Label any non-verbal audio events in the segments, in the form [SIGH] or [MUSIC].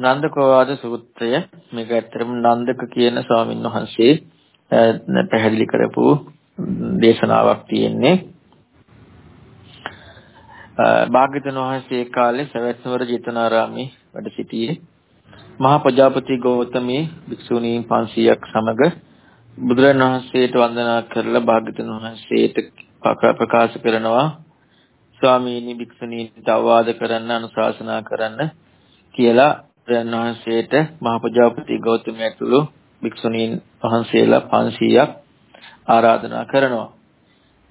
නන්දකෝවාද සූත්‍රය මේක ඇත්තටම නන්දක කියන ස්වාමීන් වහන්සේ පැහැදිලි කරපු දේශනාවක් තියෙන්නේ. භාග්‍යවතුන් වහන්සේ කාලේ සවැත්නුවර ජේතවනාරාමේ වැඩ සිටියේ මහා ප්‍රජාපති ගෞතමී භික්ෂුණීන් 500ක් සමග බුදුරන් වහන්සේට වන්දනා කරලා භාග්‍යවතුන් වහන්සේට ප්‍රකාශ කරනවා ස්වාමීනි භික්ෂුණීන්ට අවවාද කරන්න අනුශාසනා කරන්න කියලා බුදුරන් වහන්සේට මහා ප්‍රජාපති ගෞතමී ඇතුළු භික්ෂුණීන් වහන්සේලා 500ක් ආරාධනා කරනවා.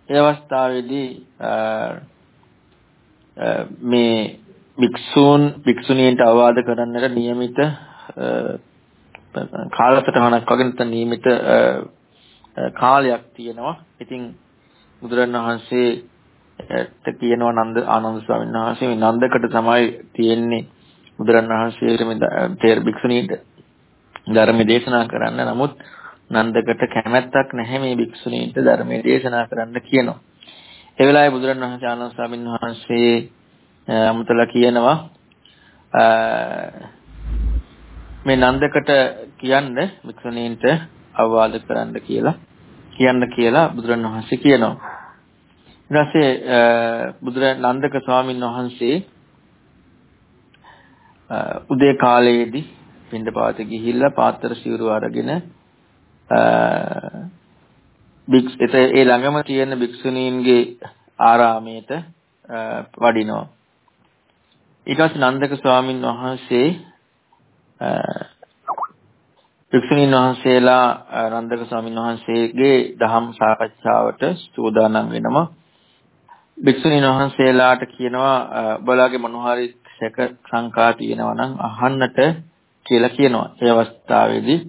ඒ අවස්ථාවේදී මේ භික්ෂූන් භික්ෂුණීන්ට අවවාද කරන්නට નિયમિત කාලසටහනක් වගේ නැත්නම් નિયમિત කාලයක් තියෙනවා. ඉතින් බුදුරණවහන්සේට කියනවා නන්ද ආනන්ද ස්වාමීන් වහන්සේ මේ නන්දකට තමයි තියෙන්නේ බුදුරණවහන්සේට මේ තේර භික්ෂුණීන්ට ධර්ම දේශනා කරන්න. නමුත් නන්දකට කැමැත්තක් නැහැ මේ භික්ෂුණීන්ට ධර්මයේ දේශනා කරන්න කියනවා. ඒ වෙලාවේ බුදුරණවහන්සේ ආනන්ද ස්වාමීන් වහන්සේ අමුතලා කියනවා මේ නන්දකට කියන්න වික්ෂණීන්ට අවවාද කරන්න කියලා කියන්න කියලා බුදුරණවහන්සේ කියනවා. ඊට පස්සේ බුදුරණ නන්දක ස්වාමීන් වහන්සේ උදේ කාලයේදී පින්ඩපාත ගිහිල්ලා පාත්‍ර සිවුරු අරගෙන බික්ස් ඒ ළඟම තියෙන භික්ෂුණීන්ගේ ආරාමයට වඩිනවා. ඊට පස්සේ නන්දක ස්වාමින් වහන්සේ භික්ෂුණීන් වහන්සේලා නන්දක ස්වාමින් වහන්සේගේ දහම් සාකච්ඡාවට සූදානම් වෙනවා. භික්ෂුණීන් වහන්සේලාට කියනවා ඔබලාගේ මොනවාරි සැක සංකා තියෙනවා නම් අහන්නට කියලා කියනවා. ඒ අවස්ථාවේදී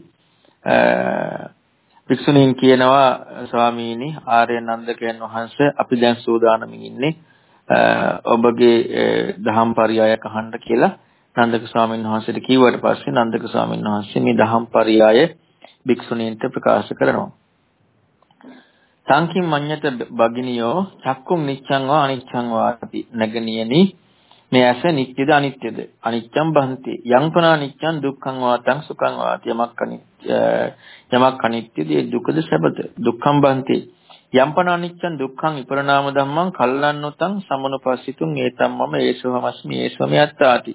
භික්ෂුණීන් කියනවා ස්වාමීනි ආර්ය නන්දකයන් වහන්සේ අපි දැන් සූදානමින් ඉන්නේ ඔබගේ දහම් පරයයක් අහන්න කියලා නන්දක ස්වාමීන් වහන්සේට කිව්වට පස්සේ නන්දක ස්වාමීන් වහන්සේ මේ දහම් පරයය භික්ෂුණීන්ට ප්‍රකාශ කරනවා. සංකින් මඤ්ඤත බගිනියෝ චක්කුම් නිච්ඡං වා අනිච්ඡං වාති නගනියනි මේ ඇස නිට්ටයද අනිත්‍යද අනිච්ඡං බහන්ති යංපනා නිච්ඡං දුක්ඛං වාතං සුඛං වාති. යමක් අනිත්‍ය යමක් අනිත්‍යද දුකද සැපද? දුක්ඛං බහන්ති යම්පන අනිච්චං දුක්ඛං විපරණාම ධම්මං කල්ලන්නොතං සමනුපස්සිතුං ඒතම් මම ඒසවමස්මි ඒසවම යත්තාති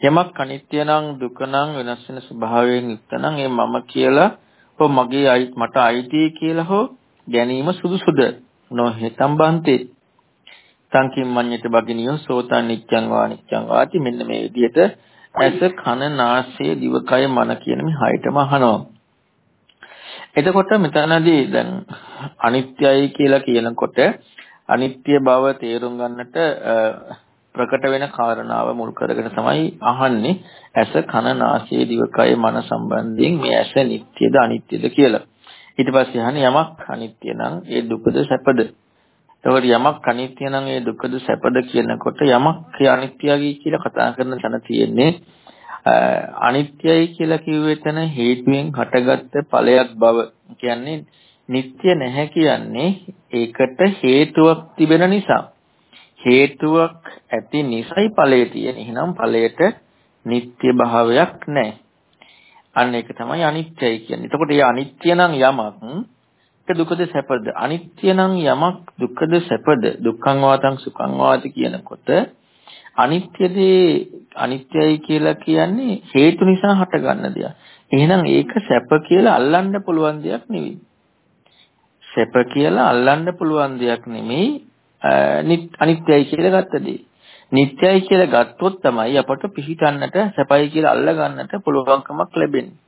යමක් අනිත්‍ය නම් දුක නම් වෙනස් වෙන ස්වභාවයෙන් යුක්ත නම් ඒ මම කියලා හෝ මගේ මට අයිති කියලා හෝ ගැනීම සුදුසුද? නොහෙතම් බන්තේ. සංකින් මඤ්ඤිත බගිනියෝ සෝතං නිච්ඡං වා නිච්ඡං වාති මෙන්න මේ විදිහට ඇස කන නාසය දිවකය මන කියන මේ හයටම අහනවා එතකොට මෙතනදී දැන් අනිත්‍යයි කියලා කියනකොට අනිත්‍ය බව තේරුම් ගන්නට ප්‍රකට වෙන කාරණාව මුල් කරගෙන තමයි අහන්නේ ඇස කන නාසය දිවකය මන සම්බන්ධයෙන් මේ ඇස නිට්ටයද අනිත්‍යද කියලා. ඊට පස්සේ අහන්නේ යමක් අනිත්‍ය නම් ඒ දුකද සැපද? එතකොට යමක් අනිත්‍ය නම් ඒ දුකද සැපද කියනකොට යමක් අනිත්‍යයි කියලා කතා කරන තැන තියෙන්නේ අනිත්‍යයි කියලා කිව්වේ තැන හේතුවෙන් හටගත්ත ඵලයක් බව කියන්නේ නিত্য නැහැ කියන්නේ ඒකට හේතුවක් තිබෙන නිසා හේතුවක් ඇති නිසයි ඵලය තියෙන. එහෙනම් ඵලයට නিত্য භාවයක් නැහැ. අන්න ඒක තමයි අනිත්‍යයි කියන්නේ. එතකොට මේ අනිත්‍ය නම් යමක් දුකද සැපද? අනිත්‍ය නම් යමක් දුකද සැපද? දුක්ඛං වාතං සුඛං වාති කියනකොට අනිත්‍යදී අනිත්‍යයි කියලා කියන්නේ හේතු නිසා හටගන්න දෙයක්. එහෙනම් ඒක සැප කියලා අල්ලන්න පුළුවන් දෙයක් නෙවෙයි. සැප කියලා අල්ලන්න පුළුවන් දෙයක් නෙමෙයි අනිත්‍යයි කියලා ගත්ත දේ. නිට්ටයයි කියලා ගත්තොත් තමයි අපට පිහිටන්නට සැපයි කියලා අල්ලගන්නට පුළුවන්කමක් ලැබෙන්නේ.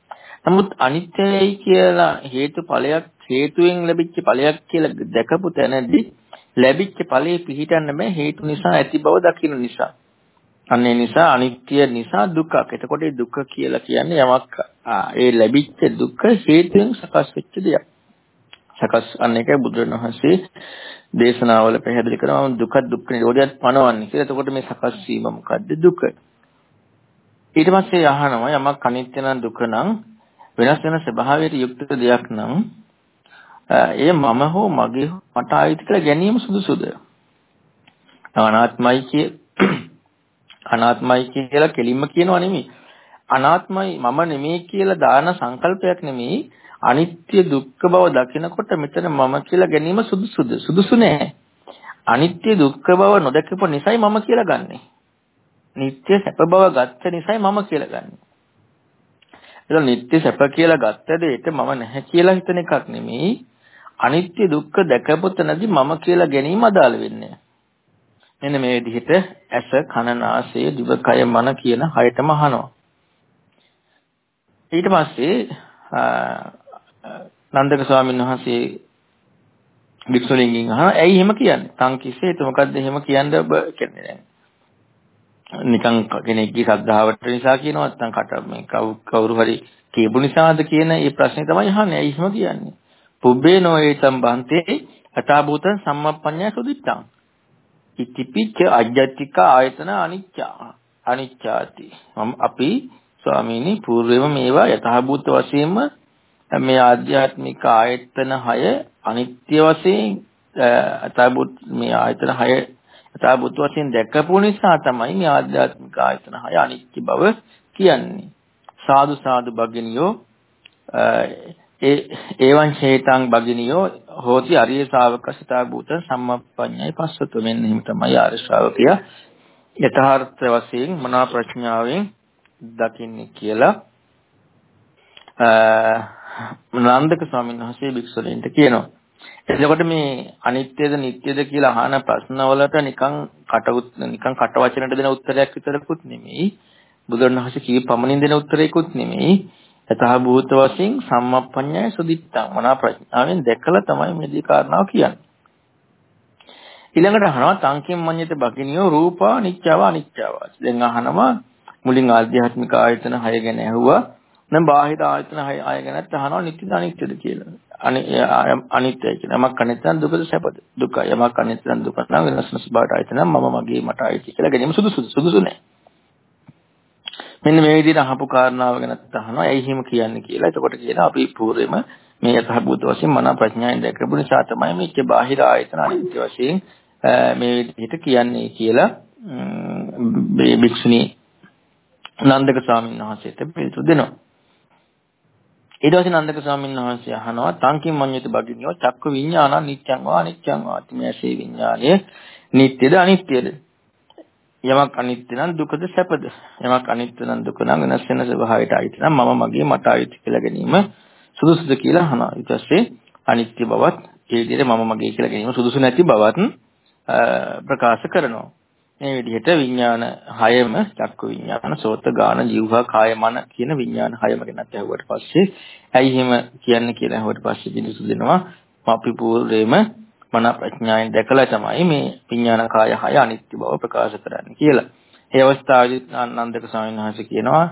නමුත් අනිත්‍යයි කියලා හේතුඵලයක් හේතුවෙන් ලැබිච්ච ඵලයක් කියලා දැකපු තැනදී ලැබිච්ච ඵලයේ පිහිටන්න බෑ හේතු නිසා ඇති බව දකින්න නිසා. අන්න ඒ නිසා අනිත්‍ය නිසා දුකක්. එතකොට ඒ දුක කියලා කියන්නේ යමක් ඒ ලැබිච්ච දුක හේතුවෙන් සකස් වෙච්ච දෙයක්. සකස් අන්න එකයි බුදුරණවහන්සේ දේශනාවල පැහැදිලි කරනවා දුක දුක්ඛ නිරෝධයත් පනවන්නේ කියලා. එතකොට මේ සකස් වීම මොකද්ද දුක? ඊට පස්සේ අහනවා යමක් අනිත්‍ය නම් දුක නම් වෙනස් වෙන ස්වභාවයට යුක්ත දෙයක් නම් එය මම හෝ මගේ මට ආයිත් කියලා ගැනීම සුදුසුද? අනාත්මයි කිය [CLEARS THROAT] අනාත්මයි කියලා කෙලින්ම කියනවා නෙමෙයි. අනාත්මයි මම නෙමෙයි කියලා දාන සංකල්පයක් නෙමෙයි. අනිත්‍ය දුක්ඛ බව දකිනකොට මෙතන මම කියලා ගැනීම සුදුසුද? සුදුසු නෑ. අනිත්‍ය දුක්ඛ බව නොදකපු නිසායි මම කියලා ගන්නෙ. නිත්‍ය සැප බව ගත්ත නිසායි මම කියලා ගන්නෙ. ඒක නිත්‍ය සැප කියලා ගත්ත දෙයට මම නැහැ කියලා හිතන එකක් නෙමෙයි. අනිත්‍ය දුක්ඛ දැකපු තැනදී මම කියලා ගැනීම අදාළ වෙන්නේ මෙන්න මේ විදිහට ඇස කන නාසය දිව කය මන කියන හයටම අහනවා ඊට පස්සේ නන්දක ස්වාමීන් වහන්සේ වික්ෂුලින්ගෙන් අහන ඇයි එහෙම කියන්නේ? තං කිසේ ඒක මොකද්ද එහෙම කියන්න ඔබ කියන්නේ නැහැ. නිකන් කෙනෙක්ගේ ශ්‍රද්ධාවට නිසා කියනවා නැත්නම් කට මේ කවුරු හරි කියපු නිසාද කියන මේ ප්‍රශ්නේ තමයි අහන්නේ. ඇයි එහෙම කියන්නේ? පුබ්බේ නොඒතම් බන්තේ අතාභූතං සම්මප්පඤ්ඤය සුදිත්තං. ඉතිපිච්ච අජ්ජත්තික ආයතන අනිච්චා. අනිච්චාති. අපි ස්වාමීනි పూర్වෙම මේවා යථාභූත වශයෙන්ම මේ ආධ්‍යාත්මික ආයතන 6 අනිත්‍ය වශයෙන් යථාභූත මේ ආයතන 6 යථාභූත වශයෙන් දැකපු නිසා තමයි මේ ආධ්‍යාත්මික ආයතන 6 අනිත්‍ය බව කියන්නේ. සාදු සාදු භගිනියෝ ඒ ඒවන් හේතං භගිනියෝ හෝති අරිය ශාවකසිතා භූත සම්මප්පඤ්ඤයි පස්සතු මෙන්න එහෙම තමයි ආර්ය ශ්‍රාවකයා යථාර්ථ වශයෙන් මනා ප්‍රඥාවෙන් දකින්නේ කියලා නන්දක ස්වාමීන් වහන්සේ භික්ෂුවලින්ට කියනවා. එතකොට මේ අනිත්‍යද නිට්ටයද කියලා අහන ප්‍රශ්න වලට නිකන් කට නිකන් කට වචනට දෙන උත්තරයක් විතරකුත් නෙමෙයි. බුදුරණවහන්සේ කී පමණින් දෙන උත්තරයකුත් නෙමෙයි. යථාභූත වශයෙන් සම්මප්පඤ්ඤය සුදිත්තා මනා ප්‍රඥාවෙන් දැකලා තමයි මේ දී කාරණාව කියන්නේ. ඊළඟට අහනවා සංකේම මඤ්ඤත බගිනියෝ රූපා නිච්චාව අනිච්චාවා. දැන් අහනවා මුලින් ආධ්‍යාත්මික ආයතන 6 ගැන ඇහුවා. දැන් බාහිර ආයතන 6 ආය ගැනත් අහනවා නිත්‍යද අනිත්‍යද කියලා. අනිත්‍යයි කියලා. යමක් අනිත්‍යද දුකද සැපද? දුකයි. යමක් අනිත්‍යද දුක නම් වෙනස් වෙනස් බාහිර ආයතන මම මගේ මට ආයතන කියලා ගැනීම සුදුසුද? සුදුසු නෑ. මෙන්න මේ විදිහට අහපු කාරණාව ගැනත් අහනවා. ඇයි එහෙම කියන්නේ කියලා. එතකොට කියනවා අපි පූර්වෙම මේ යථාභූත වශයෙන් මන ප්‍රඥාවෙන් දැකපු නිසා තමයි මේක බාහිර ආයතන අනිත්‍ය වශයෙන් මේ විදිහට කියන්නේ කියලා මේ භික්ෂුණී නන්දක ස්වාමීන් වහන්සේට පිළිතුරු දෙනවා. ඊට පස්සේ නන්දක ස්වාමීන් වහන්සේ අහනවා තංකින් මඤ්ඤිත බගිනියෝ චක්ක විඤ්ඤාණ නිත්‍යං වා අනිත්‍යං වා තිමේසේ විඤ්ඤාණය නිට්ටයද අනිත්‍යද යමක් අනිත්‍ය නම් දුකද සැපද? යමක් අනිත්‍ය නම් දුක නම් වෙනස් වෙන ස්වභාවයට අයිති නම් මම මගේ මට අයිති කියලා ගැනීම සුදුසුද කියලා අහනවා. ඊට පස්සේ අනිත්‍ය බවත් ඒ විදිහට මම මගේ කියලා ගැනීම සුදුසු නැති බවත් ප්‍රකාශ කරනවා. මේ විදිහට විඥාන හයම චක්කු විඥාන, සෝත ගාන, જીවහා, කාය, මන කියන විඥාන හයම ගැනත් ඇහුවට පස්සේ ඇයි එහෙම කියන්නේ කියලා ඇහුවට පස්සේ පිළිසු දෙනවා. අපි පූර්වේම මන ප්‍රඥාවෙන් දැකලා තමයි මේ විඥාන කාය හය අනිත්‍ය බව ප්‍රකාශ කරන්නේ කියලා. ඒ අවස්ථාවේදී ආනන්දක ස්වාමීන් වහන්සේ කියනවා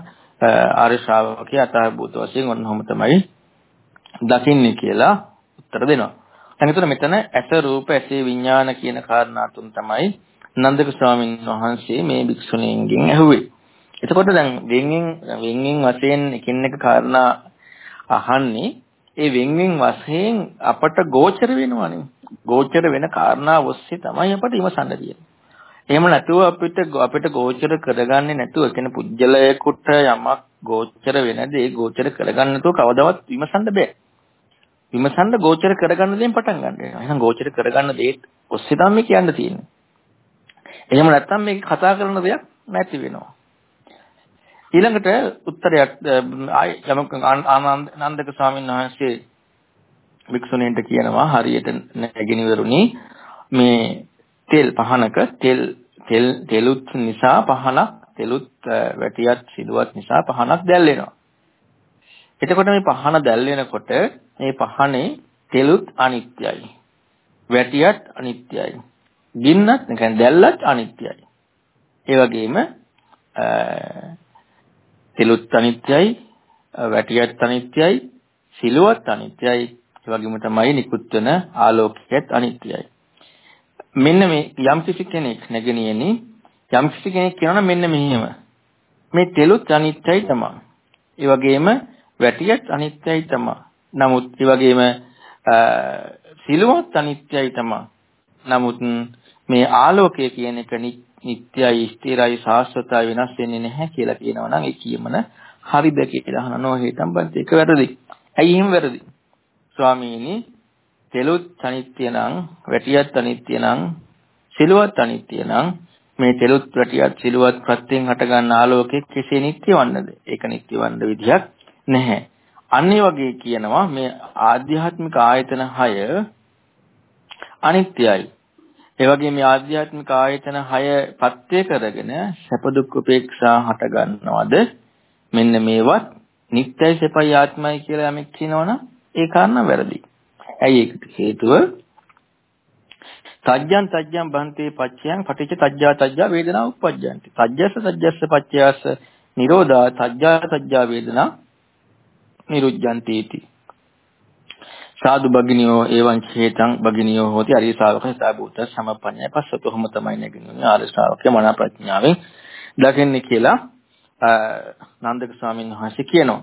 ආර්ය ශ්‍රාවකයා අතහබුත වශයෙන් ඔන්නෝම තමයි දකින්නේ කියලා උත්තර දෙනවා. දැන් එතන මෙතන ඇස රූප ඇසේ විඥාන කියන කාරණා තුන තමයි නන්දක ස්වාමීන් වහන්සේ මේ භික්ෂුණීන්ගෙන් ඇහුවේ. එතකොට දැන් වෙන්ගෙන් වෙන්ගෙන් වශයෙන් එකින් එක කාරණා අහන්නේ ඒ වෙන්වෙන් වශයෙන් අපට ගෝචර වෙනවනේ. ගෝචර වෙන කාරණා ඔස්සේ තමයි අපට ඉවසන්න තියෙන්නේ. එහෙම නැතුව අපිට අපිට ගෝචර කරගන්නේ නැතුව කියන පුජ්‍යලයකට යමක් ගෝචර වෙන දේ ගෝචර කරගන්න නැතුව කවදාවත් විමසන්න බෑ. විමසන්න ගෝචර කරගන්න දේෙන් පටන් ගන්න වෙනවා. එහෙනම් ගෝචර කරගන්න දේ ඔස්සේ තමයි කියන්න තියෙන්නේ. එහෙම නැත්නම් මේක කතා කරන දෙයක් නැති වෙනවා. ඊළඟට උත්තරයක් යමක ආනන්දක ස්වාමීන් වහන්සේ වික්ෂුණීන්ට කියනවා හරියට නැගිනවරුනි මේ තෙල් පහනක තෙල් තෙල් තෙලුත් නිසා පහනක් තෙලුත් වැටියක් සිදුවත් නිසා පහනක් දැල් වෙනවා. එතකොට මේ පහන දැල් වෙනකොට මේ පහනේ තෙලුත් අනිත්‍යයි. වැටියත් අනිත්‍යයි. ගින්නත් නිකන් දැල්ලත් අනිත්‍යයි. ඒ වගේම තිලුත් අනිත්‍යයි, වැටියත් අනිත්‍යයි, සිලුවත් අනිත්‍යයි. ඒ වගේම තමයි නිකුත් වෙන ආලෝකයත් අනිත්‍යයි. මෙන්න මේ යම් කිසි කෙනෙක් නැගෙනියනි යම් කිසි කෙනෙක් කියනවා මෙන්න මෙහෙම. මේ තෙලුත් අනිත්‍යයි තමයි. ඒ වගේම වැටියත් අනිත්‍යයි තමයි. නමුත් ඒ වගේම සිලුවත් අනිත්‍යයි තමයි. නමුත් මේ ආලෝකය කියන එක නිට්ටයයි ස්ථිරයි සාස්වතයි වෙනස් වෙන්නේ නැහැ කියලා කියනවා නම් ඒ කියමන හරිද කියලා අහනවා හේතම් බන්ති ඒක වැරදි. ඇයි එහෙම වැරදි? ස්වාමීනි තෙලුත් අනිත්‍ය නම් වැටියත් අනිත්‍ය නම් සිලුවත් අනිත්‍ය නම් මේ තෙලුත් වැටියත් සිලුවත් ප්‍රත්‍යයෙන් හටගන්න ආලෝකයේ කෙසේ නිට්ටය වන්නද? ඒක නිට්ටය වන්න විදිහක් නැහැ. අන්නේ වගේ කියනවා මේ ආධ්‍යාත්මික ආයතන 6 අනිත්‍යයි. ඒ වගේ මේ ආධ්‍යාත්මික ආයතන 6 පත්‍ය කරගෙන සැප දුක් උපේක්ෂා හට ගන්නවද? මෙන්න මේවත් නිට්ටයයි සැපයි ආත්මයි කියලා යමෙක් කියනවනම් ඒ කාරණා වැරදි. ඇයි ඒකට හේතුව? තජ්ජං තජ්ජං බන්තේ පච්චයන් පටිච්ච තජ්ජා තජ්ජා වේදනා උප්පජ්ජන්ති. තජ්ජස්ස තජ්ජස්ස පච්චයස්ස නිරෝධා තජ්ජා තජ්ජා වේදනා නිරුද්ධන්ති इति. සාදු බගිනියෝ එවං චේතං බගිනියෝ හෝති අරිය ශා วก සාබූත සමපඤ්ඤය පස්සත කොහොම තමයි නැගිනුනේ ආර්ය ශා วก මනා ප්‍රඥාවෙන් දකින්නේ කියලා නන්දක ස්වාමීන් වහන්සේ කියනවා.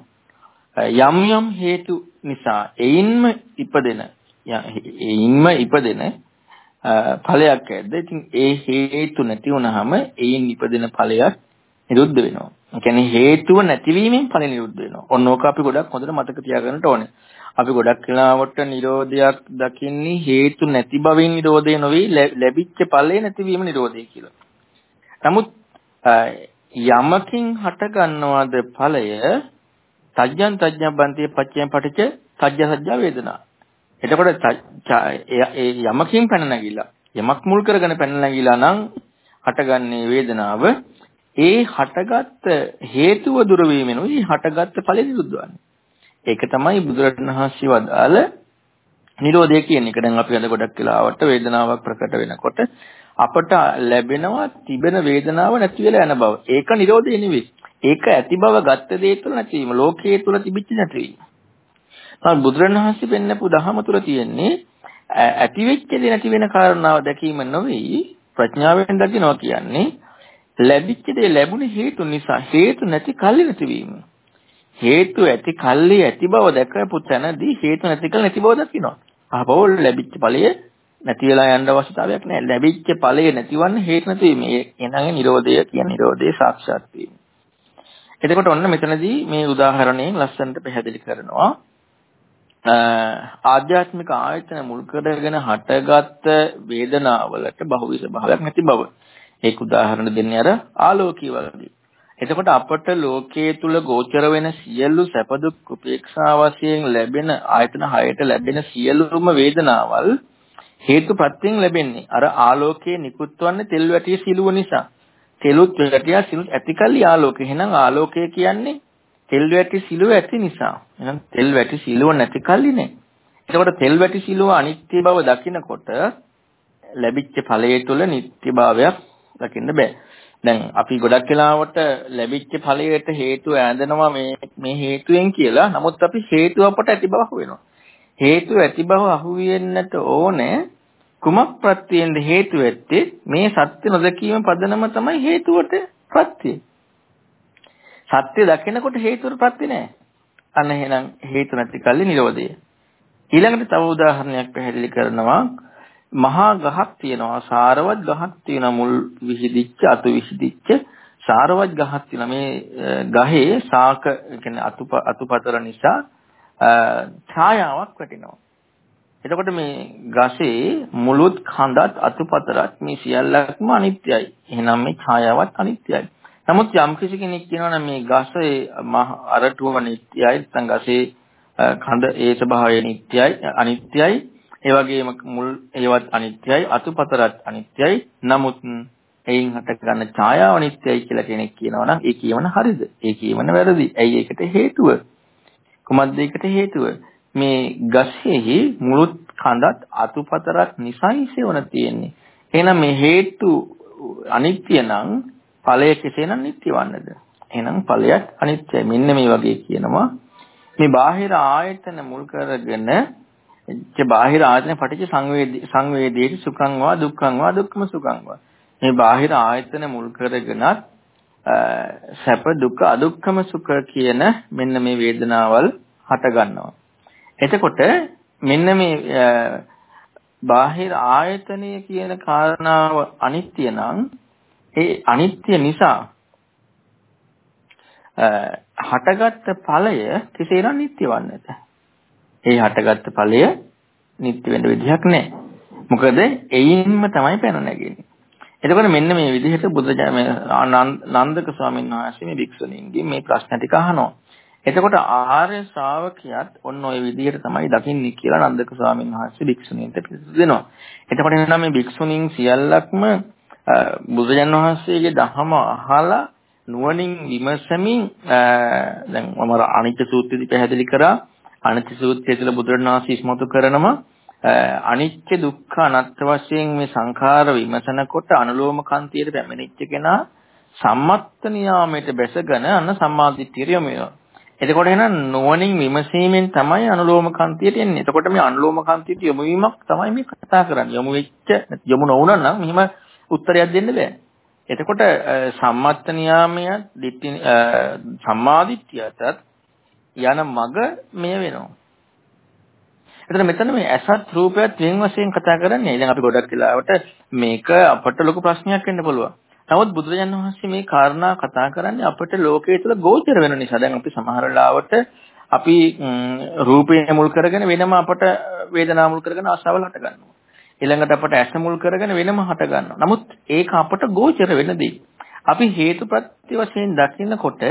යම් යම් හේතු නිසා එයින්ම ඉපදෙන එයින්ම ඉපදෙන ඵලයක් ඇද්ද? ඉතින් ඒ හේතු නැති වුනහම එයින් ඉපදෙන ඵලයක් නිරුද්ධ වෙනවා. ඒ කියන්නේ හේතුව නැතිවීමෙන් ඵල නිරුද්ධ වෙනවා. ඔන්න ඕක අපි ගොඩක් හොඳට මතක තියාගන්නට ඕනේ. අපි ගොඩක් වෙලාවට නිරෝධයක් දකින්නේ හේතු නැති බවින් නිරෝධය නොවේ ලැබිච්ච ඵලයේ නැතිවීම නිරෝධය කියලා. නමුත් යමකින් හට ගන්නවද ඵලය තජ්ජං තජ්ජං බන්තිය පච්චයන් පටිච්ච තජ්ජ සජ්ජා වේදනා. එතකොට ඒ යමකින් පැන නැගිලා යමක් මුල් කරගෙන පැන නැගිලා නම් හටගන්නේ වේදනාව ඒ හටගත්ත හේතුව දුර වීමෙනුයි හටගත්ත ඵලෙ නිරුද්ධ වන්නේ. ඒක තමයි බුදුරජාණන්හන්සේ වදාළ නිරෝධය කියන එක. දැන් අපි අද ගොඩක් වෙලාවට වේදනාවක් ප්‍රකට වෙනකොට අපට ලැබෙනවා තිබෙන වේදනාව නැති වෙලා යන බව. ඒක නිරෝධය නෙවෙයි. ඒක ඇති බව ගත්ත දේ තුළ නැතිවීම. ලෝකයේ තුළ තිබිච්ච නැතිවීම. තමයි බුදුරණවහන්සේ පෙන්නපු දහම තුළ තියෙන්නේ ඇති වෙච්ච දේ නැති වෙන කාරණාව දැකීම නෙවෙයි ප්‍රඥාවෙන් දකිනවා කියන්නේ ලැබිච්ච දේ ලැබුණේ හේතු නිසා හේතු නැති කල්ලි නැතිවීම. හේතු ඇති කල්ලි ඇති බව දැකපු තැනදී හේතු නැති කල නැති බව දකිනවා. අහබෝල් ලැබිච්ච ඵලය නැති වෙලා යන්න අවශ්‍යතාවයක් නැහැ. ලැබිච්ච ඵලය නැතිවන්නේ හේතු නැතිවීම. ඒ එනගේ නිරෝධය කියන නිරෝධයේ සාක්ෂාත් වීම. එතකොට ඔන්න මෙතනදී මේ උදාහරණයෙන් ලස්සනට පැහැදිලි කරනවා ආධ්‍යාත්මික ආයතන මුල් කරගෙන හටගත් වේදනාවලට බහුවිස භාවයක් නැති බව. ඒක උදාහරණ දෙන්නේ අර ආලෝකී වගේ. එතකොට අපට ලෝකයේ තුල ගෝචර වෙන සියලු සැප දුක් උපේක්ෂා වශයෙන් ලැබෙන ආයතන හයට ලැබෙන සියලුම වේදනාවල් හේතුපත්යෙන් ලැබෙන්නේ. අර ආලෝකයේ නිකුත්වන්නේ තෙල් වැටිය සිලුව නිසා. තෙලුත් වැටිය සිලුත් ඇතිකල්ලි ආලෝකය. එහෙනම් ආලෝකය කියන්නේ තෙල් වැටි සිලුව ඇති නිසා. එහෙනම් තෙල් වැටි සිලුව නැතිකල්ලි නේ. එතකොට තෙල් වැටි සිලුව අනිත්‍ය බව දකිනකොට ලැබිච්ච ඵලයේ තුල නිට්ටයභාවයක් දකින්න බෑ. දැන් අපි ගොඩක් වෙලාවට ලැබිච්ච ඵලයට හේතුව ඈඳනවා මේ මේ හේතුවෙන් කියලා. නමුත් අපි හේතුව අපට ඇති බව අහුවෙනවා. හේතුව ඇති බව අහුවෙන්නට ඕනේ කුමක් ප්‍රත්‍යෙන්ද හේතු ඇත්තේ මේ සත්‍ය නොදකීම පදනම තමයි හේතුවට ප්‍රත්‍යය. සත්‍ය දකිනකොට හේතුවට ප්‍රත්‍ය නෑ. අන්න එහෙනම් හේතු නැති කල්ලි නිරෝධය. ඊළඟට තව උදාහරණයක් පැහැදිලි කරනවා මහා ගහක් තියෙනවා සාරවත් ගහක් තියෙනවා මුල් විහිදිච්ච අතු විහිදිච්ච සාරවත් ගහක් තියෙනවා මේ ගහේ ශාක කියන්නේ අතු අතුපතර නිසා ඡායාවක් වැටෙනවා එතකොට මේ ගසේ මුළුත් කඳත් අතුපතරත් මේ සියල්ලක්ම අනිත්‍යයි එහෙනම් මේ ඡායාවත් අනිත්‍යයි නමුත් යම් කිසි කෙනෙක් කියනවා මේ ගසේ අරටුව නිට්ටයයි නැත්නම් ගසේ කඳ ඒ ස්වභාවය නිට්ටයයි අනිත්‍යයි ඒ වගේම මුල් ඒවත් අනිත්‍යයි අතුපතරත් අනිත්‍යයි නමුත් එයින් හට ගන්න ඡායාව අනිත්‍යයි කියලා කෙනෙක් කියනවා නම් ඒ කියවන හරිද? ඒ කියවන වැරදි. ඇයි ඒකට හේතුව? කුමක්ද ඒකට හේතුව? මේ ගසෙහි මුළුත් කඳත් අතුපතරත් නිසයි සෙවණ තියෙන්නේ. එහෙනම් මේ හේතු අනිත්‍ය නම් ඵලය කෙසේනම් නිට්ටය වන්නද? එහෙනම් ඵලයක් අනිත්‍යයි. මෙන්න මේ වගේ කියනවා. මේ බාහිර ආයතන මුල් කරගෙන එච්ච බාහිර ආයතන පටිච්ච සංවේදී සංවේදීටි සුඛං වා දුක්ඛං වා දුක්ඛම සුඛං වා මේ බාහිර ආයතන මුල් කරගෙනත් සැප දුක අදුක්ඛම සුඛ කියන මෙන්න මේ වේදනාවල් හට ගන්නවා එතකොට මෙන්න මේ බාහිර ආයතනය කියන කාරණාව අනිත්‍ය නම් ඒ අනිත්‍ය නිසා හටගත්ත ඵලය කෙසේනම් නිට්ටය වන්නේද? ඒ හටගත්ත ඵලය නිට්ටය වෙන්න විදිහක් නැහැ. මොකද එයින්ම තමයි පැන නැගෙන්නේ. එතකොට මෙන්න මේ විදිහට බුදුජානක නන්දක ස්වාමීන් වහන්සේ මේ භික්ෂුණීන්ගෙන් මේ ප්‍රශ්න ටික අහනවා. එතකොට ආර්ය ශ්‍රාවකයාත් ඔන්න ඔය විදිහට තමයි දකින්නේ කියලා නන්දක ස්වාමීන් වහන්සේ භික්ෂුණීන්ට පිළිතුරු දෙනවා. එතකොට එනවා මේ භික්ෂුණීන් සියල්ලක්ම බුදුජන් වහන්සේගේ ධහම අහලා නුවණින් විමසමින් දැන් මම අනිත්‍ය සූත්‍රයේදී පැහැදිලි කරා අනිත්‍ය සූත්‍රය තුළ බුදුරණවහන්සේ ඉස්මතු කරනම අනිත්‍ය දුක්ඛ අනාත්ම වශයෙන් මේ සංඛාර විමසන කොට අනුලෝම කන්තියට පැමිණිච්ච කෙනා සම්මත්ත නියාමයට බැසගෙන අන්න සම්මාදිට්ඨිය යොමු වෙනවා. එතකොට එහෙනම් නුවණින් විමසීමෙන් තමයි අනුලෝම කන්තියට එන්නේ. එතකොට මේ අනුලෝම කන්තියට යොමු වීමක් තමයි මේ කතා කරන්නේ. යොමු වෙච්ච යොමු නොවුණා නම් මෙහිම උත්තරයක් දෙන්න බෑ. එතකොට සම්මත්ත නියාමය දිට්ඨි සම්මාදිට්ඨියටත් යන මග මෙය වෙනවා. එතන මෙතන මේ ඇසත් රූපයත් වෙන වශයෙන් කතා කරන්නේ. දැන් අපි ගොඩක් වෙලාවට මේක අපට ලොකු ප්‍රශ්නයක් වෙන්න පුළුවන්. නමුත් බුදුරජාණන් වහන්සේ මේ කාරණා කතා කරන්නේ අපිට ලෝකයේ තුල ගෝචර වෙන නිසා. දැන් අපි සමහර වෙලාවට අපි රූපය මුල් කරගෙන වෙනම අපට වේදනාව මුල් කරගෙන ආශාවල් හට ගන්නවා. ඊළඟට අපට ඇස මුල් කරගෙන වෙනම හට ගන්නවා. නමුත් ඒක අපට ගෝචර වෙන දෙයක්. අපි හේතුප්‍රත්‍ය වශයෙන් දකින්නකොට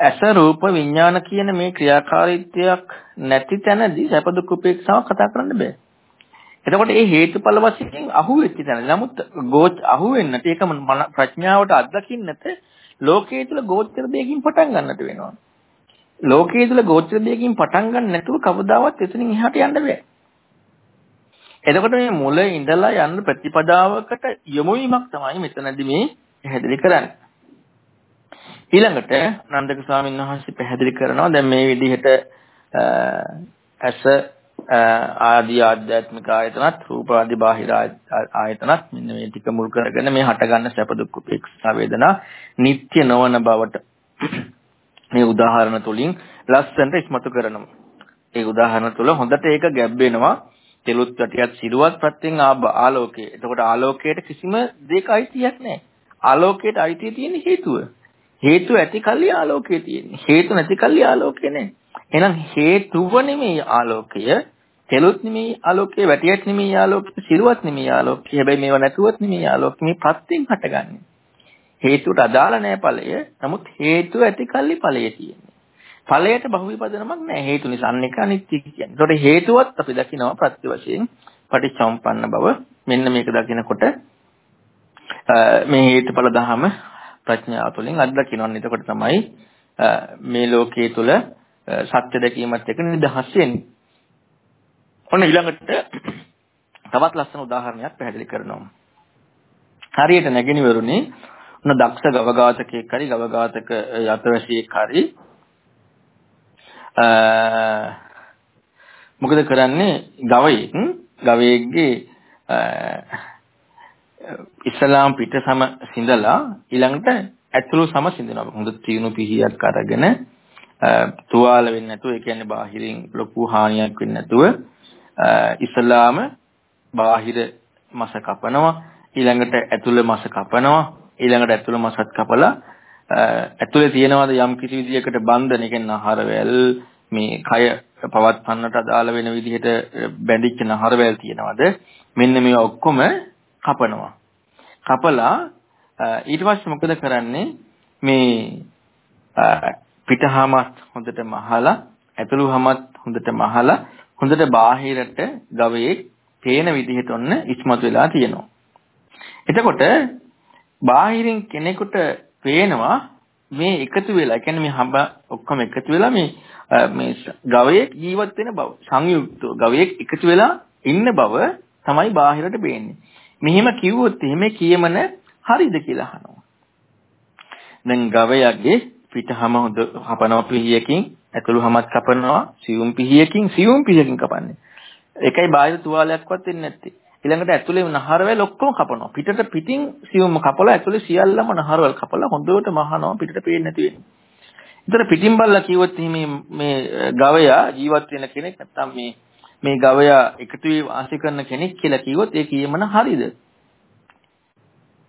ඇස රූප විඥාන කියන මේ ක්‍රියාකාරීත්වයක් නැති තැනදී සැප දුක් උපේක්ෂාව කතා කරන්න බෑ. එතකොට මේ හේතුඵල වශයෙන් අහුවෙච්ච තැන. නමුත් ගෝච අහුවෙන්නට ඒක ප්‍රඥාවට අත්දකින්නට ලෝකයේ තුල ගෝචර දෙයකින් පටන් ගන්නට වෙනවා. ලෝකයේ තුල ගෝචර දෙයකින් පටන් ගන්න නැතුව කවදාවත් එතනින් එහාට යන්න බෑ. එතකොට මේ මුල ඉඳලා යන්න ප්‍රතිපදාවකට යොමු වීමක් තමයි මෙතනදී මේ පැහැදිලි කරන්නේ. ඊළඟට නන්දක ස්වාමීන් වහන්සේ පැහැදිලි කරනවා දැන් මේ විදිහට ඇස ආදී ආධ්‍යාත්මික ආයතනත් රූප ආදී බාහිර ආයතනත් මෙන්න මේ ටික මුල් කරගෙන මේ හටගන්න සැප දුක් උපේක්ෂා වේදනා නিত্য නොවන බවට [CLEARS THROAT] මේ උදාහරණ තුලින් ලස්සනට ඉස්මතු කරනවා. ඒ උදාහරණ තුල හොඳට ඒක ගැබ් වෙනවා. තෙලුත් වැටියක් සිරුවත් ප්‍රත්‍යයෙන් ආලෝකය. එතකොට ආලෝකයට කිසිම දෙයක අයිතියක් නැහැ. ආලෝකයට අයිතිය තියෙන හේතුව. හේතු ඇති කල්ලි ආලෝකය තියෙන්නේ. හේතු නැති කල්ලි ආලෝකය නැහැ. එහෙනම් හේතුව නෙමෙයි ආලෝකය, තෙලුත් නෙමෙයි ආලෝකය, වැටියක් නෙමෙයි ආලෝකය, සිරුවත් නෙමෙයි ආලෝකය. හැබැයි මේව නැතුවත් නෙමෙයි ආලෝකය. මේ ප්‍රත්‍යයෙන් හටගන්නේ. හේතුවට අදාළ නැහැ ඵලය. නමුත් හේතුව ඇති කල්ලි ඵලය තියෙන්නේ. ඵලයට බහුවිපදනමක් නැහැ හේතු නිසා අන්න එක අනිත්‍ය කියන්නේ. ඒතකොට හේතුවත් අපි දකිනවා ප්‍රත්‍ය වශයෙන් පටිච්චසමුප්පන්න බව. මෙන්න මේක දකිනකොට මේ හේතුඵල ධහම ප්‍රඥාව තුළින් අත්දකින්න. එතකොට තමයි මේ ලෝකයේ තුල සත්‍ය දැකීමත් එක්ක නිදහස් වෙන්නේ. ඔන්න ඊළඟට තවත් ලස්සන උදාහරණයක් පැහැදිලි කරනවා. හරියට නැගිනවරුනේ ඔන්න දක්ෂ ගවඝාතකයෙක් හරි ගවඝාතක යතවැසියෙක් හරි මොකද කරන්නේ ගවයෙක් ගවයෙක්ගේ ඉස්ලාම් පිට සම සිඳලා ඊළඟට ඇතුළු සම සිඳනවා. හොඳ තීනු පිහියක් අරගෙන තුවාල වෙන්නේ නැතුව ඒ කියන්නේ බාහිරින් ලොකු හානියක් වෙන්නේ නැතුව ඉස්ලාම බාහිර මස කපනවා ඊළඟට ඇතුළේ මස කපනවා ඊළඟට ඇතුළේ මසත් කපලා ඇතුලේ තියෙනවද යම් කිසි විදියකට බන්ධන කියන්නේ නහරවැල් මේ කය පවත්වන්නට අදාළ වෙන විදිහට බැඳිච්ච නහරවැල් තියෙනවද? මෙන්න මේ ඔක්කොම කපනවා. කපලා ඊට පස්සේ මොකද කරන්නේ? මේ පිටහමත් හොඳට මහලා ඇතුළුහමත් හොඳට මහලා හොඳට බාහිරට ගවයේ පේන විදිහට ඔන්න ඉස්මතු වෙලා තියෙනවා එතකොට බාහිරින් කෙනෙකුට පේනවා මේ එකතු වෙලා කියන්නේ මේ හඹ ඔක්කොම එකතු වෙලා මේ මේ ගවයෙක් ජීවත් වෙන බව සංයුක්තව ගවයෙක් එකතු වෙලා ඉන්න බව තමයි බාහිරට පේන්නේ. මෙහෙම කිව්වොත් එහෙම කියමන හරිද කියලා අහනවා. දැන් ගවයාගේ පිටහම හොඳ හපනවා පිහියකින් ඇතුළු හැමත් කපනවා සියුම් පිහියකින් සියුම් පිහියකින් කපන්නේ. ඒකයි බාහිර තුවාලයක්වත් වෙන්නේ නැත්තේ. ඊළඟට ඇතුලේ නහරවැල් ඔක්කොම කපනවා. පිටට පිටින් සියුම්ම කපලා ඇතුලේ සියල්ලම නහරවැල් කපලා හොඳට මහනවා පිටට පේන්නේ නැති වෙන්නේ. ඒතර පිටින් බලලා කිව්වොත් මේ මේ ගවයා ජීවත් වෙන කෙනෙක් නැත්තම් මේ මේ ගවයා එකතු වී වාසය කරන කෙනෙක් කියලා කිව්වොත් ඒ කියමන හරිද?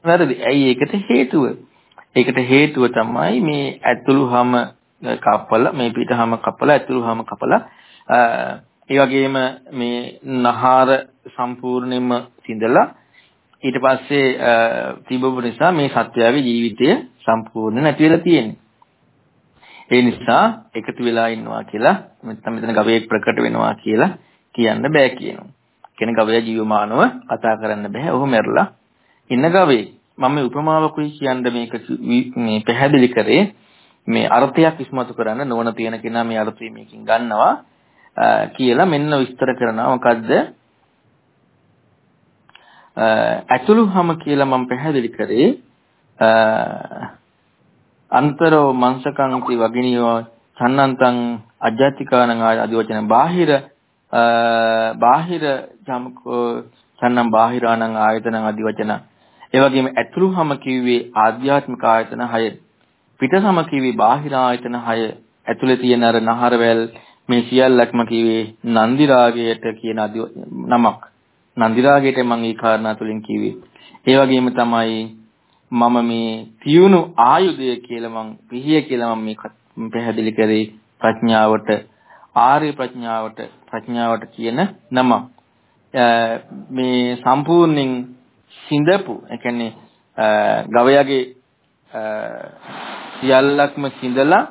වැරදි. ඇයි ඒකට හේතුව? ඒකට හේතුව තමයි මේ ඇතුළු හැම කපලා මේ පිටහම කපලා ඇතුළුහම කපලා ඒ වගේම මේ නහර සම්පූර්ණයෙන්ම සිඳලා ඊට පස්සේ තිබුණු නිසා මේ සත්‍යයේ ජීවිතය සම්පූර්ණ නැති වෙලා තියෙන්නේ. ඒ නිසා එකතු වෙලා ඉන්නවා කියලා නැත්නම් මෙතන ගවයෙක් ප්‍රකට වෙනවා කියලා කියන්න බෑ කියනවා. කෙනෙක් ගවයා ජීවමානව කතා කරන්න බෑ. ඔහු මැරලා ඉන්න ගවයෙක්. මම මේ උපමාවකුයි කියන්න මේක මේ පැහැදිලි කරේ මේ අර්ථයක් ඉස්මතු කරන්න නොවන තියෙන කෙනා මේ අර්ථය මේකෙන් ගන්නවා. කියලා මෙන්න විස්තර කරනවා. මොකද්ද? ඇතුළුහම කියලා මම පැහැදිලි කරේ. අන්තරෝ මංසකංති වගිනියෝ චන්නන්තං අජාතිකානං ආදි වචන බාහිර බාහිර ජමකෝ චන්නම් බාහිරානං ආයතනං ආදි වචන ඒ වගේම ඇතුළුහම කිව්වේ ආධ්‍යාත්මික ආයතන 6 පිටසම කිව්වේ බාහිර ආයතන 6 ඇතුලේ තියෙන අර නහරවැල් මේ සියල්ලක්ම කිව්වේ නන්දි රාගයට කියන නමක්. නන්දි රාගයට මම ඒ කාරණා තුලින් කිව්වේ ඒ වගේම තමයි මම මේ තියුණු ආයුධය කියලා මම පිහිය කියලා මම මේ පැහැදිලි කරේ ප්‍රඥාවට ආර්ය ප්‍රඥාවට ප්‍රඥාවට කියන නම මේ සම්පූර්ණයෙන් සිඳපු ඒ කියන්නේ ගවයාගේ සියල්ලක්ම සිඳලා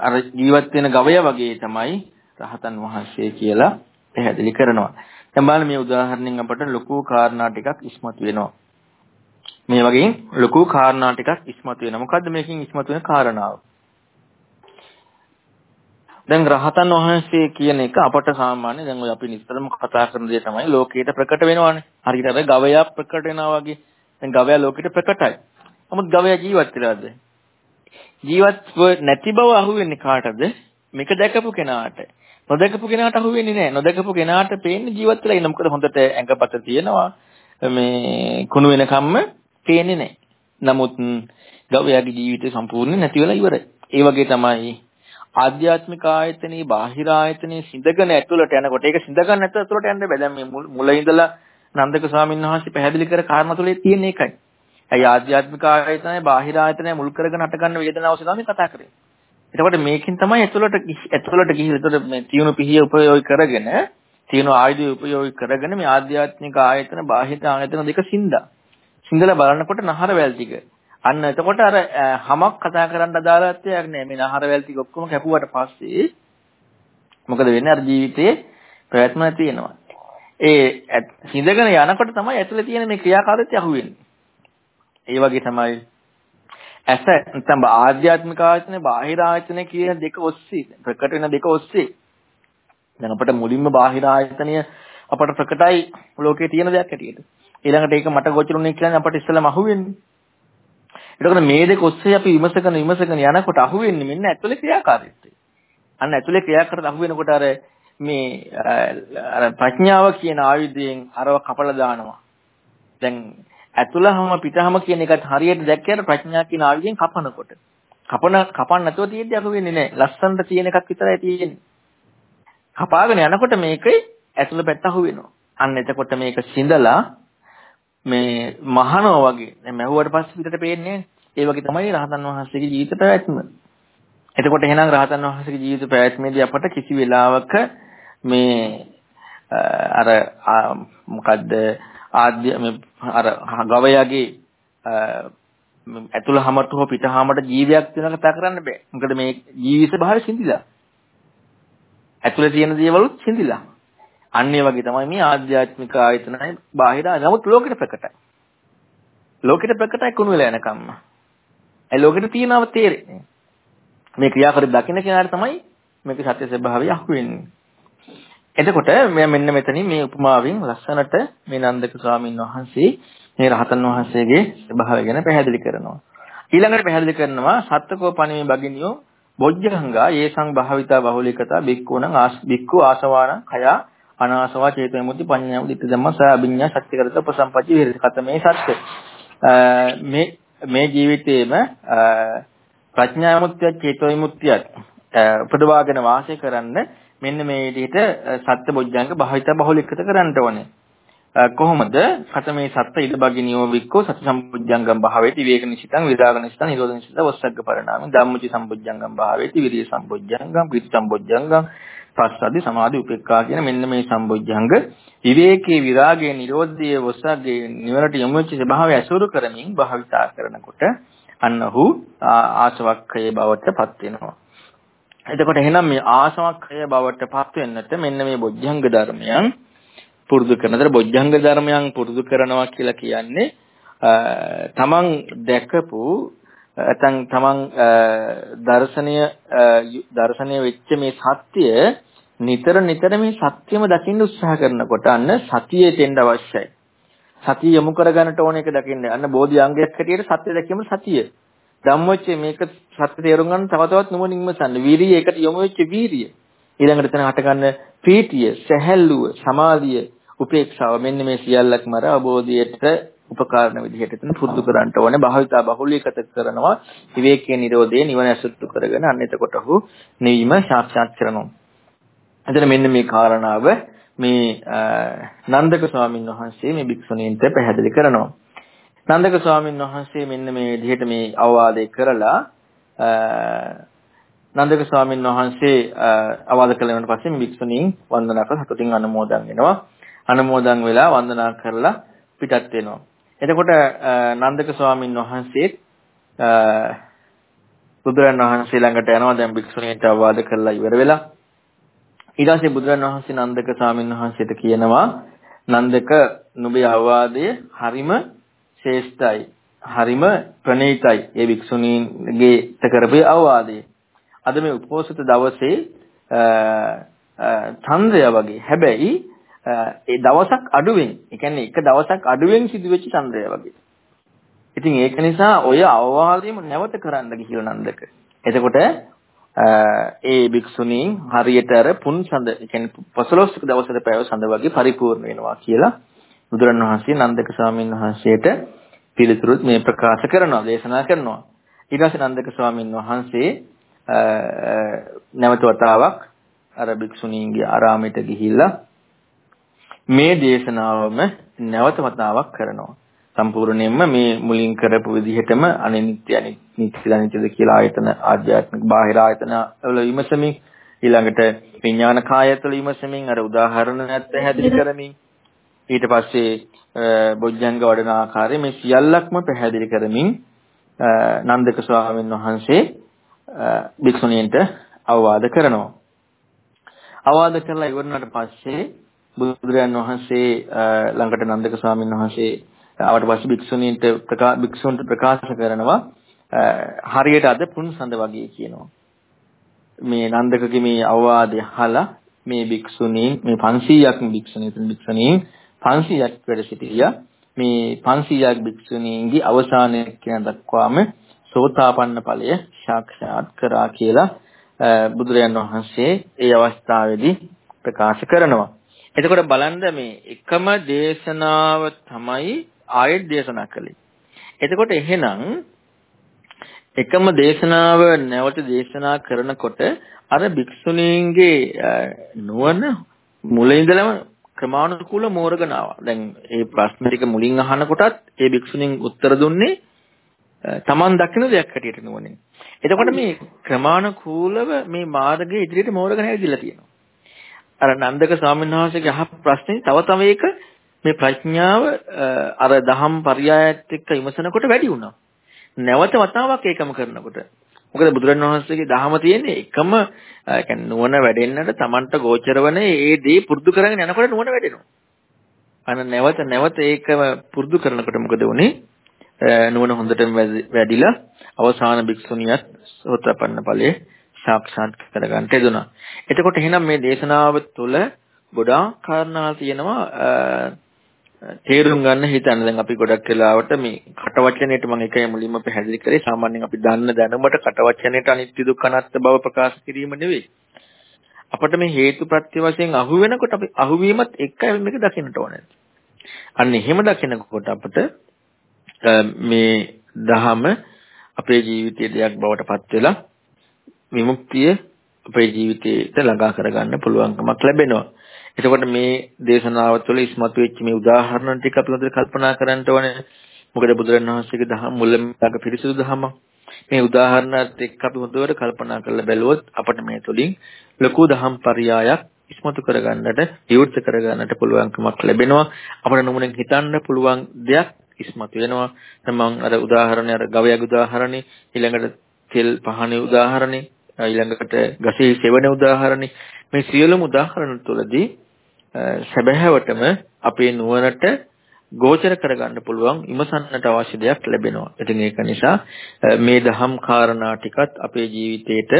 අර ජීවත් වෙන ගවයා වගේ තමයි රහතන් වහන්සේ කියලා පැහැදිලි කරනවා. දැන් බලන්න මේ උදාහරණයෙන් අපට ලොකු කාරණා ටිකක් ඉස්මතු වෙනවා. මේ වගේ ලොකු කාරණා ටිකක් ඉස්මතු වෙනවා. මොකද්ද මේකෙන් ඉස්මතු වෙන කාරණාව? දැන් රහතන් වහන්සේ කියන එක අපට සාමාන්‍ය දැන් ඔය අපි නිතරම කතා කරන දේ තමයි ලෝකයට ප්‍රකට වෙනවානේ. හරියට අර ගවයා ප්‍රකට වෙනවා වගේ. දැන් ගවයා ලෝකෙට ප්‍රකටයි. නමුත් ගවයා ජීවත් වෙලාද? ජීවත්ව නැති බව අහුවෙන්නේ කාටද? මේක දැකපු කෙනාට. නොදකපු කෙනාට අහුවෙන්නේ නැහැ. නොදකපු කෙනාට පේන්නේ ජීවත් වෙලා ඉන්න. මොකද හොඳට ඇඟපත තියෙනවා. මේ කුණු වෙනකම්ම පේන්නේ නැහැ. නමුත් ගවයාගේ ජීවිතය සම්පූර්ණ නැති වෙලා ඉවරයි. ඒ වගේ තමයි ආධ්‍යාත්මික ආයතනේ බාහිර ආයතනේ සිඳගෙන ඇතුළට යනකොට ඒක සිඳගන්න නැතුව ඇතුළට යන්න බෑ. දැන් මේ මුල ඉඳලා නන්දක ස්වාමීන් වහන්සේ පැහැදිලි කර කාරණා තුලේ තියෙන එකයි. ඇයි ආධ්‍යාත්මික ආයතනය බාහිර ආයතනය මුල් කරගෙන හටගන්න වේදනාව තමයි කතා කරන්නේ. එතකොට මේකෙන් තමයි ඇතුළට ඇතුළට ගිහින් එතකොට මේ තියුණු පිහිය උපයෝගී කරගෙන තියුණු ආයුධ උපයෝගී කරගෙන මේ ආධ්‍යාත්මික ආයතන බාහිර ආයතන දෙක සිඳා. සිඳලා බලනකොට නහර වැල් ටික අන්න එතකොට අර හමක් කතා කරන්න අදාළත්වයක් නෑ. මේ නහර වැල් ටික ඔක්කොම කැපුවට පස්සේ මොකද වෙන්නේ? අර ජීවිතේ ප්‍රයත්න තියෙනවා. ඒ සිඳගෙන යනකොට තමයි ඇතුලේ තියෙන මේ ක්‍රියාකාරීත්වය අහුවෙන්නේ. ඒ වගේ තමයි ඇස නැත්නම් ආධ්‍යාත්මික ආයතන බාහිර ආයතන කියන දෙක ඔස්සේ ප්‍රකට වෙන දෙක ඔස්සේ දැන් අපිට මුලින්ම බාහිර ආයතනය අපට ප්‍රකටයි ලෝකේ තියෙන දෙයක් හැටියට ඊළඟට ඒක මට ගොචරුනේ කියන්නේ අපට ඉස්සෙල්ලාම අහුවෙන්නේ එතකොට මේ දෙක ඔස්සේ අපි විමසගෙන විමසගෙන යනකොට අහුවෙන්නේ මෙන්න ඇතුලේ ක්‍රියාකාරීත්වය. අන්න ඇතුලේ ක්‍රියාකාරට අහුවෙනකොට අර මේ අර ප්‍රඥාව කියන ආයුධයෙන් අරව කපලා දානවා. දැන් ඇතුළහම පිටහම කියන එකත් හරියට දැක්කම ප්‍රඥා කියන ආයුධයෙන් කපනකොට. කපන කපන්න නැතුව තියෙද්දි අහුවෙන්නේ නැහැ. ලස්සනට තියෙන එකක් විතරයි තියෙන්නේ. කපාගෙන යනකොට මේකේ ඇතුළ පැත්ත අහුවෙනවා. අන්න එතකොට මේක සිඳලා මේ මහනවා වගේ දැන් මැහුවට පස්සේ පිටට පේන්නේ ඒ වගේ තමයි රහතන් වහන්සේගේ ජීවිත පැවැත්ම. එතකොට එහෙනම් රහතන් වහන්සේගේ ජීවිත පැවැත්මේදී අපට කිසි වෙලාවක මේ අර මොකද්ද ආද්‍ය මේ අර ගවයාගේ ඇතුළ හැමට හෝ පිට හැමට ජීවියක් වෙන කතා කරන්න බෑ. මොකද මේ ජීවිත බහර සිඳිලා. ඇතුළේ තියෙන දේවලුත් සිඳිලා. අන්න ඒ වගේ තමයි මේ ආධ්‍යාත්මික ආයතනයි බාහිර නමුත් ලෝකෙට ප්‍රකටයි. ලෝකෙට ප්‍රකටයි කුණු වෙලා යනකම්ම. ඒ ලෝකෙට තියෙනව තේරෙන්නේ. මේ ක්‍රියාකාරී දකින්න කෙනාට තමයි මේක සත්‍ය ස්වභාවය අහුවෙන්නේ. එතකොට මෙන්න මෙතනින් මේ උපමාවෙන් ලස්සනට මේ නන්දක ස්වාමීන් වහන්සේ මේ රහතන් වහන්සේගේ ස්වභාවය ගැන පැහැදිලි කරනවා. ඊළඟට පැහැදිලි කරනවා සත්තකෝ පණිමේ බගිනියෝ බොජ්ජංගා යේසං භාවිතා බහුලිකතා බික්කුණං ආස් බික්කු ආසවාන කයා අනාසවා චේතෝ මුති පඤ්ඤා උදිත ධම්ම ස අභිඤ්ඤා ශක්තිකරත උපසම්පච්චි විහෙරති කතමේ සත්‍ය මේ මේ ජීවිතේම ප්‍රඥා මුත්‍ය චේතෝ මුත්‍ය උපදවාගෙන වාසය කරන්න මෙන්න මේ විදිහට සත්‍ය බොජ්ජංග භාවිත බහුලීකృత කරන්න ඕනේ. කොහොමද? කතමේ සත්ත ඉද බගිනියෝ වික්කෝ සති සම්බුද්ධංගම් භාවේති විවේක නිසිතං විරාග නිසිතං නිරෝධ නිසිතං වස්සග්ග පරිණාමං ධම්මචි සම්බුද්ධංගම් භාවේති විරිය සම්බුද්ධංගම් පිටි සම්බුද්ධංගම් පස්සද්ධි සමාධි උපේක්ඛා කියන මෙන්න මේ සම්බුද්ධංග විවේකේ විරාගයේ නිරෝධයේ වස්සග්ගේ නිවරට යොමු වෙච්ච ස්වභාවය අසුරු කරමින් භාවිතා කරනකොට අන්න ඔහු ආසවක්ඛයේ බවට පත් වෙනවා. එතකොට එහෙනම් මේ ආසවක්ඛය බවට පත් වෙන්නට මෙන්න මේ බොජ්ජංග ධර්මයන් පුරුදු කරනතර බොජ්ජංග ධර්මයන් පුරුදු කරනවා කියලා කියන්නේ තමන් දැකපු නැත්නම් තමන් දර්ශනීය දර්ශනීය වෙච්ච මේ සත්‍ය නිතර නිතර මේ සත්‍යම දකින්න උත්සාහ කරනකොට අන්න සතියේ තෙන්න අවශ්‍යයි. සතිය යොමු කරගන්නට ඕන එක දකින්න. අන්න බෝධි අංගයක් හැටියට සත්‍ය දැකීම සතිය. ධම්මොච්චේ මේක සත්‍ය තේරුම් ගන්න තව තවත් නුවණින් ඉමසන්න. වීරිය එකට යොමු වෙච්ච වීරිය. ඊළඟට එතන හටගන්න ප්‍රීතිය, සැහැල්ලුව, සමාධිය, උපේක්ෂාව මෙන්න මේ සියල්ලක්ම අර අවබෝධයට උපකාරණ විදිහට එතන පුරුදු කරන්න ඕනේ භාවිතා බහුලීකත කරනවා විවේකයේ නිරෝධයේ නිවන ඇසුරු කරගෙන අන්න එතකොට ඔහු නිවීම සාක්ෂාත් කරනවා. එතන මෙන්න මේ කාරණාව මේ නන්දක ස්වාමීන් වහන්සේ මේ භික්ෂුණීන්ට පැහැදිලි කරනවා. නන්දක ස්වාමීන් වහන්සේ මෙන්න මේ විදිහට මේ අවවාදේ කරලා නන්දක ස්වාමීන් වහන්සේ අවවාද කළාට පස්සේ මේ භික්ෂුණීන් වන්දනා කර සතුටින් අනුමෝදන් වෙනවා. අනුමෝදන් වෙලා වන්දනා කරලා පිටත් වෙනවා. එතකොට නන්දක ස්වාමීන් වහන්සේ බුදුරන් වහන්සේ ළඟට යනවා දැන් භික්ෂුණීන්ට අවවාද කරලා ඉවර වෙලා. ඊට පස්සේ බුදුරන් වහන්සේ නන්දක ස්වාමීන් වහන්සේට කියනවා නන්දක නුඹේ අවවාදය හරිම ශ්‍රේෂ්ඨයි. හරිම ප්‍රණීතයි. ඒ භික්ෂුණීන්ගේ කරපු අවවාදය. අද මේ උපෝසත දවසේ ඡන්දය වගේ. හැබැයි ඒ දවසක් අඩුවෙන්, ඒ කියන්නේ එක දවසක් අඩුවෙන් සිදුවෙච්ච චන්ද්‍රය වගේ. ඉතින් ඒක නිසා ඔය අවවාදයම නැවත කරන්න කියලා නන්දක. එතකොට ඒ භික්ෂුණීන් හරියට අර පුන් සඳ, ඒ කියන්නේ පසළොස්වක දවසට පැව සඳ වගේ පරිපූර්ණ වෙනවා කියලා බුදුරණවහන්සේ නන්දක ස්වාමීන් වහන්සේට පිළිතුරුත් මේ ප්‍රකාශ කරනවා, දේශනා කරනවා. ඊට පස්සේ නන්දක ස්වාමීන් වහන්සේ නැවත වතාවක් අර භික්ෂුණීන්ගේ ආරාමයට ගිහිල්ලා මේ දේශනාවම නැවත වතාවක් කරනවා. සම්පූර්ණයෙන්ම මේ මුලින් කරපු විදිහටම අනිත්‍ය අනිත්‍ය අනිත්‍යද කියලා ආයතන ආධ්‍යාත්මික බාහිර ආයතන වල විමසමින් ඊළඟට විඥාන කායතල විමසමින් අර උදාහරණයක් පැහැදිලි කරමින් ඊට පස්සේ බොජ්ජංග වඩන ආකාරය මේ සියල්ලක්ම පැහැදිලි කරමින් නන්දක ස්වාමීන් වහන්සේ භික්ෂුණීන්ට අවවාද කරනවා. අවවාද කරලා ඉවරනට පස්සේ බුදුරජාන් වහන්සේ ළඟට නන්දක ස්වාමීන් වහන්සේ ආවට පස්සේ භික්ෂුණීන්ට භික්ෂුන්ට ප්‍රකාශ කරනවා හරියට අද පුන්සඳ වගේ කියනවා. මේ නන්දකගේ මේ අවවාදය අහලා මේ භික්ෂුණීන් මේ 500ක් භික්ෂුණීන් භික්ෂුණීන් 500ක් වැඩ සිටියා. මේ 500ක් භික්ෂුණීන්ගේ අවසානයේ කියන දක්වාම සෝතාපන්න ඵලය සාක්ෂාත් කරා කියලා බුදුරජාන් වහන්සේ ඒ අවස්ථාවේදී ප්‍රකාශ කරනවා. එතකොට බලන්න මේ එකම දේශනාව තමයි ආයෙත් දේශනා කළේ. එතකොට එහෙනම් එකම දේශනාව නැවත දේශනා කරනකොට අර භික්ෂුණීන්ගේ නුවණ මුල ඉඳලම ක්‍රමානුකූල මෝරගෙන ආවා. දැන් මේ ප්‍රශ්න ටික මුලින් අහනකොටත් ඒ භික්ෂුණීන් උත්තර දුන්නේ Taman දකින දෙයක් හැටියට නුවණින්. එතකොට මේ ක්‍රමානුකූලව මේ මාර්ගයේ ඉදිරියට මෝරගෙන ඇවිදලා තියෙනවා. අර නන්දක ස්වාමීන් වහන්සේගේ අහ ප්‍රශ්නේ තව තව එක මේ ප්‍රඥාව අර දහම් පරයයත් එක්ක විමසනකොට වැඩි වුණා. නැවත වතාවක් ඒකම කරනකොට. මොකද බුදුරණවහන්සේගේ දහම තියෙන්නේ එකම يعني නුවණ වැඩෙන්නට Tamanට ගෝචර වන ඒ දේ පුරුදු කරගෙන යනකොට නුවණ වැඩෙනවා. අන්න නැවත නැවත ඒකම පුරුදු කරනකොට මොකද වුනේ? නුවණ හොඳටම වැඩිලා අවසාන භික්ෂුණියත් සෝතපන්න ඵලයේ සාක්ෂාත් කරගන්න යෙදුණා. එතකොට එහෙනම් මේ දේශනාව තුළ ගොඩාක් කාරණා තියෙනවා තේරුම් ගන්න හිතන්න. දැන් අපි ගොඩක් වෙලාවට මේ කටවචනයේට මම එකයි මුලින්ම පැහැදිලි කරේ සාමාන්‍යයෙන් අපි දන්න දැනුමට කටවචනයේට අනිත්‍ය දුක්ඛ අනාත්ම බව ප්‍රකාශ කිරීම නෙවෙයි. අපිට මේ හේතුප්‍රත්‍ය වශයෙන් අහු වෙනකොට අපි අහුවීමත් එක්කයි මේක දකින්නට ඕනේ. අන්න එහෙම දකිනකොට අපිට මේ දහම අපේ ජීවිතයේ දෙයක් බවට පත් වෙලා විමුක්තිය අපේ ජීවිතයට ළඟා කරගන්න පුළුවන්කමක් ලැබෙනවා. එතකොට මේ දේශනාව තුළ ඉස්මතු වෙච්ච මේ උදාහරණ ටික අපි හොඳට කල්පනා කරන්න ඕනේ. මොකද බුදුරණවහන්සේගේ දහම් මුලින්ම පිරිසුදු දහම. මේ උදාහරණත් එක්ක අපි හොඳට කල්පනා කරලා බැලුවොත් අපිට මේ තුලින් ලොකු දහම් පරයයක් ඉස්මතු කරගන්නට, විවෘත කරගන්නට පුළුවන්කමක් ලැබෙනවා. අපිට නුමුණෙන් හිතන්න පුළුවන් දෙයක් ඉස්මතු වෙනවා. තමන් අර උදාහරණය අර ගවයාගේ උදාහරණේ ඊළඟට තෙල් පහනේ උදාහරණේ ඊළඟට ගසේ සෙවණ උදාහරණේ මේ සියලුම උදාහරණ තුළදී සැබෑවටම අපේ නුවණට ගෝචර කරගන්න පුළුවන් ඉමසන්නට අවශ්‍ය දෙයක් ලැබෙනවා. ඉතින් ඒක නිසා මේ දහම් කාරණා ටිකත් අපේ ජීවිතේට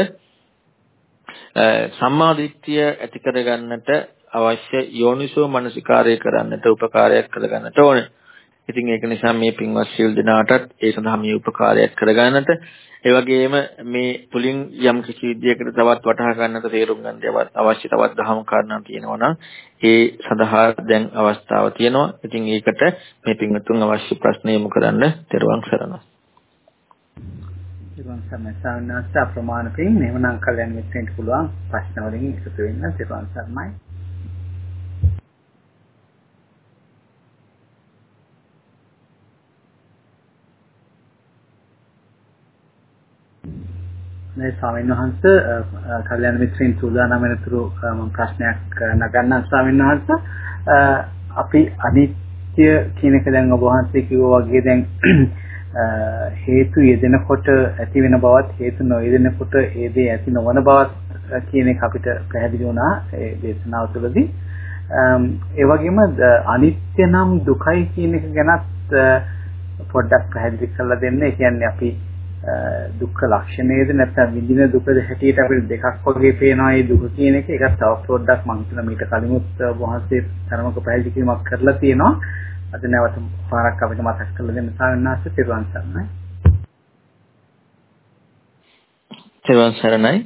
සම්මාදිට්ඨිය ඇති කරගන්නට අවශ්‍ය යෝනිසෝ මනසිකාරය කරන්නට උපකාරයක් කරගන්නට ඕනේ. ඉතින් ඒක නිසා මේ පින්වත් සිල් දනාටත් ඒ සඳහා මේ උපකාරයක් කරගන්නට ඒ වගේම මේ තුලින් යම් කිසි විදියකට තවත් වටහා ගන්නට තේරුම් ගන්න අවශ්‍ය තවත් දහම් කාරණා තියෙනවා නම් ඒ සඳහා දැන් අවස්ථාව තියෙනවා. ඉතින් ඒකට මේ පින්වත්තුන් අවශ්‍ය ප්‍රශ්න යොමු කරන්න තෙරුවන් සරණයි. තෙරුවන් සරණයි සාමාන්‍යස අප්‍රමාණ පින් මෙවනම් කල්යන මිත්‍රෙන්ට පුළුවන් ප්‍රශ්න වලින් එකතු වෙන්න තෙරුවන් සරණයි. මේ ස්වාමීන් වහන්සේ කල්‍යාණ මිත්‍රයන් සූදානම් වෙනතුරු මම ප්‍රශ්නයක් නගන්නම් ස්වාමීන් වහන්සේ අපි අනිත්‍ය කියන එක දැන් ඔබ වහන්සේ කිව්වා වගේ දැන් හේතු යෙදෙනකොට ඇති වෙන බවත් හේතු නොයෙදෙනකොට ඒ දේ ඇති නොවන බවත් කියන එක අපිට පැහැදිලි වුණා ඒ දේශනාව තුළදී ඒ වගේම අනිත්‍ය නම් දුකයි කියන එක ගැනත් පොඩ්ඩක් පැහැදිලි කරලා දෙන්න. ඒ කියන්නේ අපි දුක්ඛ ලක්ෂණයද නැත්නම් විඳින දුකද හැටියට අපිට දෙකක් වගේ පේනවා මේ දුක කියන එක. ඒකත් තව පොඩ්ඩක් මම හිතන මීට කලිමුත් වහන්සේ තරමක පැහැදිලි කිරීමක් කරලා තියෙනවා. අද නැවත පාරක් අපිට මතක් කරලා දෙන්න සාවිනාස පිරුවන් සරණයි. පිරුවන් සරණයි.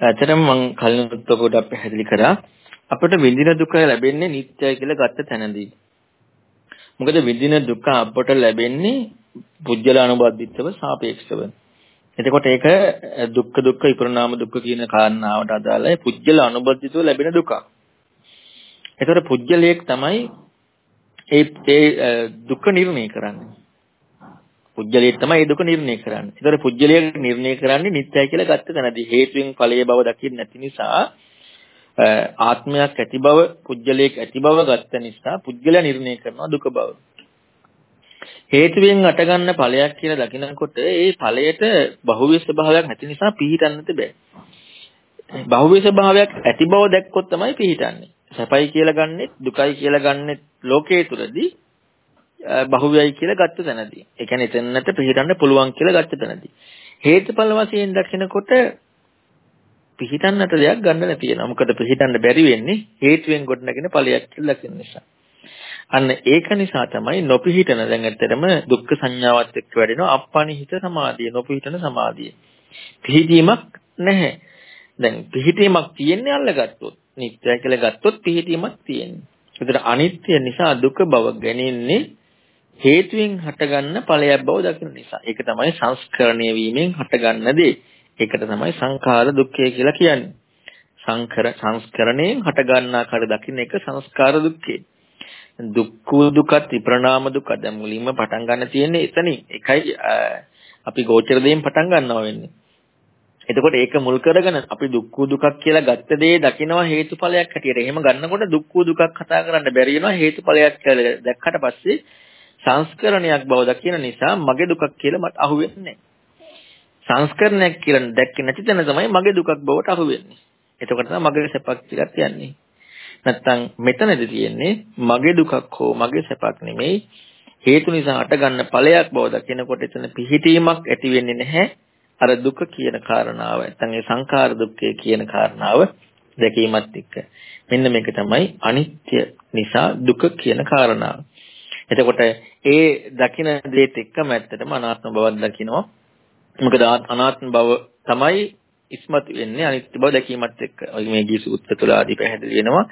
ඇත්තටම මම කලිනුත් පොඩ්ඩක් පැහැදිලි කරා. අපිට විඳින දුක ලැබෙන්නේ නිත්‍යයි කියලා ගත්ත තැනදී. මොකද විඳින දුක අපට ලැබෙන්නේ පුජ්‍යල අනුබද්ධිතව සාපේක්ෂව. එතකොට ඒක දුක්ඛ දුක්ඛ විපරණාම දුක්ඛ කියන කාරණාවට අදාළයි පුජ්‍යල අනුබද්ධිතව ලැබෙන දුක. එතකොට පුජ්‍යලයක් තමයි ඒ ඒ දුක නිර්ණය කරන්නේ. පුජ්‍යලයක් තමයි ඒ දුක නිර්ණය කරන්නේ. ඒතර පුජ්‍යලයක් නිර්ණය කරන්නේ නිත්‍යයි කියලා ගත්ත තැනදී හේතුවෙන් ඵලයේ බව දකින්න නැති නිසා ආත්මයක් ඇති බව පුජ්‍යලයක් ඇති බව ගත්ත නිසා පුජ්‍යලයා නිර්ණය කරනවා දුක බව. හේතුවෙන් අටගන්න ඵලයක් කියලා දකිනකොට ඒ ඵලයට බහුවේ ස්වභාවයක් නැති නිසා පිහිටන්නට බෑ. බහුවේ ස්වභාවයක් ඇති බව දැක්කොත් තමයි පිහිටන්නේ. සැපයි කියලා ගන්නෙත් දුකයි කියලා ගන්නෙත් ලෝකයේ තුලදී බහුවයයි කියලා ගත්ත තැනදී. ඒ කියන්නේ එතනට පිහිටන්න පුළුවන් කියලා ගත්ත තැනදී. හේතුඵල වශයෙන් දකිනකොට පිහිටන්නට දෙයක් ගන්න නැති වෙනවා. මොකද පිහිටන්න බැරි වෙන්නේ හේතුවෙන් ගොඩනගෙන ඵලයක් කියලා දකින නිසා. අන්න ඒක නිසා තමයි නොපිහිටන දැන් ඇත්තටම දුක්ඛ සංඥාවත් එක්ක වැඩෙනවා අප්පනිහිත සමාධිය නොපිහිටන සමාධිය. පිහිටීමක් නැහැ. දැන් පිහිටීමක් තියෙන්නේ අල්ලගත්තොත්. නිත්‍යයි කියලා ගත්තොත් පිහිටීමක් තියෙන්නේ. ඒතර අනිත්‍ය නිසා දුක බව ගැනෙන්නේ හේතුවෙන් හටගන්න ඵලයක් බව දකින නිසා. ඒක තමයි සංස්කරණය වීමෙන් හටගන්න දේ. ඒකට තමයි සංඛාර දුක්ඛය කියලා කියන්නේ. සංකර සංස්කරණයෙන් හටගන්නා කර දකින්න එක සංස්කාර දුක්ඛය. දුක්ඛ දුකත් විප්‍රණාම දුක දැන් මුලින්ම පටන් ගන්න තියෙන්නේ එතනින්. එකයි අපි ගෝචර දෙයෙන් පටන් ගන්නවා වෙන්නේ. එතකොට ඒක මුල් කරගෙන අපි දුක්ඛ දුකක් කියලා ගත්ත දේ දකිනවා හේතුඵලයක් හැටියට. එහෙම ගන්නකොට දුක්ඛ දුකක් කතා කරන්න බැරි වෙනවා හේතුඵලයක් කියලා දැක්කට පස්සේ සංස්කරණයක් බව දකින නිසා මගේ දුකක් කියලා මට අහුවෙන්නේ සංස්කරණයක් කියලා දැක්කේ නැති තැන තමයි මගේ දුකක් බවට අහුවෙන්නේ. එතකොට තමයි මගේ සැපක් කියලා කියන්නේ. නැත්තම් මෙතනදී තියෙන්නේ මගේ දුකක් හෝ මගේ සැපක් නෙමෙයි හේතු නිසා අටගන්න ඵලයක් බව දකිනකොට එතන පිහිටීමක් ඇති වෙන්නේ නැහැ අර දුක කියන කාරණාව නැත්නම් ඒ සංඛාර දුක්ඛය කියන කාරණාව දැකීමත් එක්ක මෙන්න මේක තමයි අනිත්‍ය නිසා දුක කියන කාරණාව. එතකොට ඒ දකින දේත් එක්කම ඇත්තටම අනාත්ම බවක් දකිනවා. මොකද අනාත්ම බව තමයි ඉස්මතු වෙන්නේ අනිත්‍ය බව දැකීමත් එක්ක. ඔය මේ ගී සූත්‍ර තුළ ආදී පැහැදිලි වෙනවා.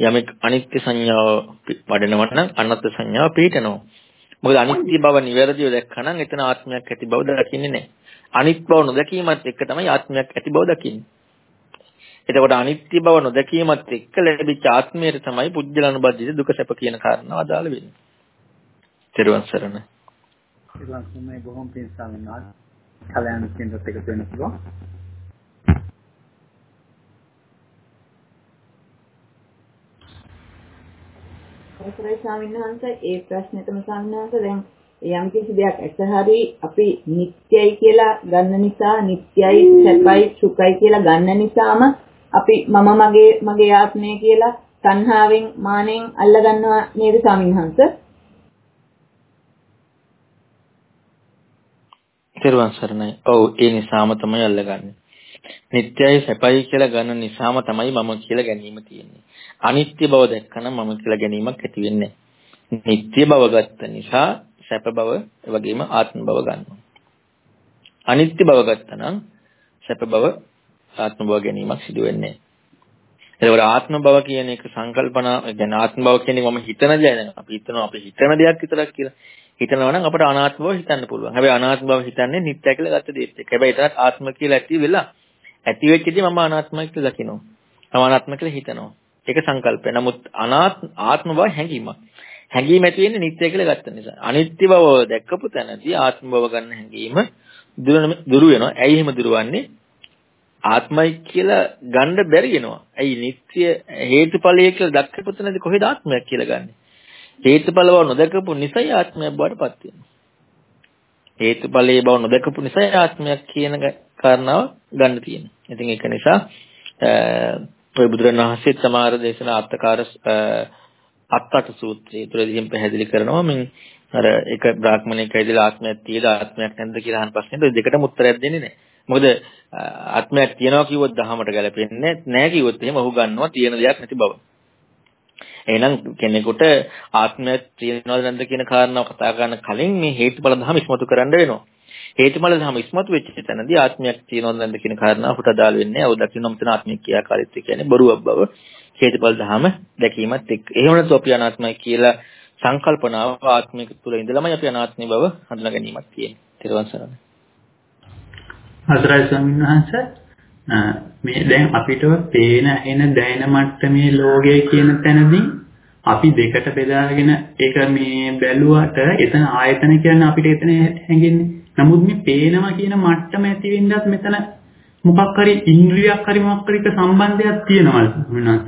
යමෙක් අනිත්‍ය සංඥාව වඩනවා නම් අනත්ත් සංඥාව පිළිටනවා. මොකද අනිත්‍ය බව නිවැරදිව දැක්කනම් එතන ආත්මයක් ඇති බව දකින්නේ නැහැ. අනිත් බව නොදැකීමත් එක්ක තමයි ආත්මයක් ඇති බව දකින්නේ. එතකොට අනිත්‍ය බව නොදැකීමත් එක්ක ලැබිච්ච ආත්මයට තමයි පුජ්‍යලනුබද්ධිත දුක සැප කියන කාරණාව අදාළ වෙන්නේ. තෙරුවන් සරණයි. තෙරුවන් සරණයි බොහොම පින් ස්වාමීන් වහන්සේ. කලයන් කෙනෙක් එකතු වෙන්න අවසරයි ස්වාමීන් වහන්සේ ඒ ප්‍රශ්නෙටම ස්වාමීන් වහන්සේ දැන් යම් කිසි දෙයක් ඇසහරි අපි නිත්‍යයි කියලා ගන්න නිසා නිත්‍යයි සැපයි සුඛයි කියලා ගන්න නිසාම අපි මම මගේ මගේ ආත්මය කියලා තණ්හාවෙන් මානෙන් අල්ල ගන්නවා නේද ස්වාමීන් වහන්සේ? තෙරුවන් සරණයි. ඔව් ඒ නිසාම තමයි අල්ලගන්නේ. නිට්ටයයි සැපයි කියලා ගන්න නිසාම තමයි මම කියලා ගැනීම තියෙන්නේ. අනිත්‍ය බව දැක්කනම් මම කියලා ගැනීමක් ඇති වෙන්නේ නිට්ටය බව ගත්ත නිසා සැප බව වගේම ආත්ම බව ගන්නවා. අනිත්‍ය බව ගත්තනම් සැප බව ආත්ම බව ගැනීමක් සිදු වෙන්නේ එතකොට ආත්ම බව කියන එක සංකල්පනා يعني ආත්ම බව කියන්නේ මම හිතන දේ අපි හිතනවා අපි හිතන දෙයක් විතරක් කියලා. හිතනවා නම් අපට අනාත්ම බව හිතන්න පුළුවන්. හැබැයි අනාත්ම බව හිතන්නේ නිත්‍ය කියලා ගත්ත දෙයක් එක්ක. හැබැයි ඒතරත් ආත්ම කියලා ඇති වෙලා ඇති වෙච්ච දේ මම අනාත්මයි කියලා දකිනවා. මම අනාත්ම කියලා හිතනවා. ඒක සංකල්පය. නමුත් අනාත්ම ආත්ම බව හැඟීමක්. හැඟීම ඇති වෙන්නේ නිත්‍ය කියලා ගත්ත නිසා. අනිත්‍ය බව දැක්කපු තැනදී ආත්ම බව ගන්න හැඟීම දුරු වෙනවා. ඇයි එහෙම දුරවන්නේ? ආත්මයි කියලා ගන්න බැරි වෙනවා. ඇයි නිත්‍ය හේතුඵලය කියලා දැක්කපු තැනදී කොහෙද ආත්මයක් කියලා ගන්නෙ? හේතුඵල බව නොදකපු නිසයි ආත්මයක් බවට පත් වෙන්නේ. හේතුඵලයේ බව නොදකපු නිසයි ආත්මයක් කියන කාරණාව ගන්න තියෙන්නේ. ඉතින් ඒක නිසා ඔය බුදුරණවහන්සේ සමහර දේශනා අර්ථකාර අත්තක සූත්‍රයේ තුරදීම පැහැදිලි කරනවා මින් අර එක බ්‍රාහ්මණයෙක් ඇවිදලා ආත්මයක් තියෙද ආත්මයක් නැද්ද කියලා අහන ප්‍රශ්නෙට ඔය දෙකටම උත්තරයක් දෙන්නේ නැහැ. මොකද ආත්මයක් තියනවා කිව්වොත් දහමට ගැලපෙන්නේ නැහැ කිව්වොත් එහෙම ඔහු ගන්නවා තියෙන දෙයක් නැති බව. එහෙනම් කෙනෙකුට ආත්මයක් තියෙනවද නැද්ද කියන කාරණාව කතා කරන කලින් මේ හේතුඵල ධම ඉස්මතු කරන්න වෙනවා. හේතුඵල ධම ඉස්මතු වෙච්ච තැනදී ආත්මයක් තියෙනවද නැද්ද කියන කාරණාව අපට අදාළ වෙන්නේ. ඔව් දකින්න මෙතන ආත්මික ක්‍රියාකාරීත්වය කියන්නේ බොරුවක් බව. හේතුඵල ධම දැකීමත් එක්ක. එහෙම නැත්නම් අපි අනාත්මයි කියලා සංකල්පනාව ආත්මික තුල ඉඳලමයි අපි අනාත්මයි බව හඳුනා ගැනීමක් තියෙන්නේ. ත්‍රිවන් සරණයි. හතරයි ස්වාමීන් වහන්සේ මේ දැන් අපිට පේන ඇහෙන දැනෙන මට්ටමේ ලෝකය කියන තැනදී අපි දෙකට බෙදාගෙන ඒක මේ බැලුවට එතන ආයතන කියන්නේ අපිට එතන හැඟෙන්නේ. නමුත් මේ පේනවා කියන මට්ටම ඇති වෙන්නත් මෙතන මොකක් හරි ඉන්ද්‍රියක් හරි මොකක් හරි සම්බන්ධයක් තියෙනවා වෙනස.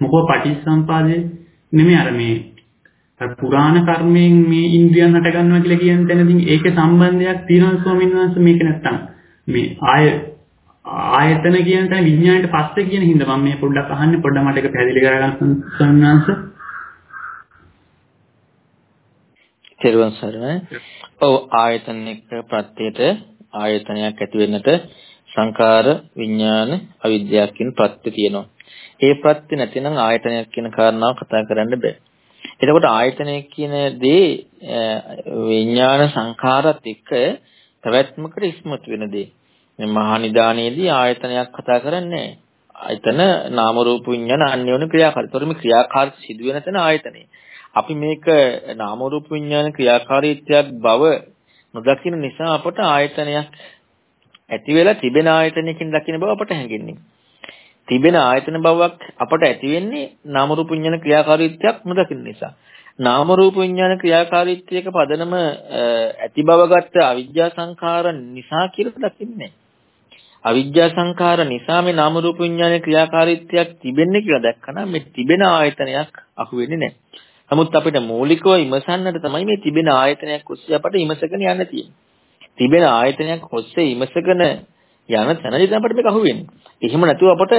මොකෝ පටිච්චසම්පාදේ නෙමෙයි අර මේ පුරාණ කර්මයෙන් මේ ඉන්ද්‍රියන් හට ගන්නවා කියලා කියන තැනදී ඒකේ සම්බන්ධයක් තියෙනවා ස්වාමීන් වහන්සේ මේක නැත්තම් මේ ආය ආයතන කියන තැන විඥාණයට පස්සේ කියන හින්දා මම මේ පොඩ්ඩක් අහන්නේ පොඩ්ඩක් මට ඒක පැහැදිලි කරගන්න ස්වාමීන් වහන්සේ තෙරුවන් සරණයි. ඔව් ආයතන එක්ක ප්‍රත්‍යයට ආයතනයක් ඇති වෙන්නට සංකාර විඥාන අවිද්‍යාව කියන ප්‍රත්‍ය තියෙනවා. ඒ ප්‍රත්‍ය නැතිනම් ආයතනයක් කියන කාරණාව කතා කරන්න බෑ. එතකොට ආයතනය කියන දේ විඥාන සංඛාරات එක්ක පැවැත්මකට ඉස්මතු වෙන දේ. මේ මහා නිදානයේදී ආයතනයක් කතා කරන්නේ ආයතන නාම රූප විඥාන අන්‍යෝන්‍ය ක්‍රියාකාරීත්වය. ඒතර මේ ක්‍රියාකාරීත්වය සිදු වෙන තැන ආයතනය. අපි මේක නාම රූප විඥාන ක්‍රියාකාරීත්වයක් බව නොදකින නිසා අපට ආයතනයක් ඇති වෙලා තිබෙන ආයතනයකින් දකින බව අපට හැඟෙන්නේ. තිබෙන ආයතන බවක් අපට ඇති වෙන්නේ නාම රූප විඥාන ක්‍රියාකාරීත්වයක් නොදකින නිසා. නාම රූප විඥාන ක්‍රියාකාරීත්වයක පදනම ඇති බව ගත්ත අවිජ්ජා සංඛාර නිසා කියලා දකින්නේ. අවිජ්ජා සංඛාර නිසා මේ නාම රූප විඥාන ක්‍රියාකාරීත්වයක් තිබෙන්නේ කියලා දැක්කනම් මේ තිබෙන ආයතනයක් අහු වෙන්නේ නැහැ. නමුත් අපිට මූලිකව ඉමසන්නට තමයි මේ තිබෙන ආයතනයක් ඔස්සේ අපට ඉමසගෙන යන්න තියෙන්නේ. තිබෙන ආයතනයක් ඔස්සේ ඉමසගෙන යන තැනදී අපිට මේක අහුවෙන්නේ. එහෙම නැතුව අපට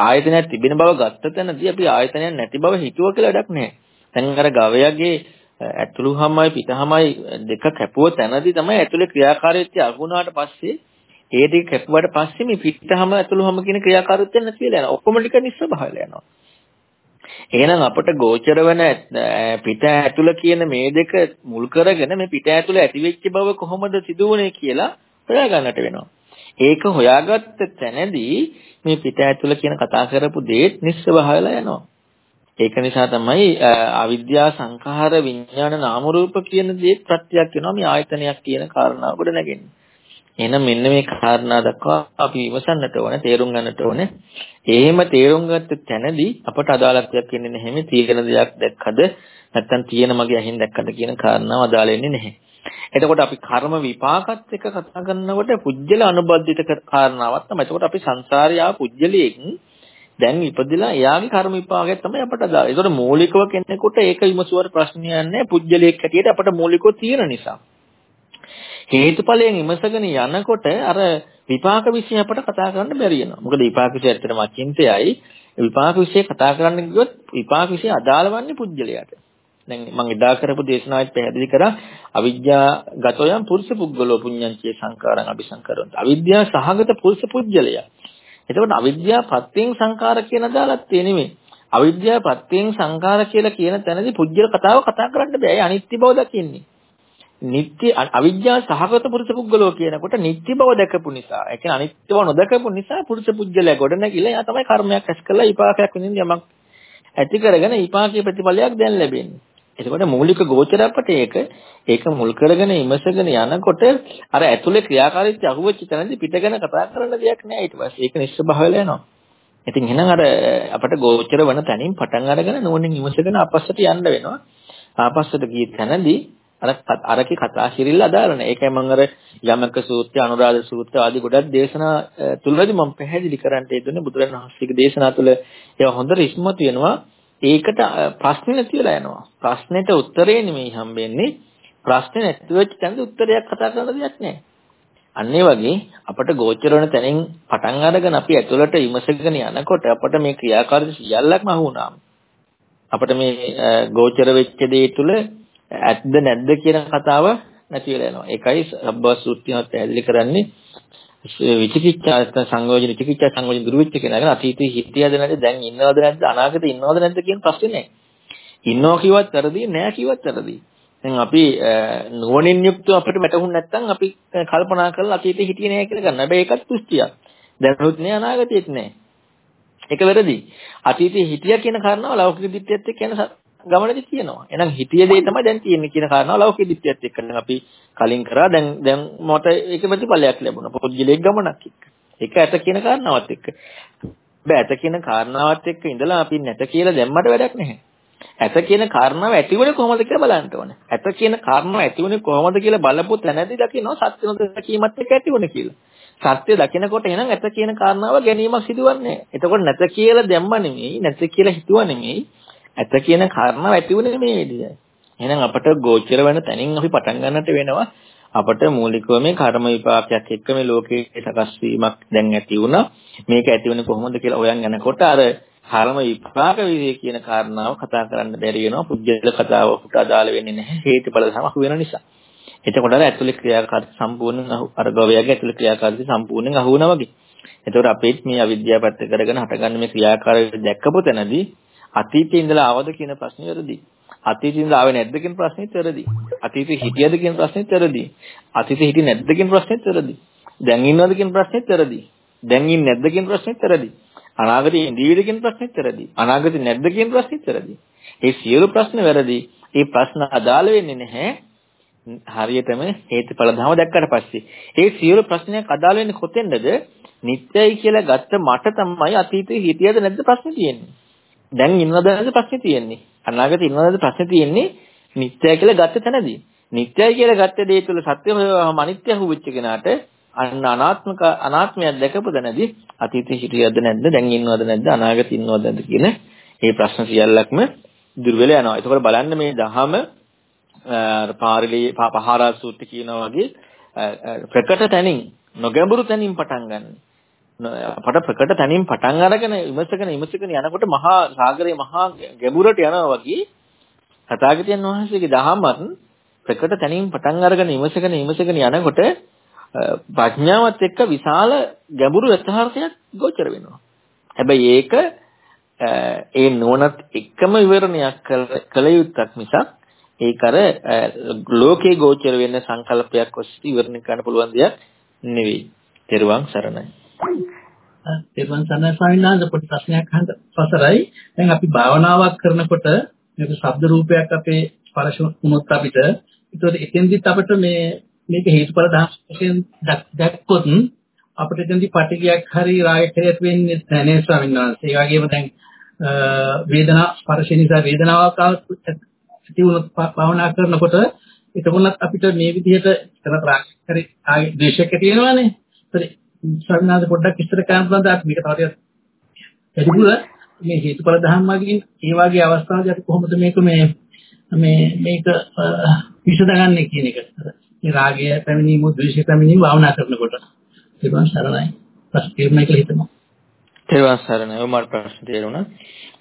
ආයතනයක් තිබෙන බව ගත්ත තැනදී අපි ආයතනයක් නැති බව හිතුව කියලා වැඩක් නැහැ. දැන් අර ගවයාගේ ඇතුළුහමයි පිටහමයි දෙක කැපුව තැනදී තමයි ඇතුලේ ක්‍රියාකාරීත්වය අගුණාට පස්සේ ඒ ටික කැපුවට පස්සේ මේ පිටහම ඇතුළුහම කියන ක්‍රියාකාරීත්වය නැති වෙලා යනවා. ඔක්කොම ටික නිස්සබහල යනවා. එහෙනම් අපට ගෝචර වෙන පිට ඇතුළ කියන මේ දෙක මුල් කරගෙන මේ පිට ඇතුළ ඇති වෙච්ච බව කොහොමද සිදුවුනේ කියලා හොයාගන්නට වෙනවා. ඒක හොයාගත්ත තැනදී මේ පිට ඇතුළ කියන කතා කරපු දේත් නිස්සබහලා යනවා. ඒක නිසා තමයි අවිද්‍යා සංඛාර විඥාන නාම රූප කියන දේ ප්‍රත්‍යක් වෙනවා මේ ආයතනයක් කියන කාරණාව ගොඩ නැගෙන්නේ. එහෙනම් මෙන්න මේ කාරණා දක්වා අපි විමසන්නට ඕනේ, තේරුම් ගන්නට ඕනේ. එහෙම තේරුම් ගත්ත තැනදී අපට අදාළත්වයක් එන්නේ නැහැ. මේ තියෙන දෙයක් දැක්කද නැත්නම් තියෙන මගේ ඇහින් දැක්කද කියන කාරණාව අදාළ වෙන්නේ නැහැ. එතකොට අපි කර්ම විපාකත් එක්ක කතා කරනකොට පුජ්‍යල අනුබද්ධිත කාරණාවක් තමයි. එතකොට අපි සංසාරය ආ පුජ්‍යලයෙන් දැන් ඉපදිලා එයාගේ කර්ම විපාකය තමයි අපට අදාළ. ඒකට මූලිකව කෙනෙකුට ඒක විමසුවට ප්‍රශ්නයක් නැහැ. පුජ්‍යලයක් හැටියට අපට මූලිකව තියෙන නිසා. හේතුඵලයෙන් ඉමසගෙන යනකොට අර විපාක විශ්ය අපට කතා කරන්න බැරි වෙනවා. මොකද විපාක විශ්ය ඇත්තටම අචින්තයයි. විපාක විශ්ය කතා කරන්න ගියොත් විපාක විශ්ය අදාළ වන්නේ පුජ්‍යලයට. දැන් මම එදා කරපු දේශනාවත් පැහැදිලි කරා අවිද්‍යා ගතෝයන් පුරුෂ පුද්ගලෝ පුඤ්ඤංචේ සංකාරං අபிසංකරොත්. අවිද්‍යාව සහගත පුරුෂ පුජ්‍යලය. එතකොට අවිද්‍යාව පත්‍යෙන් සංකාර කියන දාලත් ඒ නෙමෙයි. අවිද්‍යාව පත්‍යෙන් සංකාර කියලා කියන තැනදී පුජ්‍යල කතාව කතා කරන්න බෑ. ඒ අනිත්‍ය බව දකින්නේ. නිත්‍ය අවිද්‍යාව සහගත පුරුෂ පුද්ගලෝ කියනකොට නිත්‍ය බව දැකපු නිසා ඒ කියන්නේ අනිත්‍ය බව නොදකපු නිසා පුරුෂ පුද්ගලයා ගොඩ නැගිලා එයා තමයි කර්මයක් ඇස් කරලා විපාකයක් විඳින්න යමක් ඇති කරගෙන විපාකයේ ප්‍රතිඵලයක් දැන් ලැබෙන්නේ. එතකොට මූලික ගෝචර අපට ඒක ඒක මුල් කරගෙන ඉමසගෙන යනකොට අර ඇතුලේ ක්‍රියාකාරීත්වය අහුවෙච්ච තැනදී පිටගෙන කතා කරන්න දෙයක් නෑ ඊට පස්සේ ඒක නිශ්චභාව වෙලා යනවා. ඉතින් එහෙනම් අර අපට ගෝචර වන තැනින් පටන් අරගෙන නෝනින් ඉමසගෙන අපස්සට යන්න වෙනවා. ආපස්සට ගිය තැනදී අර අරකේ කතා ශිරිල්ල අදාළ නැහැ. ඒකයි මම අර යමක සූත්‍රය, අනුරාධ සූත්‍රය ආදී ගොඩක් දේශනා තුලදී මම පැහැදිලි කරන්නට යෙදුනේ බුදුරණවහන්සේගේ දේශනා තුළ ඒවා හොඳට ඉස්මතු වෙනවා. ඒකට ප්‍රශ්න නැතිලා යනවා. ප්‍රශ්නෙට උත්තරේ නෙමෙයි හම්බෙන්නේ. ප්‍රශ්නේ නැති වෙච්ච තැනදී උත්තරයක් කතා කරන්න දෙයක් නැහැ. අන්න ඒ වගේ අපට ගෝචර වෙන තැනින් පටන් අරගෙන අපි ඇතුළට විමසගෙන යනකොට අපට මේ ක්‍රියාකාරී සියල්ලක්ම අහු වුණාම අපිට මේ ගෝචර වෙච්ච දේ තුළ ඇත්ද නැද්ද කියන කතාව නැති වෙලා යනවා. ඒකයි සබ්බස් සූත්‍රයත් පැහැදිලි කරන්නේ විචිකිච්ඡා සංයෝජන විචිකිච්ඡා සංයෝජන දුරු වෙච්ච කෙනාගෙන අතීතයේ හිටියද නැද්ද දැන් ඉන්නවද නැද්ද අනාගතේ ඉන්නවද නැද්ද කියන ප්‍රශ්නේ නැහැ. ඉන්නවා කිව්වත් වැරදි නෑ කිව්වත් වැරදි. දැන් අපි නුවණින් යුක්තව අපිට වැටහුන්නේ නැත්නම් අපි කල්පනා කරලා අතීතේ හිටියේ නෑ කියලා ගන්න. හැබැයි ඒකත් දෘෂ්ටියක්. දැනුත් නෑ අනාගතෙත් නෑ. ඒක වැරදි. අතීතේ හිටියා කියන කාරණාව ලෞකික දිට්ඨියත් එක්ක යන ගමනදී තියෙනවා. එහෙනම් හිතිය දේ තමයි දැන් තියෙන්නේ කියන කාරණාව ලෞකික දිට්ඨියත් එක්ක. දැන් අපි කලින් කරා දැන් දැන් මට ඒක ප්‍රතිඵලයක් ලැබුණා. පොඩ්ජලෙක් ගමනක් එක්ක. ඒක ඇත කියන කාරණාවත් එක්ක. බෑ ඇත කියන කාරණාවත් එක්ක ඉඳලා අපි නැත කියලා දැම්මට වැඩක් නැහැ. ඇත කියන කාරණාව ඇතිවෙන්නේ කොහොමද කියලා බලන්න ඕනේ. ඇත කියන කාරණාව ඇතිවෙන්නේ කොහොමද කියලා බලපු තැනදී දකිනවා සත්‍ය නොදැකීමත් එක්ක ඇතිවෙන්නේ කියලා. සත්‍ය දකිනකොට එහෙනම් ඇත කියන කාරණාව ගැනීමක් සිදුවන්නේ නැහැ. එතකොට නැත කියලා දැම්ම නෙමෙයි, නැත කියලා හිතුවා නෙමෙයි, ඇත කියන කාරණාව ඇති වුණේ මේ විදිහයි. එහෙනම් අපට ගෝචර වෙන තැනින් අපි පටන් ගන්නට වෙනවා. අපට මූලිකව මේ කර්ම විපාකයක් එක්ක මේ ලෝකේ සකස් වීමක් දැන් ඇති වුණා. මේක ඇති වෙන්නේ කොහොමද කියලා හොයන් යනකොට අර කර්ම විපාක විදිය කියන කාරණාව කතා කරන්න බැරි වෙනවා. පුජ්‍යල කතාව උට අදාළ වෙන්නේ නැහැ. හේතුඵල සමහු වෙන නිසා. එතකොට අර ඇතුලේ ක්‍රියාකාරී සම්පූර්ණයෙන් අර ගවයාගේ ඇතුලේ ක්‍රියාකාරී සම්පූර්ණයෙන් අහු වුණා වගේ. එතකොට අපේත් මේ අවිද්‍යාව පැත්ත කරගෙන හටගන්න මේ ක්‍රියාකාරී දැක්කපො තැනදී අතීතයේ ඉඳලා ආවද කියන ප්‍රශ්නේ වැරදි. අතීතයේ ඉඳලා ආවේ නැද්ද කියන ප්‍රශ්නේත් වැරදි. අතීතයේ හිටියද කියන ප්‍රශ්නේත් වැරදි. අතීතයේ හිටියේ නැද්ද කියන ප්‍රශ්නේත් වැරදි. දැන් ඉන්නවද කියන ප්‍රශ්නේත් වැරදි. දැන් ඉන්නේ නැද්ද කියන ප්‍රශ්නේත් වැරදි. අනාගතයේ ඉඳීවිද කියන ප්‍රශ්නේත් වැරදි. අනාගතේ නැද්ද කියන ප්‍රශ්නේත් වැරදි. මේ සියලු ප්‍රශ්න වැරදි. මේ ප්‍රශ්න අදාළ වෙන්නේ නැහැ. හරියටම හේතුඵල ධම දැක්කට පස්සේ. ඒ සියලු ප්‍රශ්නයක් අදාළ වෙන්නේ කොතෙන්ද? නිත්‍යයි කියලා ගත්ත මට තමයි අතීතයේ හිටියද නැද්ද ප්‍රශ්නේ තියෙන්නේ. දැන් ඉන්නවද නැද්ද ප්‍රශ්නේ තියෙන්නේ. අනාගතේ ඉන්නවද නැද්ද ප්‍රශ්නේ තියෙන්නේ නිත්‍යයි කියලා ගත්ත තැනදී. නිත්‍යයි කියලා ගත්ත දේ තුළ සත්‍ය හොයවම අනිත්‍ය හුවෙච්ච කෙනාට අන්න අනාත්මක අනාත්මයක් දැකපු දැනදී අතීතේ හිටියද නැද්ද දැන් ඉන්නවද නැද්ද අනාගතේ ඉන්නවද නැද්ද කියන මේ ප්‍රශ්න සියල්ලක්ම දුර වෙලා යනවා. ඒකවල බලන්න මේ දහම පාරිලී පහාරා සූත්‍ර කියනවා වගේ ප්‍රකට තැනින් නොගැඹුරු තැනින් පටන් ගන්නවා. අපට ප්‍රකට තැනින් පටන් අරගෙන විමසගෙන විමසගෙන යනකොට මහා සාගරයේ මහා ගැඹුරට යනවා වගේ තථාගතයන් වහන්සේගේ දහමත් ප්‍රකට තැනින් පටන් අරගෙන විමසගෙන විමසගෙන යනකොට ප්‍රඥාවත් එක්ක විශාල ගැඹුරු යථාර්ථයක් ගෝචර වෙනවා. හැබැයි ඒක ඒ නුවණත් එක්කම විවරණයක් කළ යුත්තක් මිසක් ඒක අර ලෝකේ ගෝචර වෙන සංකල්පයක් ඔස්සේ විවරණය කරන්න පුළුවන් දෙයක් නෙවෙයි. තෙරුවන් සරණයි. තෙරුවන් සරණයි ස්වාමීන් වහන්සේ පොඩි ප්‍රශ්නයක් අහන්න පසරයි. දැන් අපි භාවනාවක් කරනකොට මේක ශබ්ද රූපයක් අපේ ස්පර්ශ වුණොත් අපිට ඒතකොට එතෙන්දිත් අපිට මේ මේක හේතුඵල දහස් වශයෙන් දැක්කොත් අපිට එතනදී පටිගයක් හරි රාගයක් හරි ඇති වෙන්නේ නැහැ නේ ස්වාමීන් වහන්සේ. ඒ වගේම දැන් වේදනා ස්පර්ශ නිසා වේදනාවක් ඇති වුණොත් භාවනා කරනකොට එතකොටත් අපිට මේ විදිහට තන රාගයක් හරි ආයේ ද්වේෂයක් ඇති වෙනවානේ. ඒත් ස්වාමීන් වහන්සේ පොඩ්ඩක් විස්තර කරන්න පුළුවන්ද අපි මේක තව ටිකක් වැඩිපුර මේ හේතුඵල ධර්ම වලින් ඒ වගේ අවස්ථාවලදී අපි කොහොමද මේක මේ මේ මේක විසඳගන්නේ කියන එක. මේ රාගය පැමිණීම, ද්වේෂය පැමිණීම භාවනා කරනකොට. ඒකම සරණයි. ප්‍රශ්න තේරුණා කියලා හිතනවා. තේරුවන් සරණයි. ඔය මට ප්‍රශ්න තේරුණා.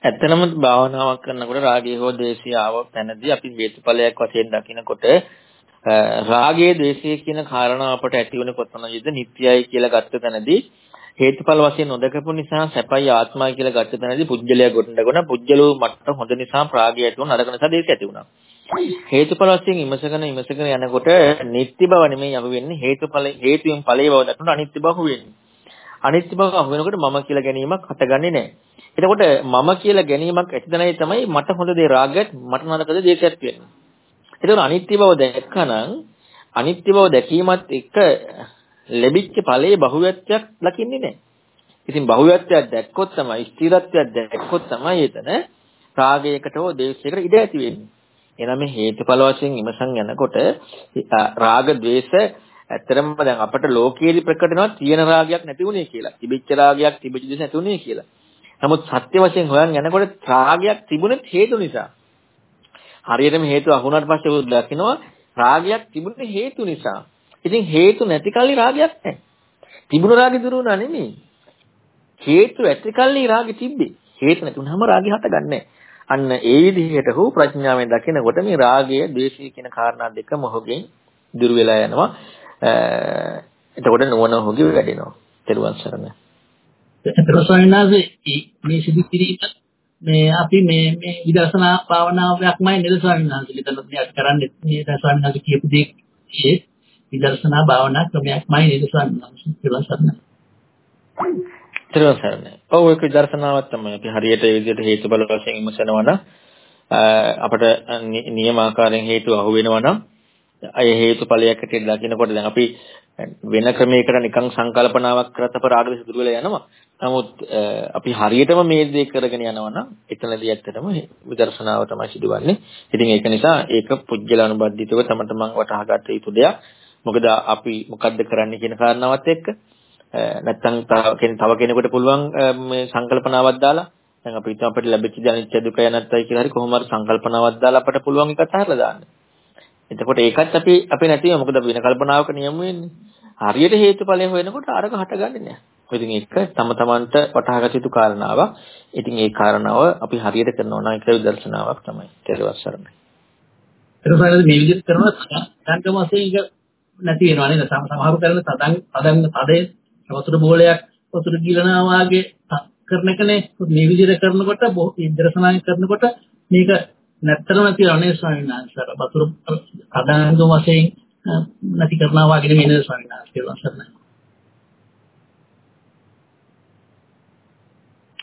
ඇත්තනම භාවනාවක් කරනකොට රාගය හෝ ද්වේෂය ආව තැනදී අපි හේතුඵලයක් වශයෙන් දකිනකොට රාගය ද්වේෂය කියන කාරණා අපට ඇති වෙන කොතනදද නිට්ටයයි කියලා ගත්ත තැනදී හේතුඵල වශයෙන් නොදකපු නිසා සැපයි ආත්මයි කියලා ගත්ත තැනදී පුජ්‍යලයා ගොඩනගන පුජ්‍යලෝ මට හොඳ නිසා ප්‍රාගය ඇති වුණා නරක නිසා දේශය ඇති වුණා. හේතුඵල වශයෙන් ඉමසගෙන ඉමසගෙන යනකොට නිට්ටි බව නෙමෙයි අහු වෙන්නේ හේතුඵල හේතුයෙන් ඵලයේ බව දක්වන අනිත්‍ය බව වෙන්නේ. අනිත්‍ය බව අහු වෙනකොට මම කියලා ගැනීමක් හටගන්නේ නැහැ. එතකොට මම කියලා ගැනීමක් ඇතිදනයි තමයි මට හොඳ දේ රාගයත් මට නරක දේ දේශයත් වෙන්නේ. එතකොට අනිත්‍ය බව දැක්කනම් අනිත්‍ය බව දැකීමත් එක්ක ලැබිච්ච ඵලයේ බහුවත්වයක් ලකින්නේ නැහැ. ඉතින් බහුවත්වයක් දැක්කොත් තමයි ස්ථිරත්වයක් දැක්කොත් තමයි එතන රාගයකට හෝ ද්වේෂයකට ඉඩ ඇති වෙන්නේ. එනනම් මේ හේතුඵල වශයෙන් විමසන් යනකොට රාග ද්වේෂ ඇත්තරම දැන් අපට ලෝකයේදී ප්‍රකට වෙනවා තියෙන රාගයක් නැති වුණේ කියලා. තිබිච්ච රාගයක් තිබිච්ච ද්වේෂ නැති වුණේ කියලා. නමුත් සත්‍ය වශයෙන් හොයන් යනකොට රාගයක් තිබුණේ හේතු නිසා. හරියටම හේතු අහුණාට පස්සේ උදු දකිනවා රාගයක් තිබුණේ හේතු නිසා. ඉතින් හේතු නැති කල්ලි රාගයක් නැහැ. තිබුණ රාගෙ දුරු වුණා නෙමෙයි. හේතු ඇති කල්ලි රාගෙ තිබ්බේ. හේතු නැති වුණාම රාගෙ හටගන්නේ අන්න ඒ විදිහට හෝ ප්‍රඥාවෙන් දකිනකොට මේ රාගය, ද්වේෂය කියන කාරණා දෙක මොහොගෙන් දුර වෙලා යනවා. එතකොට නුවණ හොගි වැඩෙනවා. තෙරුවන් සරණයි. එතකොසයන්ාසේ මේ සිදු කිරීම මේ අපි මේ මේ විදර්ශනා භාවනාවක්මයි නේද ස්වාමීන් වහන්සේ මෙතන මේ කරන්නේ මේ ස්වාමීන් වහන්සේ කියපු දේ විදර්ශනා භාවනා ක්‍රමයක්මයි නේද ස්වාමීන් වහන්සේ කියලා සරණයි. ත්‍රිවංශ සරණයි. ඔව් ඒක විදර්ශනාවක් තමයි. අපි හරියට ඒ විදිහට හේතුඵල වශයෙන් විමසනවා නම් අපට නියමාකාරයෙන් හේතු අහු වෙනවා නම් අය හේතුඵලයක් හැටියට දකිනකොට දැන් අපි වෙන ක්‍රමයකට නිකන් සංකල්පනාවක් කරත් අප රාග දුර වෙලා යනවා. නමුත් අපි හරියටම මේ දේ කරගෙන යනවා නම් එතනදී ඇත්තටම විදර්ශනාව තමයි සිදුවන්නේ. ඉතින් ඒක නිසා ඒක පුජ්‍යල අනුබද්ධිතව තම තමන් වටහා ගත යුතු දෙයක්. මොකද අපි මොකද්ද කරන්නේ කියන කාරණාවත් එක්ක නැත්තම් තව කෙනෙකුට පුළුවන් මේ සංකල්පනාවක් දාලා දැන් අපි හිතමු අපිට ලැබිච්ච ජනිච්ච දුක නැත්තයි කියලා හරි කොහොම හරි සංකල්පනාවක් දාලා අපට පුළුවන් එකත් අහලා දාන්න. එතකොට ඒකත් අපි අපි නැතිව මොකද වෙන කල්පනාවක නියම වෙන්නේ. හරියට හේතුඵලය හොයනකොට අරක හටගන්නේ නැහැ. ඉතින් ඒක තම තමන්ට වටහාගත යුතු කාරණාවක්. ඉතින් ඒ කාරණාව අපි හරියට කරනවා නම් ඒක විදර්ශනාවක් තමයි. ඊට සරණයි. ඊට පස්සේ මේ විදිහට කරනවා සංකම් වශයෙන් නැති වෙනවා නේද? සමහරු කරන තදන් තදන් තදේ වතුර බෝලයක් වතුර ගිලනවා වාගේ කරන එකනේ මේ විදිහට කරනකොට ඉන්ද්‍රසනාය කරනකොට මේක නැත්තරම නැති අනේ ස්වාමීන් වහන්සේ වතුර තදංග වශයෙන් නැති කරනවා වාගේ නෙමෙයි ස්වාමීන් වහන්සේ කියලා සරණයි.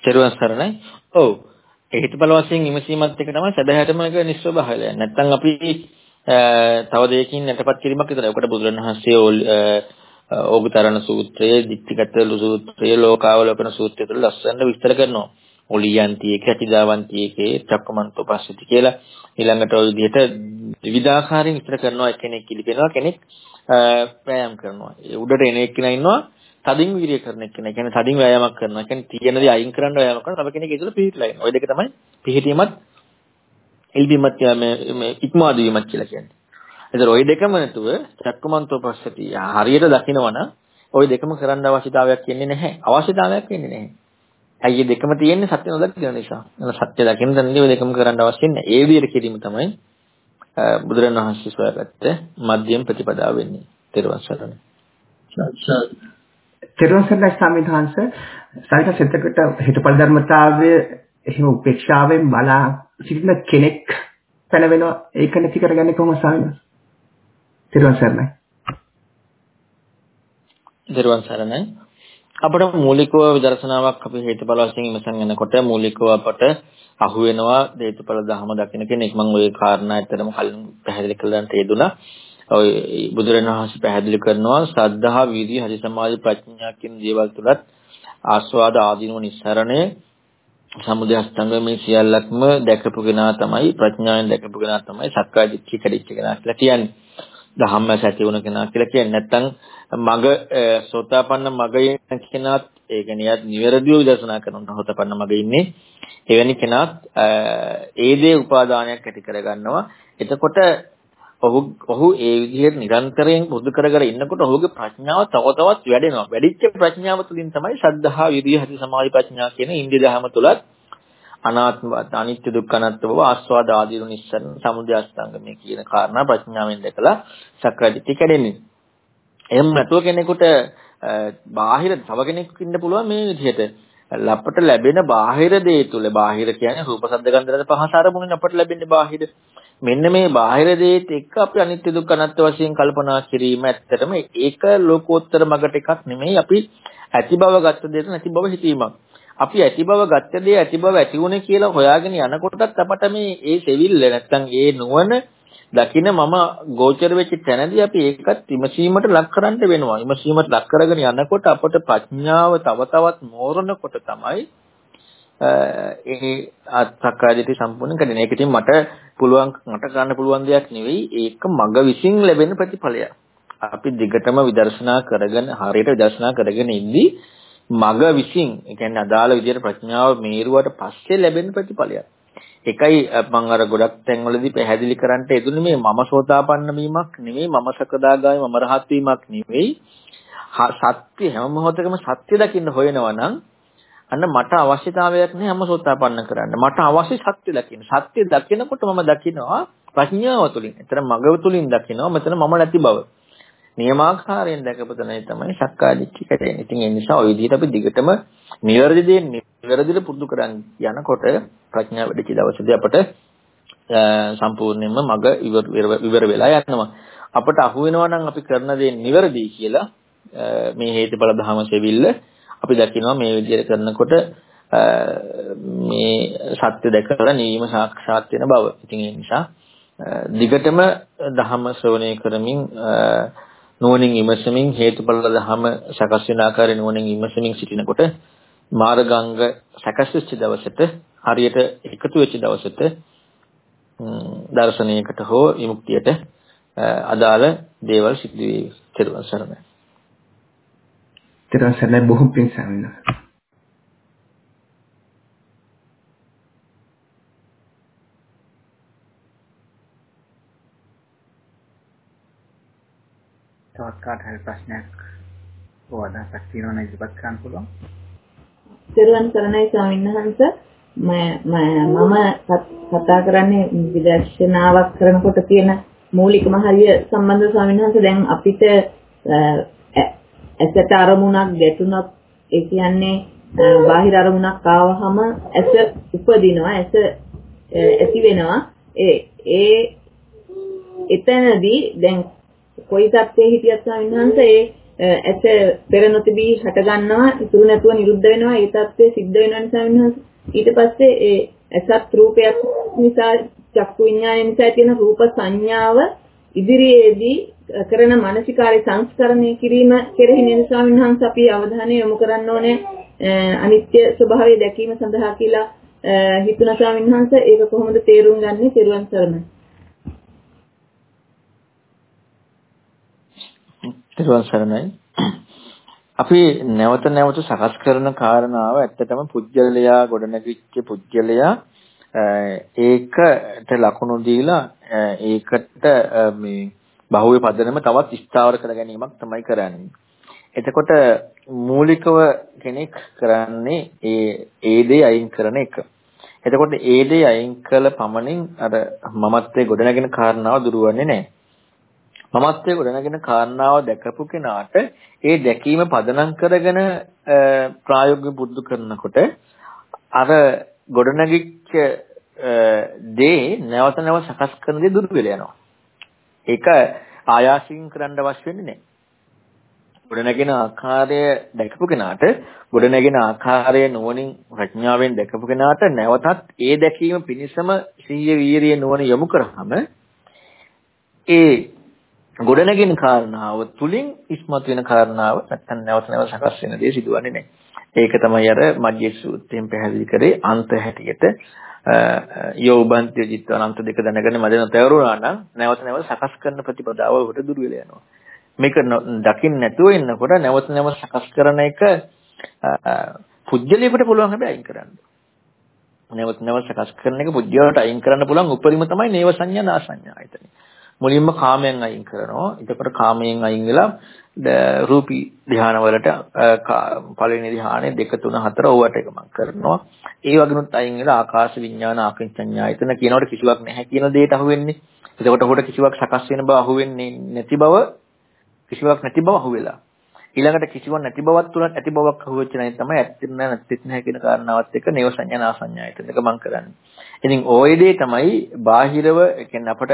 තෙරුවන් සරණයි. ඔව්. ඒ හිතබල වශයෙන් විමසීමත් එක තමයි සදහැටම එක නිස්සබහලය. නැත්තම් අපි තව දෙයකින් යටපත් කිරීමක් විතරයි. ඔකට බුදුරණවහන්සේ ඕගතරණ සූත්‍රය, ditthිගතලු සූත්‍රය, ලෝකාවලෝකන සූත්‍රය තුළ ලස්සනට විස්තර කරනවා. ඔලියන්ති එක, අතිදාවන්ති එකේ, චක්කමන්තෝ පස්සති කියලා ඊළඟට ওই විදිහට විවිධාකාරයෙන් විස්තර කරනවා කෙනෙක් කිලිපෙනවා කෙනෙක් වෑයම් කරනවා. ඒ උඩට එන එක්කෙනා ඉන්නවා තදින් වීර්ය කරන එක නේ. කියන්නේ තදින් වෑයමක් කරනවා. කියන්නේ තියෙන දේ අයින් කරන්න වෑයමක් කරනවා. තව කෙනෙක් ඒතුළ පිහිටලා ඉන්නවා. ওই දෙක තමයි පිහිටීමත් ඉල්බීමත් මේ මේ ඉක්මාදීමත් කියලා කියන්නේ. ඒතර ওই දෙකම නැතුව චක්කමන්තෝ පස්සටි හරියට දකිනවනම් ওই දෙකම කරන්න අවශ්‍යතාවයක් වෙන්නේ නැහැ. අවශ්‍යතාවයක් වෙන්නේ නැහැ. ඇයි දෙකම තියෙන්නේ සත්‍ය නොදකින නිසා. නැත්නම් සත්‍ය දකින තැනදී ওই දෙකම කරන්න අවශ්‍ය නැහැ. ඒ විදිහට කිරීම තමයි බුදුරණවහන්සේ සොයාගත්ත මධ්‍යම ප්‍රතිපදාව වෙන්නේ. ත්‍රිවංශතරණ. සත්‍ය තෙරුවන් සරණයි ස්වාමීන් වහන්සේ සාහිත්‍ය සිතකට හිතපල් ධර්මතාවය එහෙම උපේක්ෂාවෙන් බලා සිටින කෙනෙක් පැනවෙනවා ඒක නැති කරගන්නේ කොහොමද ස්වාමීන් වහන්සේ? තෙරුවන් සරණයි. තෙරුවන් සරණයි. අපිට මූලිකව විදර්ශනාවක් අපි හේතුඵල වශයෙන් ඉමසන් යනකොට මූලිකව අපට අහු වෙනවා හේතුඵල ධහම දකින්න කෙනෙක් මම ওই කාරණා ඇත්තටම කලින් පැහැදිලි කළාන්ට යෙදුනා. ඔය බුදුරණවහන්සේ පැහැදිලි කරනවා ශ්‍රද්ධා, වීර්ය, හරි සමාධි, ප්‍රඥා කියන දේවල් තුලත් ආස්වාද ආදීනව නිස්සරණය සමුදය අස්තංග මේ සියල්ලක්ම දැකපු කෙනා තමයි ප්‍රඥාවෙන් දැකපු කෙනා තමයි සක්කාය දිට්ඨිය කැඩිච්ච කෙනා කියලා කියන්නේ. ධම්මස ඇති වුණ කෙනා කියලා කියන්නේ. නැත්තම් මග සෝතාපන්න මග කෙනාත් ඒ කියන්නේ නිවැරදිව විදර්ශනා කරන සෝතාපන්න මග ඉන්නේ. එවැනි කෙනාත් ඒ දේ උපාදානයක් ඇති කරගන්නවා. එතකොට ඔහු ඔහු ඒ විදිහට නිරන්තරයෙන් පුරුදු කර කර ඉන්නකොට ඔහුගේ ප්‍රඥාව තව තවත් වැඩෙනවා. වැඩිච්ච ප්‍රඥාව තුළින් තමයි ශද්ධහා, විරිය, හති, සමාධි, ප්‍රඥා කියන ඉන්ද්‍රිය ධර්ම තුලත් අනාත්ම අනිත්‍ය දුක්ඛ අනාත්ම බව ආස්වාද ආදීන නිස්සරණ සමුදය අස්තංගමේ කියන කාරණා ප්‍රඥාවෙන් දැකලා සක්‍රදිට්ඨිය කැඩෙන්නේ. එහෙම නැතුව කෙනෙකුට බාහිර තව කෙනෙක් ඉන්න පුළුවන් මේ විදිහට ලපට ලැබෙන බාහිර දේ තුල බාහිර කියන්නේ රූප ශබ්ද ගන්ධ රස පහස අරමුණෙන් අපට ලැබෙන්නේ බාහිර මෙන්න මේ බාහිර දේත් එක්ක අපි අනිත්‍ය දුක්ඛ අනාත්ම වශයෙන් කල්පනා කිරීම ඇත්තටම ඒක ලෝකෝත්තර මගට එකක් නෙමෙයි අපි ඇති බව ගත්ත දෙයට නැති බව හිතීමක්. අපි ඇති බව ගත්ත දේ ඇති බව ඇති වුණේ කියලා හොයාගෙන යනකොටත් අපට මේ ඒ සෙවිල්ල නැත්තම් ඒ නුවණ දකින්න මම ගෝචර වෙච්ච තැනදී අපි ඒකත් විමසීමට ලක් කරන්න වෙනවා. විමසීමට ලක් කරගෙන යනකොට අපට ප්‍රඥාව තව තවත් මෝරනකොට තමයි ඒ අත්සක්කායදිටි සම්පූර්ණ කරන්නේ. ඒක ඉතින් මට පුළුවන් මට ගන්න පුළුවන් දෙයක් නෙවෙයි. ඒක මග විසින් ලැබෙන ප්‍රතිඵලයක්. අපි දිගටම විදර්ශනා කරගෙන හරියට විදර්ශනා කරගෙන ඉද්දී මග විසින් ඒ කියන්නේ අදාළ විදියට ප්‍රඥාව මේරුවට පස්සේ ලැබෙන ප්‍රතිඵලයක්. එකයි මම අර ගොඩක් තැන්වලදී පැහැදිලි කරන්නට යෙදුනේ මේ මම සෝතාපන්න වීමක් නෙවෙයි මම සකදාගාමි මම රහත් වීමක් නෙවෙයි සත්‍ය හැම මොහොතකම සත්‍ය දකින්න හොයනවා නම් අන්න මට අවශ්‍යතාවයක් නෑ හැම සෝතාපන්න කරන්න. මට අවශ්‍ය සත්‍ය දකින්න. සත්‍ය දකිනකොට මම දකිනවා ප්‍රඥාව තුළින්. එතන මගව තුළින් දකිනවා. මෙතන මම නැති බව. නියමාකාරයෙන් දැකපතනයි තමයි සක්කාදිට්ඨිය කැටෙන්නේ. ඉතින් ඒ නිසා ওই විදිහට අපි දිගටම නිවැරදි දේ නිවැරදිට පුරුදු කරන් යනකොට ප්‍රඥාව වැඩිච දවසේදී අපට සම්පූර්ණයෙන්ම මග ඉවර වෙලා යනවා. අපට අහු වෙනවා නම් අපි කරන දේ නිවැරදි කියලා මේ හේතුඵල ධම සෙවිල්ල අපි දකිනවා මේ විදිහට කරනකොට මේ සත්‍ය දැකලා නිවීම සාක්ෂාත් වෙන බව. ඉතින් ඒ නිසා දිගටම ධහම ශ්‍රවණය කරමින් නුවණින් විමසමින් හේතුඵල ධහම සකස් වෙන ආකාරයෙන් නුවණින් විමසමින් සිටිනකොට මාර්ගාංග සකස් වෙච්ච දවසට හරියට එකතු වෙච්ච දවසට දර්ශනයකට හෝ විමුක්තියට අදාළ දේවල් සිද්ධ වේ. ත්‍රිවන් සරණයි. ත්‍රිවන් සරණයි බොහොම පිං සමිනා. තවත් කාට හරි ප්‍රශ්නයක් හෝ අදහසක් තියෙනවා නම් ඉදිරිපත් කරන්න පුළුවන්. සර්වන් කරණයි ස්වාමීන් වහන්සේ මම කතා කරන්නේ විදර්ශනාවක් කරනකොට තියෙන මූලිකම හරිය සම්බන්ධ ස්වාමීන් වහන්සේ දැන් අපිට ඇසට අරමුණක් ගැටුණොත් ඒ කියන්නේ බාහිර අරමුණක් ආවහම ඇස උපදිනවා ඇස ඇති වෙනවා. ඒ ඒ එතනදී දැන් කොයි තත්ත්වයේ හිටියත් ස්වාමීන් වහන්සේ ඒ ඇස පෙර නොතිබී හට ගන්නවා ඉතුරු නැතුව නිරුද්ධ වෙනවා ඒ තත්ත්වයේ සිද්ධ වෙනවා ස්වාමීන් වහන්සේ. ඊට පස්සේ ඒ ඇසත් රූපයක් නිසා චක්කු විඥානය නිසා තියෙන රූප සංඥාව ඉදිරියේදී කරන මානසිකාරي සංස්කරණය කිරීම කෙරෙහි නේද ස්වාමීන් වහන්සේ අපි අවධානය යොමු කරන්න ඕනේ. අනිත්‍ය ස්වභාවය දැකීම සඳහා කියලා හිතුණ ස්වාමීන් වහන්සේ. ඒක කොහොමද තේරුම් ගන්නේ? තෙරුවන් සරණයි. ත්‍රිවන් සරණයි. අපි නැවත නැවත සකස් කරන කාරණාව ඇත්තටම පුජ්‍යලයා ගොඩනැගිච්ච පුජ්‍යලයා ඒකට ලකුණු දීලා ඒකට මේ බහුවේ පදනම තවත් ස්ථාවර කර ගැනීමක් තමයි කරන්නේ. එතකොට මූලිකව කෙනෙක් කරන්නේ ඒ ඒ දේ අයින් කරන එක. එතකොට ඒ දේ අයින් කළ පමණින් අර මමත්වයේ ගොඩනගෙන කාරණාව දුරවන්නේ නැහැ. මමත්වයේ ගොඩනගෙන කාරණාව දැකපු කෙනාට ඒ දැකීම පදනම් කරගෙන ප්‍රායෝගිකව පුරුදු කරනකොට අර ගොඩනගිච්ච දේ නැවත නැවත සකස් කරන දේ දුරු වෙලා යනවා. ඒක ආයාසින් කරන්න අවශ්‍ය වෙන්නේ නැහැ. ගොඩනගෙන ආකාරය දැකපු කෙනාට ගොඩනගෙන ආකාරය නුවණින් ප්‍රඥාවෙන් දැකපු කෙනාට නැවතත් ඒ දැකීම පිණිසම සිහිය වීරිය නුවණ යොමු කරාම ඒ ගොඩනැගෙන කාරණාව තුලින් ඉස්මතු වෙන කාරණාව නැත්තම් නැවත නැවත සකස් වෙන දේ සිදුවන්නේ නැහැ. ඒක තමයි අර මජ්ජේ සූත්‍රයෙන් පැහැදිලි කරේ අන්ත හැටියට යෝබන්ත්‍ය ජිත්වනන්ත දෙක දැනගෙන මදන තවරුණා නම් නැවත නැවත සකස් කරන ප්‍රතිපදාව උඩ දුර වෙලා යනවා. මේක දකින්න නැතුව ඉන්නකොට නැවත නැවත සකස් කරන එක පුජ්‍යලියකට පුළුවන් හැබැයි අයින් කරන්න. නැවත නැවත සකස් කරන එක පුජ්‍යලට අයින් කරන්න පුළුවන් උපරිම තමයි නේව සංඥා නාසඤ්ඤා ආයතනෙ. මුලින්ම කාමයෙන් අයින් කරනවා. එතකොට කාමයෙන් අයින් වෙලා රූපී ධානය වලට පළවෙනි ධානය 2 3 4 ඕවට එකමක් කරනවා. ඒ වගේනුත් අයින් වෙලා ආකාශ විඥාන ආකින්චඤ්ඤායතන කියනකොට කිසිවක් නැහැ කියන දෙයට අහුවෙන්නේ. එතකොට ඔහුට කිසිවක් සකස් වෙන බව අහුවෙන්නේ නැති බව කිසිවක් නැති බව අහුවෙලා. ඊළඟට කිසිවක් නැති බවක් තුල ඇති බවක් අහුවෙච්ච නැහැ තමයි ඇත්තට නැත්තිත් නැහැ කියන කාරණාවත් එක්ක නේව සංඥා නාසඤ්ඤායතන එක මම කරන්නේ. ඉතින් ওই දේ තමයි බාහිරව කියන්නේ අපට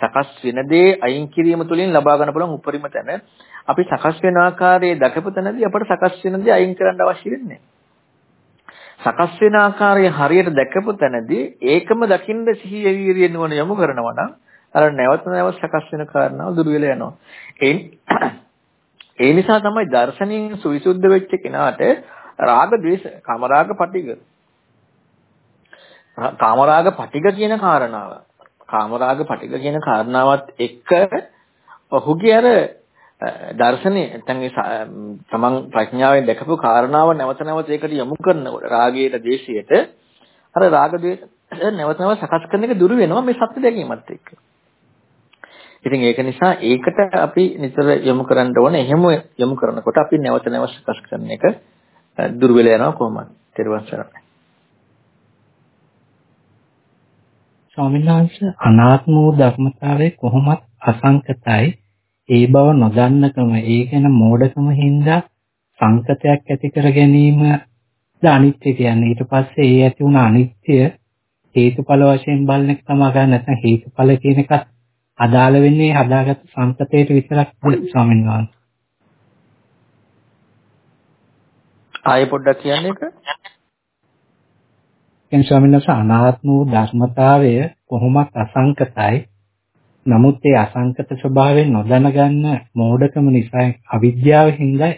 සකස් වෙන දේ අයින් කිරීම තුළින් ලබා ගන්න පුළුවන් උපරිම තැන අපි සකස් වෙන ආකාරයේ දකපු තැනදී අපට සකස් වෙන දේ අයින් කරන්න අවශ්‍ය වෙන්නේ සකස් වෙන ආකාරය හරියට දැකපු තැනදී ඒකම දකින්න සිහිය වීරිය නුවණ යොමු කරනවා නම් අර නැවත නැවත සකස් වෙන කාරණාව දුර වෙලා යනවා. ඒ [CLEARS THROAT] ඒ නිසා තමයි දර්ශනීය සවිසුද්ධ වෙච්ච කෙනාට රාග ద్వේෂ කාමරාග පටිග කාමරාග පටිග කියන කාරණාව. කාමරාග පටිග කියන කාරණාවත් එක්ක ඔහුගේ අර දර්ශනේ නැත්නම් තමන් ප්‍රඥාවෙන් දැකපු කාරණාව නැවත නැවත ඒකට යොමු කරනකොට රාගයට දේශයට අර රාග දේශ නැවත නැවත සකස් කරන එක දුරු වෙනවා මේ සත්‍ය දැකීමත් එක්ක. ඉතින් ඒක නිසා ඒකට අපි නිතර යොමු කරන්න ඕනේ. එහෙම යොමු කරනකොට අපි නැවත නැවත සකස් කරන එක දුර වෙලා යනවා කොහොමද? ත්‍රිවංශ සරණයි. ස්වාමීන් වහන්සේ අනාත්ම වූ ධර්මතාවය කොහොමත් අසංකතයි ඒ බව නොදන්නකම ඒ කියන මෝඩකම හින්දා සංකතයක් ඇති කර ගැනීම ද අනිත්‍ය කියන්නේ. ඊට පස්සේ ඒ ඇති වුණ අනිත්‍ය හේතුඵල වශයෙන් බලන එක තමයි ගන්න. නැත්නම් හේතුඵල කියන එකත් අදාළ වෙන්නේ හදාගත්ත සංකතයට විතරක් ස්වාමීන් වහන්සේ. ආයෙ පොඩ්ඩක් කියන්න එක කියන්නේ ස්වාමීන් වහන්සේ අනාත්ම වූ ධර්මතාවය කොහොමත් අසංකතයි. නමුත් ඒ අසංකත ස්වභාවයෙන් නොදැන ගන්න මෝඩකම නිසා අවිද්‍යාව හින්දා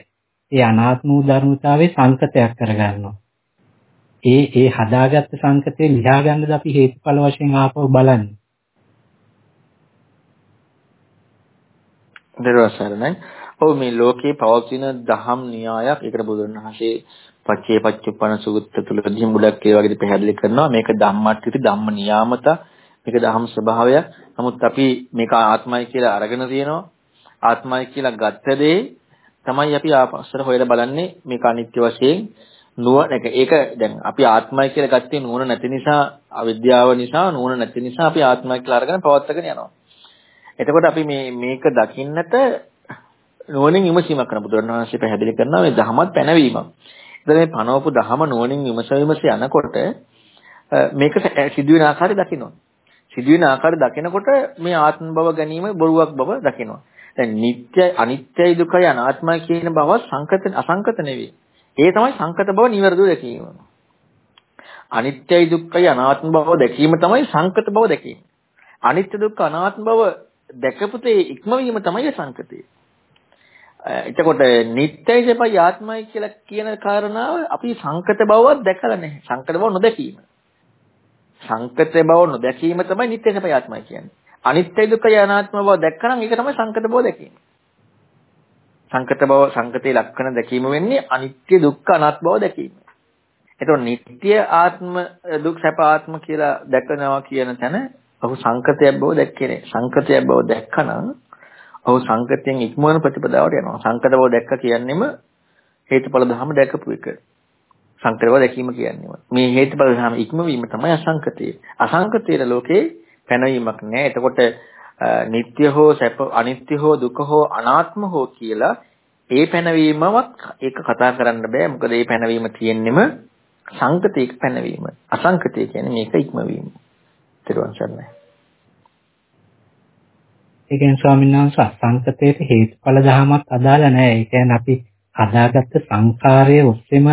ඒ අනාත්ම වූ ධර්මතාවයේ සංකතයක් කරගන්නවා. ඒ ඒ හදාගත්ත සංකතේ ලියා ගන්නද අපි හේතුඵල වශයෙන් ආපහු බලන්නේ. දරවසරණයි. ඔව් මේ ලෝකේ පවතින දහම් න්‍යායක් ඒකට බුදුරණවහන්සේ පච්චේ පච්චුප්පන සූත්‍ර තුලදී මුලක් ඒ වගේ පැහැදිලි කරනවා මේක ධම්මට්ටි ධම්ම නියාමත මේක ධම්ම ස්වභාවය නමුත් අපි මේක ආත්මයි කියලා අරගෙන තියෙනවා ආත්මයි කියලා ගත්ත දේ තමයි අපි ආපස්සට හොයලා බලන්නේ මේක අනිත්‍ය වශයෙන් නුවණ එක ඒක දැන් අපි ආත්මයි කියලා ගත්තේ නුවණ නැති නිසා අවිද්‍යාව නිසා නුවණ නැති නිසා අපි ආත්මයි කියලා අරගෙන පවත්වාගෙන යනවා එතකොට අපි මේ මේක දකින්නට නුවණින් විමසීමක් කරන බුදුරණවහන්සේ පැහැදිලි කරනවා මේ ධමත් පැනවීමක්. ඉතින් මේ පනවපු දහම නුවණින් විමස විමස යනකොට මේක සිදුවෙන ආකාරය දකිනවා. සිදුවෙන ආකාරය දකිනකොට මේ ආත්ම භව ගැනීම බොරුවක් බව දකිනවා. දැන් නිට්ටය අනිත්‍යයි දුකයි අනාත්මයි කියන බව සංකත අසංකත නෙවෙයි. ඒ තමයි සංකත බව නිවැරදිව දැකීම. අනිත්‍යයි දුක්ඛයි අනාත්ම බව දැකීම තමයි සංකත බව දැකීම. අනිත්‍ය දුක්ඛ අනාත්ම බව දැකපුතේ ඉක්මවීම තමයි සංකතේ. එතකොට නිත්‍යයි සපයි ආත්මයි කියලා කියන කාරණාව අපි සංකත බවවත් දැකලා නැහැ. සංකත බව නොදැකීම. සංකත බව නොදැකීම තමයි නිත්‍ය සපයි ආත්මයි කියන්නේ. අනිත්‍ය දුක්ඛ අනාත්ම බව දැක්කනම් ඒක තමයි සංකත බව දැකීම. සංකත බව සංකතේ ලක්ෂණ දැකීම වෙන්නේ අනිත්‍ය දුක්ඛ අනාත්ම බව දැකීම. එතකොට නිත්‍ය ආත්ම දුක් සැප ආත්ම කියලා දැකනවා කියන තැන ඔහු සංකතයක් බව දැක්කේ නෑ. සංකතයක් බව දැක්කනම් ඔහු සංකතයෙන් ඉක්මවන ප්‍රතිපදාවට යනවා. සංකත බව දැක්ක කියන්නේම හේතුඵල ධර්ම දැකපු එක. සංකත බව දැකීම කියන්නේම. මේ හේතුඵල ධර්ම ඉක්මවීම තමයි අසංකතය. අසංකතයේ ලෝකේ පැනවීමක් නෑ. එතකොට නিত্য හෝ සැප අනිත්‍ය හෝ දුක හෝ අනාත්ම හෝ කියලා ඒ පැනවීමවත් ඒක කතා කරන්න බෑ. මොකද ඒ පැනවීම තියෙන්නෙම සංකතයක පැනවීම. අසංකතය කියන්නේ මේක ඉක්මවීම. ත්‍රිවන් සරණයි. ඒ කියන්නේ ස්වාමීන් වහන්සේ අසංකතයට හේතුඵල ධමයක් අදාළ නැහැ. ඒ කියන්නේ අපි හදාගත්ත සංකාරයේ ඔස්සේම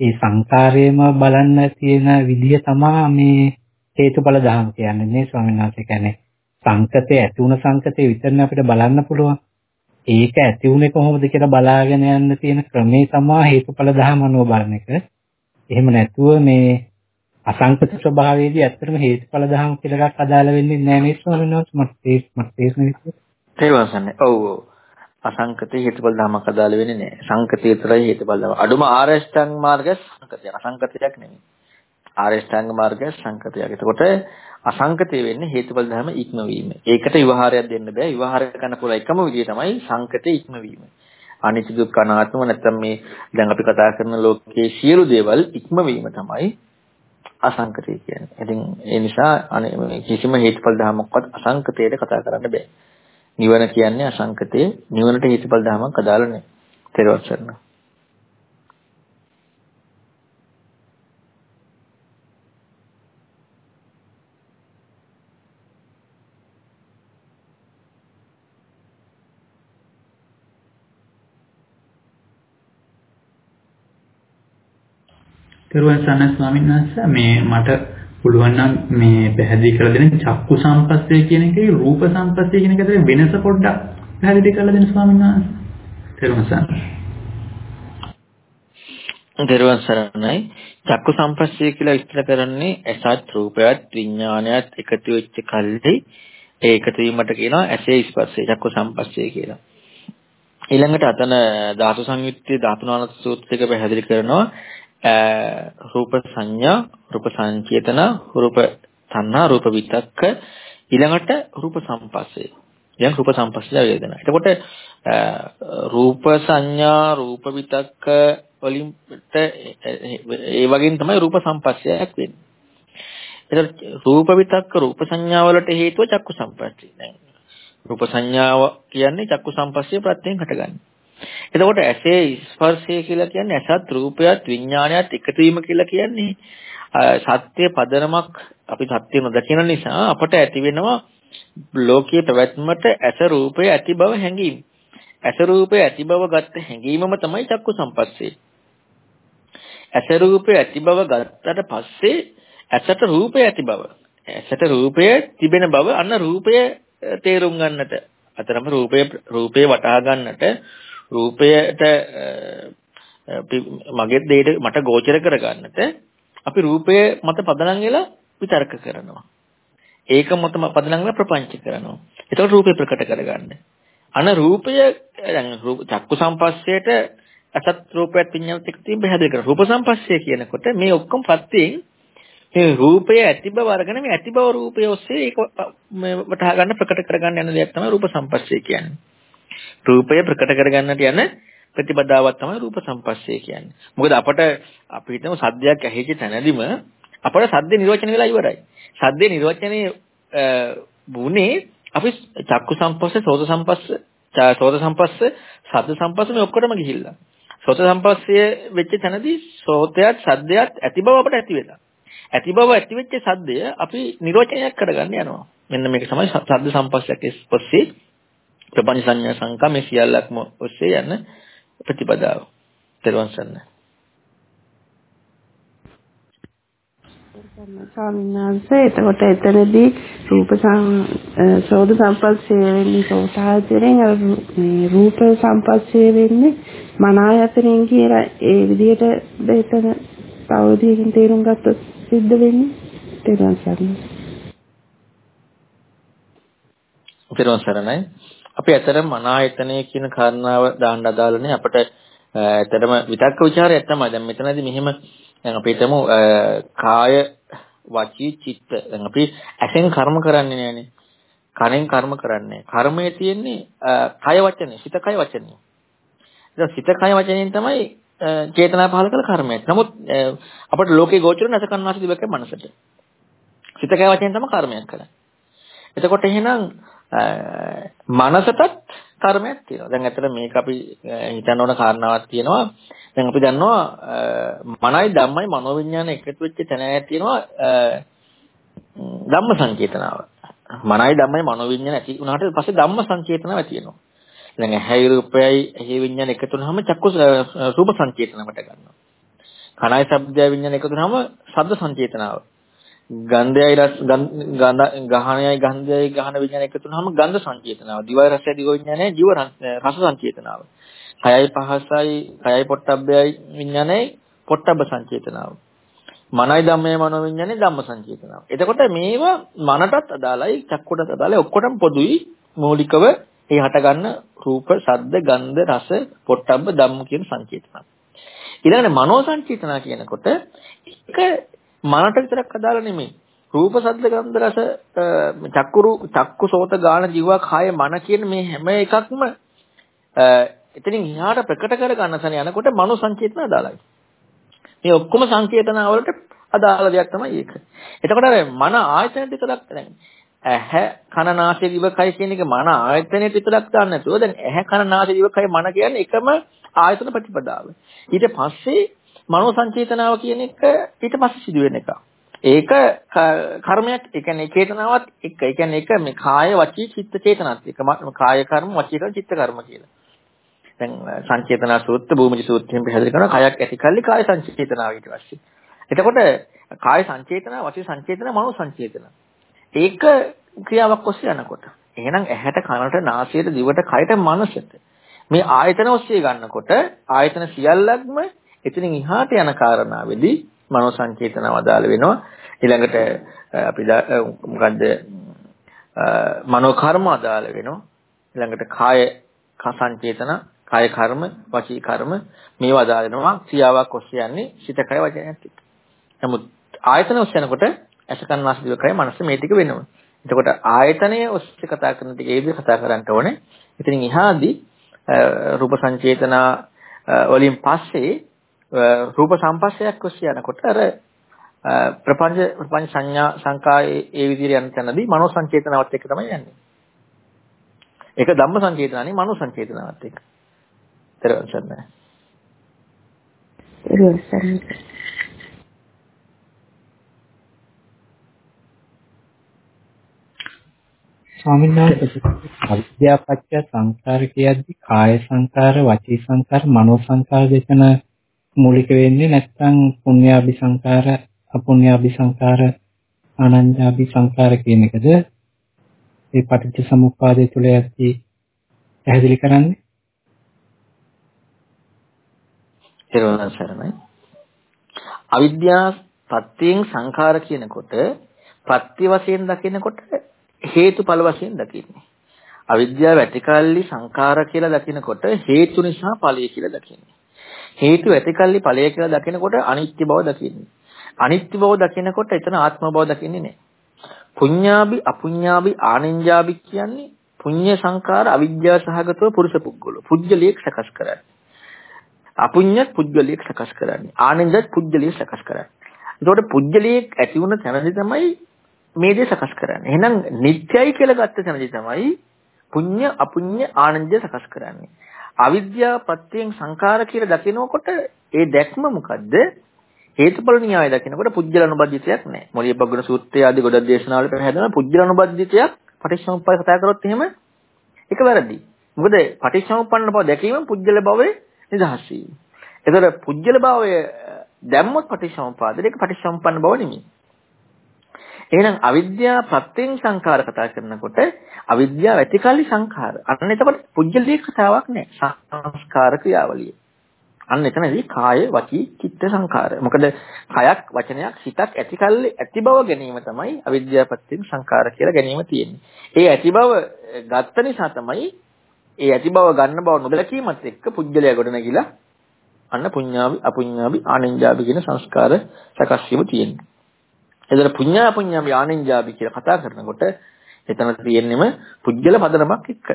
ඒ සංකාරයේම බලන්න තියෙන විදිය තමයි මේ හේතුඵල ධම කියන්නේ නේ ස්වාමීන් වහන්සේ කියන්නේ සංකතේ ඇති වුණ සංකතේ විතරනේ අපිට බලන්න පුළුවන්. ඒක ඇති වුණේ කොහොමද කියලා බලාගෙන යන්න තියෙන ක්‍රමේ තමයි හේතුඵල ධර්ම අනුව බලන එක. එහෙම නැතුව මේ අසංකත ස්වභාවයේදී ඇත්තටම හේතුඵල ධර්ම කියලා එකක් අදාළ වෙන්නේ නැහැ නේද ස්වාමීන් වහන්සේ මට මට තේරෙන විදිහට. තේරුම්සන්නේ. ඔව් ඔව්. අසංකතේ හේතුඵල ධර්මයක් අදාළ වෙන්නේ නැහැ. සංකතේ විතරයි හේතුඵල ධර්ම. අඩුම ආරෂ්ඨාංග මාර්ගය සංකතය. අසංකතයක් නෙමෙයි. ආරෂ්ඨාංග මාර්ගය සංකතයක්. එතකොට අසංකතේ වෙන්නේ හේතුඵල ධර්ම ඉක්මවීම. ඒකට විවහාරයක් දෙන්න බෑ. විවහාර කරන්න පුළුවන් එකම විදිය තමයි සංකතේ ඉක්මවීම. අනිත්‍ය දුක්ඛ අනාත්ම නැත්නම් මේ දැන් අපි කතා කරන ලෝකයේ සියලු දේවල් ඉක්මවීම තමයි අසංකතය කියන්නේ. ඉතින් ඒ නිසා කිසිම හේතුඵල ධර්මයක්වත් අසංකතයට කතා කරන්න බෑ. නිවන කියන්නේ අසංකතේ නිවනට හේතුඵල ධර්මයක් අදාළ නැහැ. තේරුවත් ගන්නවා. තෙරුවන් සරණයි ස්වාමීන් වහන්සේ මේ මට පුළුවන් නම් මේ පැහැදිලි කරලා දෙන්න චක්කු සම්පස්සේ කියන එකේ රූප සම්පස්සේ කියන එක අතර වෙනස පොඩ්ඩක් පැහැදිලි කරලා දෙන්න ස්වාමීන් වහන්සේ. තෙරුවන් සරණයි. තෙරුවන් සරණයි. චක්කු සම්පස්සේ කියලා විස්තර කරන්නේ ඇසත් රූපයත් විඥානයත් එකතු වෙච්ච කල්හි ඒ එකතු වීමට කියනවා ඇසේ ස්පර්ශය චක්කු සම්පස්සේ කියලා. ඊළඟට අතන ධාතු සංයුත්තේ ධාතුනානත් සූත්‍රයක පැහැදිලි කරනවා රූප සංඥා, රූප සංචේතන, රූප තණ්හා, රූප විතක්ක ඊළඟට රූප සම්පස්සේ. දැන් රූප සම්පස්සේ වේදනා. එතකොට රූප සංඥා, රූප විතක්ක වලින් ඒ වගේම තමයි රූප සම්පස්සයක් වෙන්නේ. එතකොට රූප විතක්ක රූප සංඥා වලට හේතුව චක්කු සම්පස්සේ. දැන් රූප සංඥාව කියන්නේ චක්කු සම්පස්සේ ප්‍රත්‍යයෙන් හටගන්නේ. එතකොට ඇසේ ස්පර්ශය කියලා කියන්නේ ඇසත් රූපයත් විඥානයත් එකතු වීම කියලා කියන්නේ සත්‍ය පදනමක් අපි සත්‍ය නොදකින නිසා අපට ඇති වෙනවා ලෝකයේ පැවැත්මට ඇස රූපය ඇති බව හැඟීම. ඇස රූපය ඇති බව ගත්ත හැඟීමම තමයි චක්කු සම්පස්සේ. ඇස රූපය ඇති බව ගත්තට පස්සේ ඇසට රූපය ඇති බව. ඇසට රූපය තිබෙන බව අන්න රූපය තේරුම් ගන්නට අතරම රූපය රූපේ වටහා ගන්නට රූපයට මගේ දෙයට මට ගෝචර කරගන්නට අපි රූපය මත පදනම් වෙලා විතර්ක කරනවා. ඒක මත පදනම් වෙලා ප්‍රපංච කරනවා. ඒතකොට රූපය ප්‍රකට කරගන්න. අන රූපය දැන් චක්කු සම්පස්සයට අසත් රූපයත් විඤ්ඤාණත් එක්ක තියෙන පැහැදිලි කරනවා. රූප සම්පස්සය කියනකොට මේ ඔක්කොම පස්යෙන් මේ රූපය ඇති බව අරගෙන මේ ඇති බව රූපය ඔස්සේ ඒක වටහා ගන්න ප්‍රකට කරගන්න යන දෙයක් තමයි රූප සම්පස්සය කියන්නේ. රූපය ප්‍රකට කරගන්නට යන ප්‍රතිපදාවක් තමයි රූප සම්පස්සේ කියන්නේ. මොකද අපට අපි හිතමු සද්දයක් ඇහිච්ච තැනදීම අපට සද්ද නිර්වචනය වෙලා ඉවරයි. සද්දේ නිර්වචනයේ වුණේ අපි චක්කු සම්පස්ස, සෝත සම්පස්ස, සෝත සම්පස්ස, ශබ්ද සම්පස්ස මේ ඔක්කොටම ගිහිල්ලා. සෝත සම්පස්සය වෙච්ච තැනදී සෝතයත් සද්දයත් ඇති බව අපට ඇති වෙලා. ඇති බව ඇති වෙච්ච සද්දය අපි නිර්වචනයක් කරගන්න යනවා. මෙන්න මේක තමයි සද්ද සම්පස්සයක් පස්සේ ප්‍රපංච සංඥා සංකා මේ සියල්ලක්ම ඔස්සේ යන ප්‍රතිපදාව. තෙරුවන් සරණයි. ස්වාමීන් වහන්සේ එතකොට එතනදී රූප සෝද සම්පස්සේ වෙන්නේ සෝතාචරයෙන් අර මේ රූප සම්පස්සේ වෙන්නේ මනායතනෙන් කියලා ඒ විදිහට දෙතන තවදීකින් තේරුම් ගත්තොත් සිද්ධ වෙන්නේ තේරුම් ගන්න. තේරුම් සරණයි. අපි ඇත්තටම මනායතනය කියන කාරණාව දාන්න අදාළනේ අපිට ඇත්තටම විතක්ක ਵਿਚාරයක් තමයි. දැන් මෙතනදී මෙහෙම දැන් අපි හිතමු කාය වචී චිත්ත. දැන් අපි ඇසෙන් කර්ම කරන්නේ නෑනේ. කනෙන් කර්ම කරන්නේ. කර්මයේ තියෙන්නේ කය වචනේ, සිත කය වචනේ. ඒක සිත කය වචනෙන් තමයි චේතනා පහල කළ කර්මයක්. නමුත් අපට ලෝකේ ගෝචර නැස කන්නාසි දිවක මනසට. සිත කය වචනෙන් තමයි කර්මයක් කරන්නේ. එතකොට එහෙනම් මනසටත් කර්මයක් තියෙනවා. දැන් ඇත්තට මේක අපි හිතන්න ඕන කාරණාවක් තියෙනවා. දැන් අපි දන්නවා මනයි ධම්මයි මනෝවිඤ්ඤාණ එකතු වෙච්ච තැන තියෙනවා ධම්ම සංකේතනාව. මනයි ධම්මයි මනෝවිඤ්ඤාණ ඇති වුණාට පස්සේ ධම්ම සංකේතනාව ඇති වෙනවා. දැන් ඇහැයි රූපයයි ඇහි විඤ්ඤාණ එකතු වුනහම චක්කු රූප සංකේතනකට ගන්නවා. කනයි ශබ්දය විඤ්ඤාණ එකතු වුනහම ශබ්ද සංකේතනාව. ගන්ධයයි රස ගහණයයි ගන්ධයයි ගහන විඥාන එකතු වුනහම ගන්ධ සංචේතනාව. දිවයි රසයි දිව විඥානයයි ජීව රස සංචේතනාව. කයයි පහසයි කයයි පොට්ටබ්බයයි විඥානයයි පොට්ටබ්බ සංචේතනාව. මනයි ධම්මේ මනෝ විඥානේ ධම්ම සංචේතනාව. එතකොට මේවා මනටත් අදාළයි චක්කුටත් අදාළයි ඔක්කොටම පොදුයි මූලිකව ඒ හටගන්න රූප, ශබ්ද, ගන්ධ, රස, පොට්ටබ්බ ධම්ම කියන සංචේතනාව. ඊළඟට මනෝ සංචේතනා කියනකොට එක මනට විතරක් අදාළ නෙමෙයි. රූප ශබ්ද ගන්ධ රස චක්කුරු චක්කු සෝත ගාන ජීව කාය මන කියන මේ හැම එකක්ම එතනින් එහාට ප්‍රකට කර ගන්න සන යනකොට මනෝ සංචේතන අදාළයි. මේ ඔක්කොම සංකේතනවලට අදාළ දෙයක් තමයි ඒක. එතකොට අර මන ආයතන විතරක් දැන් ඇහැ කන නාසය දිවකය කියන එක මන ආයතනයේ විතරක් දාන්න නැතුව දැන් ඇහැ කන නාසය දිවකය මන කියන්නේ එකම ආයතන ප්‍රතිපදාව. ඊට පස්සේ මනෝ සංචේතනාව කියන එක ඊට පස්සේ සිදුවෙන එකක්. ඒක කර්මයක් ඒ කියන්නේ චේතනාවත් එක. ඒ කියන්නේ එක මේ කාය වචී චිත්ත චේතනාත් එක. කාය කර්ම වචී කර්ම චිත්ත කර්ම කියලා. දැන් සංචේතනා සූත්‍ර භූමිජ සූත්‍රයෙන් පැහැදිලි කරනවා කයක් ඇති කල්ලි කාය සංචේතනාව ඊට පස්සේ. එතකොට කාය සංචේතනා වචී සංචේතනා මනෝ සංචේතනා. ඒක ක්‍රියාවක් ඔස්සේ යනකොට. එහෙනම් ඇහැට කනට නාසයට දිවට කයට මනසට මේ ආයතන ඔස්සේ ගන්නකොට ආයතන සියල්ලක්ම එතනින් එහාට යන කාරණාවේදී මනෝ සංචේතනව අදාළ වෙනවා. ඊළඟට අපි මොකද්ද මනෝ කර්ම අදාළ වෙනවා. ඊළඟට කාය සංචේතන, කාය කර්ම, වචී කර්ම මේවා අදාළ වෙනවා. ක්‍රියාවක් ඔස්සේ යන්නේ සිත කය වචනයත් එක්ක. නමුත් ආයතන ඔස්සේ යනකොට අසකන් වාස දිවකය මනස මේ ටික වෙනවා. එතකොට ආයතනය ඔස්සේ කතා කරන ටික ඒ විදිහට කතා කරන්න ඕනේ. ඉතින් එහාදී රූප සංචේතනා වලින් පස්සේ රූප සම්පස්සයක් ඔස්සේ යනකොට අර ප්‍රපංච ප්‍රපංච සංඥා සංකායේ ඒ විදිහට යන තැනදී මනෝ සංචේතනාවත් එක්ක තමයි යන්නේ. ඒක ධම්ම සංචේතනානේ මනෝ සංචේතනාවත් එක්ක. ඊට පස්සේ ස්වාමීන් වහන්සේ අවිද්‍යාපච්චය සංස්කාර කියද්දි කාය සංස්කාර, වචී සංස්කාර, මනෝ සංස්කාර දෙකන මූලික වෙන්නේ නැත්නම් පුඤ්ඤාභි සංකාර, අපුඤ්ඤාභි සංකාර, අනඤ්ඤාභි සංකාර කියන එකද? මේ පටිච්ච සමුප්පාදය තුළ ඇති පැහැදිලි කරන්නේ? ඊළඟ සරණයි. අවිද්‍යා ප්‍රත්‍යයෙන් සංඛාර කියනකොට ප්‍රත්‍ය වශයෙන් දකිනකොට හේතුඵල වශයෙන් දකින්නේ. අවිද්‍යාව ඇතිකල්ලි සංඛාර කියලා දකිනකොට හේතු නිසා ඵලය කියලා දකින්නේ. හේතු ඇතිකල්ලි ඵලය කියලා දකිනකොට අනිත්‍ය බව දකින්නේ. අනිත්‍ය බව දකිනකොට එතන ආත්ම බව දකින්නේ නැහැ. පුඤ්ඤාභි අපුඤ්ඤාභි ආනෙන්ජාභි කියන්නේ පුඤ්ඤ සංඛාර අවිද්‍යාව සහගතව පුරුෂ පුද්ගලෝ. පුජ්‍යලියක් සකස් කරන්නේ. අපුඤ්ඤත් පුජ්‍යලියක් සකස් කරන්නේ. ආනෙන්ජත් පුජ්‍යලියක් සකස් කරන්නේ. එතකොට පුජ්‍යලියක් ඇති වුණ තැනදී තමයි මේ දේ සකස් කරන්නේ. එහෙනම් නිත්‍යයි කියලා ගත්ත තැනදී තමයි පුඤ්ඤ අපුඤ්ඤ ආනන්දය සකස් කරන්නේ. අවිද්‍යාව ප්‍රත්‍යයෙන් සංඛාර කියලා දකිනකොට ඒ දැක්ම මොකද්ද? හේතුඵල න්‍යාය දකිනකොට පුජ්‍යල අනුබද්ධිතයක් නැහැ. මොළිය බගුණ සූත්‍රය ආදී ගොඩක් දේශනාවල පැහැදිලිව පුජ්‍යල අනුබද්ධිතයක් පටිච්චසමුප්පාද කතා කරොත් එහෙම ඒක වැරදි. මොකද පටිච්චසමුප්පන්න බව දැකීම පුජ්‍යල භවයේ නිදහස් වීම. ඒතර පුජ්‍යල භවය දැම්මොත් පටිච්චසමුපාදයට ඒක පටිච්චසමුප්පන්න බව නෙමෙයි. එහෙනම් අවිද්‍යාව ප්‍රත්‍යයෙන් සංඛාර කතා කරනකොට අවිද්‍යාව ඇතිකල්ලි සංඛාර. අන්න එතකොට පුජ්‍යලී කතාවක් නෑ. සංස්කාර ක්‍රියාවලිය. අන්න එතනදී කාය වචී චිත්ත සංඛාර. මොකද කයක් වචනයක් සිතක් ඇතිකල්ලි ඇති බව ගැනීම තමයි අවිද්‍යාව ප්‍රත්‍යයෙන් සංඛාර කියලා ගැනීම තියෙන්නේ. ඒ ඇති බව ගත්ත නිසා තමයි ඒ ඇති බව ගන්න බව නොදැකීමත් එක්ක පුජ්‍යලයා ගොඩ නැගිලා අන්න පුඤ්ඤාවි අපුඤ්ඤාවි ආනෙන්ජාවි කියන සංස්කාර සකස් වීම තියෙන්නේ. එතන පුඤ්ඤා පුඤ්ඤා යානින්ජාබි කියලා කතා කරනකොට එතන තියෙන්නෙම පුජ්‍යල පදනමක් එක්ක.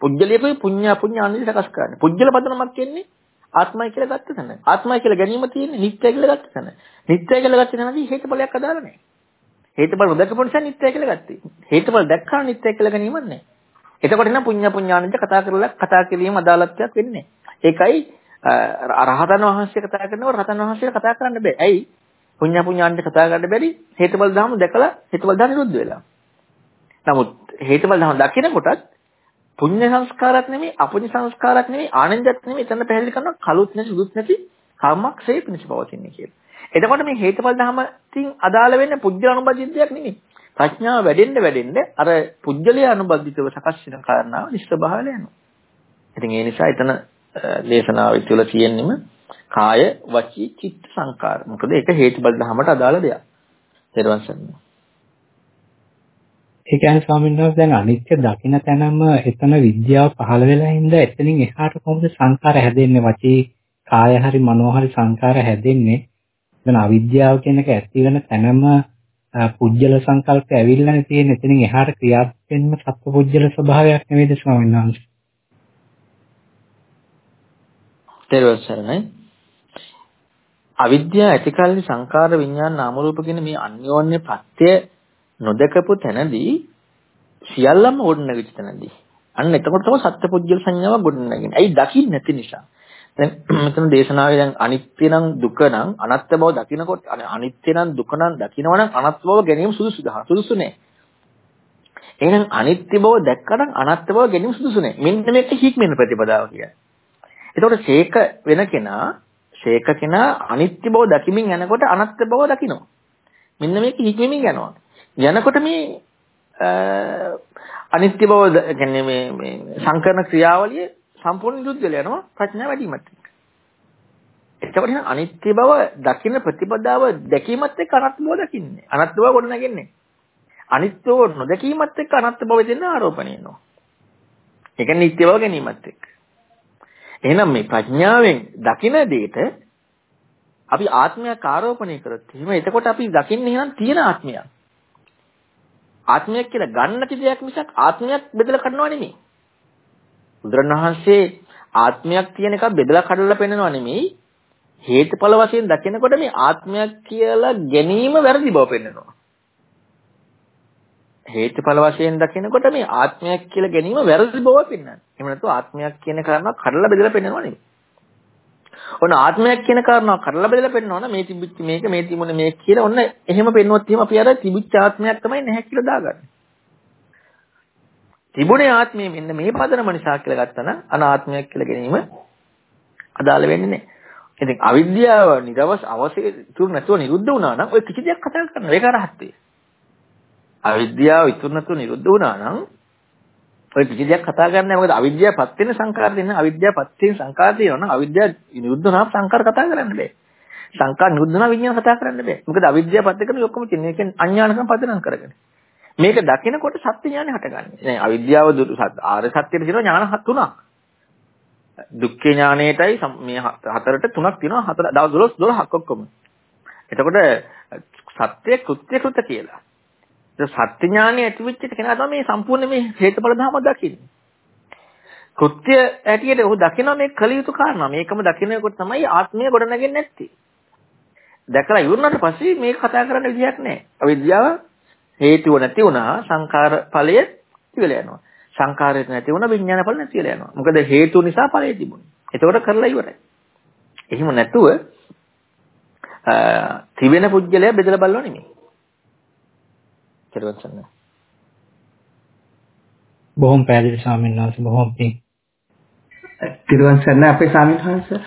පුජ්‍යලියකේ පුඤ්ඤා පුඤ්ඤානින් සකස් කරන්නේ. පුජ්‍යල පදනමක් කියන්නේ ආත්මය කියලා ගත්ත තැන. ආත්මය කියලා ගැනීම තියෙන්නේ නිත්‍යය කියලා ගත්ත තැන. නිත්‍යය කියලා ගත්ත තැනදී හේතුඵලයක් අදාළ නැහැ. හේතුඵල නොදකපු නිසා නිත්‍යය කියලා ගත්තේ. හේතුඵල දැක්කා නිත්‍යය කියලා ගැනීමක් නැහැ. එතකොට නම් පුඤ්ඤා පුඤ්ඤානින්ද කතා කරලා කතා කිරීම අදාළත්වයක් වෙන්නේ නැහැ. ඒකයි රහතන් වහන්සේ කතා කරනකොට රහතන් වහන්සේලා කතා කරන්න බෑ. ඇයි? පුඤ්ඤා පුඤ්ඤාන්ට කතා කරන්න බැරි හේතුඵල ධර්ම දැකලා හේතුඵල ධර්ම නිරුද්ධ වෙලා. නමුත් හේතුඵල ධම දකිනකොටත් පුණ්‍ය සංස්කාරයක් නෙමෙයි අපුණ්‍ය සංස්කාරයක් නෙමෙයි ආනන්දයක් නෙමෙයි එතන පැහැදිලි කරනවා කලුත් නැති සුදුත් නැති කර්මක් සේ පිණිස පවතින්නේ කියලා. එතකොට මේ හේතුඵල ධමකින් අදාළ වෙන්නේ පුජ්‍ය අනුබද්ධියක් නෙමෙයි. ප්‍රඥාව වැඩෙන්න වැඩෙන්න අර පුජ්‍යලයේ අනුබද්ධිතව සකස් වෙන කාරණාව නිස්සභාවල යනවා. ඉතින් ඒ නිසා එතන දේශනාව තුළ තියෙන්නෙම කාය වචී චිත්ත සංකාර. මොකද ඒක හේතුඵල ධමයට අදාළ දෙයක්. තේරුවන් සරණයි. ඒ කියන්නේ ස්වාමීන් වහන්සේ දැන් අනිත්‍ය දකින්න තැනම එතන විද්‍යාව පහළ වෙලා ඉඳලා එතනින් එහාට කොහොමද සංකාර හැදෙන්නේ? වචී කාය හරි මනෝ හරි සංකාර හැදෙන්නේ? දැන් අවිද්‍යාව කියන එක ඇති වෙන තැනම පුජ්‍යල සංකල්පය ඇවිල්ලානේ තියෙන්නේ. එතනින් එහාට ක්‍රියාත්මක වෙන්න සත්පුජ්‍යල ස්වභාවයක් නෙවෙයිද ස්වාමීන් වහන්සේ? තේරුවසරණයි අවිද්‍යාව ඇතිකල්ලි සංකාර විඥාන නාම රූප කියන මේ අන්‍යෝන්‍ය ප්‍රත්‍ය නොදකපු තැනදී සියල්ලම ගොඩනගිච්ච තැනදී අන්න එතකොට තමයි සත්පුද්ගල සංඥාව ගොඩනගන්නේ. ඇයි දකින්න නැති නිසා. දැන් [CLEARS THROAT] මෙතන දේශනාවේ දැන් අනිත්‍ය නම් දුක නම් අනාත්ම බව දකිනකොට අනිත්‍ය නම් දුක නම් දකිනවනම් අනාත්ම බව ගැනීම සුදුසුද? සුදුසු නෑ. එහෙනම් අනිත්‍ය බව දැක්කනම් අනාත්ම බව ගැනීම සුදුසු නෑ. මෙන්න මේක හික්මෙන ප්‍රතිපදාව කියන්නේ. එතකොට ශේක වෙන කෙනා ශේක කෙනා අනිත්‍ය බව දකිමින් යනකොට අනාත්ම බව දකිනවා. මෙන්න මේක හික්මෙමින් යනවා. යනකොට මේ අනිත්‍ය බව කියන්නේ මේ මේ සංකරණ ක්‍රියාවලිය සම්පූර්ණ නිරුද්ධ වෙලා යනවා ප්‍රඥා වැඩිමත් එක්ක. එතකොට අනිත්‍ය බව දකින්න ප්‍රතිපදාව දැකීමත් එක්ක අනාත්ම බව දකින්නේ. අනාත්ම බව ගොඩ නැගෙන්නේ. අනිත්‍ය බව නොදැකීමත් එක්ක අනාත්ම බව දෙන්න ආරෝපණය වෙනවා. ඒ කියන්නේ නිත්‍ය බව ගැනීමත් එක්ක. එහෙනම් මේ ප්‍රඥාවෙන් දකින දෙයට අපි ආත්මයක් ආරෝපණය කරොත් එහෙම එතකොට අපි දකින්නේ එහෙනම් තියෙන ආත්මයක්. ආත්මයක් කියලා ගන්න කිසියක් මිසක් ආත්මයක් බෙදලා කඩනවා නෙමෙයි. බුදුරණවහන්සේ ආත්මයක් තියෙන එකක් බෙදලා කඩලා පෙන්නනවා නෙමෙයි. හේතුඵල වශයෙන් දකිනකොට මේ ආත්මයක් කියලා ගැනීම වැරදි බව පෙන්නනවා. හේතුඵල වශයෙන් දකිනකොට මේ ආත්මයක් කියලා ගැනීම වැරදි බව පෙන්නනවා. එහෙම නැත්නම් ආත්මයක් කියන කාරණා කඩලා බෙදලා පෙන්නනවා නෙමෙයි. ඔන්න ආත්මයක් කියන කාරණාව කරලා බෙදලා පෙන්නනවා මේ තිබිච්ච මේක මේ තිබුණ මේක කියලා ඔන්න එහෙම පෙන්නුවොත් එහෙම අපි අර තිබිච්ච ආත්මයක් තමයි නැහැ කියලා දාගන්නේ. තිබුණේ ආත්මය මෙන්න මේ පදනම නිසා කියලා ගත්තා නම් අනාත්මයක් කියලා ගැනීම අදාළ වෙන්නේ නැහැ. ඉතින් අවිද්‍යාව නිරවස් අවශ්‍ය ඉතුරු නැතුව නිරුද්ධ වුණා නම් ඔය කිසි දෙයක් කතා කරන්න ඒක රහත් වේ. අවිද්‍යාව ඉතුරු නැතුව නිරුද්ධ වුණා නම් ඔය කිසි දෙයක් කතා කරන්නේ නැහැ. මොකද අවිද්‍යාවපත් වෙන සංකාර දෙන්න අවිද්‍යාවපත් වෙන සංකාර තියෙනවා නම් අවිද්‍යාව නිරුද්ධ වුණාම සංකාර කතා කරන්න බෑ. සංකාර නිරුද්ධ වුණා විඤ්ඤාණ කතා කරන්න බෑ. මොකද අවිද්‍යාවපත් එක්කම ඔක්කොම තියෙන. ඒ කියන්නේ අඥානකම් පදනම් කරගෙන. මේක දකිනකොට සත්‍ය ඥානෙ හටගන්නේ. දැන් අවිද්‍යාව ආර්ය සත්‍යයට තියෙන ඥාන තුනක්. දුක්ඛ ඥානයටයි මේ හතරට තුනක් තියෙනවා. හතර 12 12ක් ඔක්කොම. එතකොට සත්‍ය කෘත්‍ය කෘත කියලා. සත්‍ය ඥානය ඇති වෙච්ච කෙනා තමයි මේ සම්පූර්ණ මේ හේතුඵල ධර්ම දකින්නේ. කෘත්‍ය ඇටියට ඔහු දකිනවා මේ කල යුතු කාරණා. මේකම දකිනකොට තමයි ආත්මය ගොඩනගෙන්නේ නැත්තේ. දැකලා ඉවරනට පස්සේ මේක කතා කරන්න විදියක් නැහැ. අවිද්‍යාව හේතුව නැති වුණා සංඛාර ඵලය ඉවල යනවා. සංඛාරය නැති වුණා විඥාන ඵල නැති වෙලා යනවා. මොකද හේතු නිසා ඵලය තිබුණේ. එතකොට කරලා ඉවරයි. එහෙම නැතුව තිබෙන පුජ්‍යලය බෙදලා බලනවා නෙමෙයි. කෙරුවන් සන්න. බොහොම පැහැදිලි ස්වාමීන් වහන්සේ බොහොම පිං. කෙරුවන් සන්න අපේ ස්වාමීන් වහන්සේ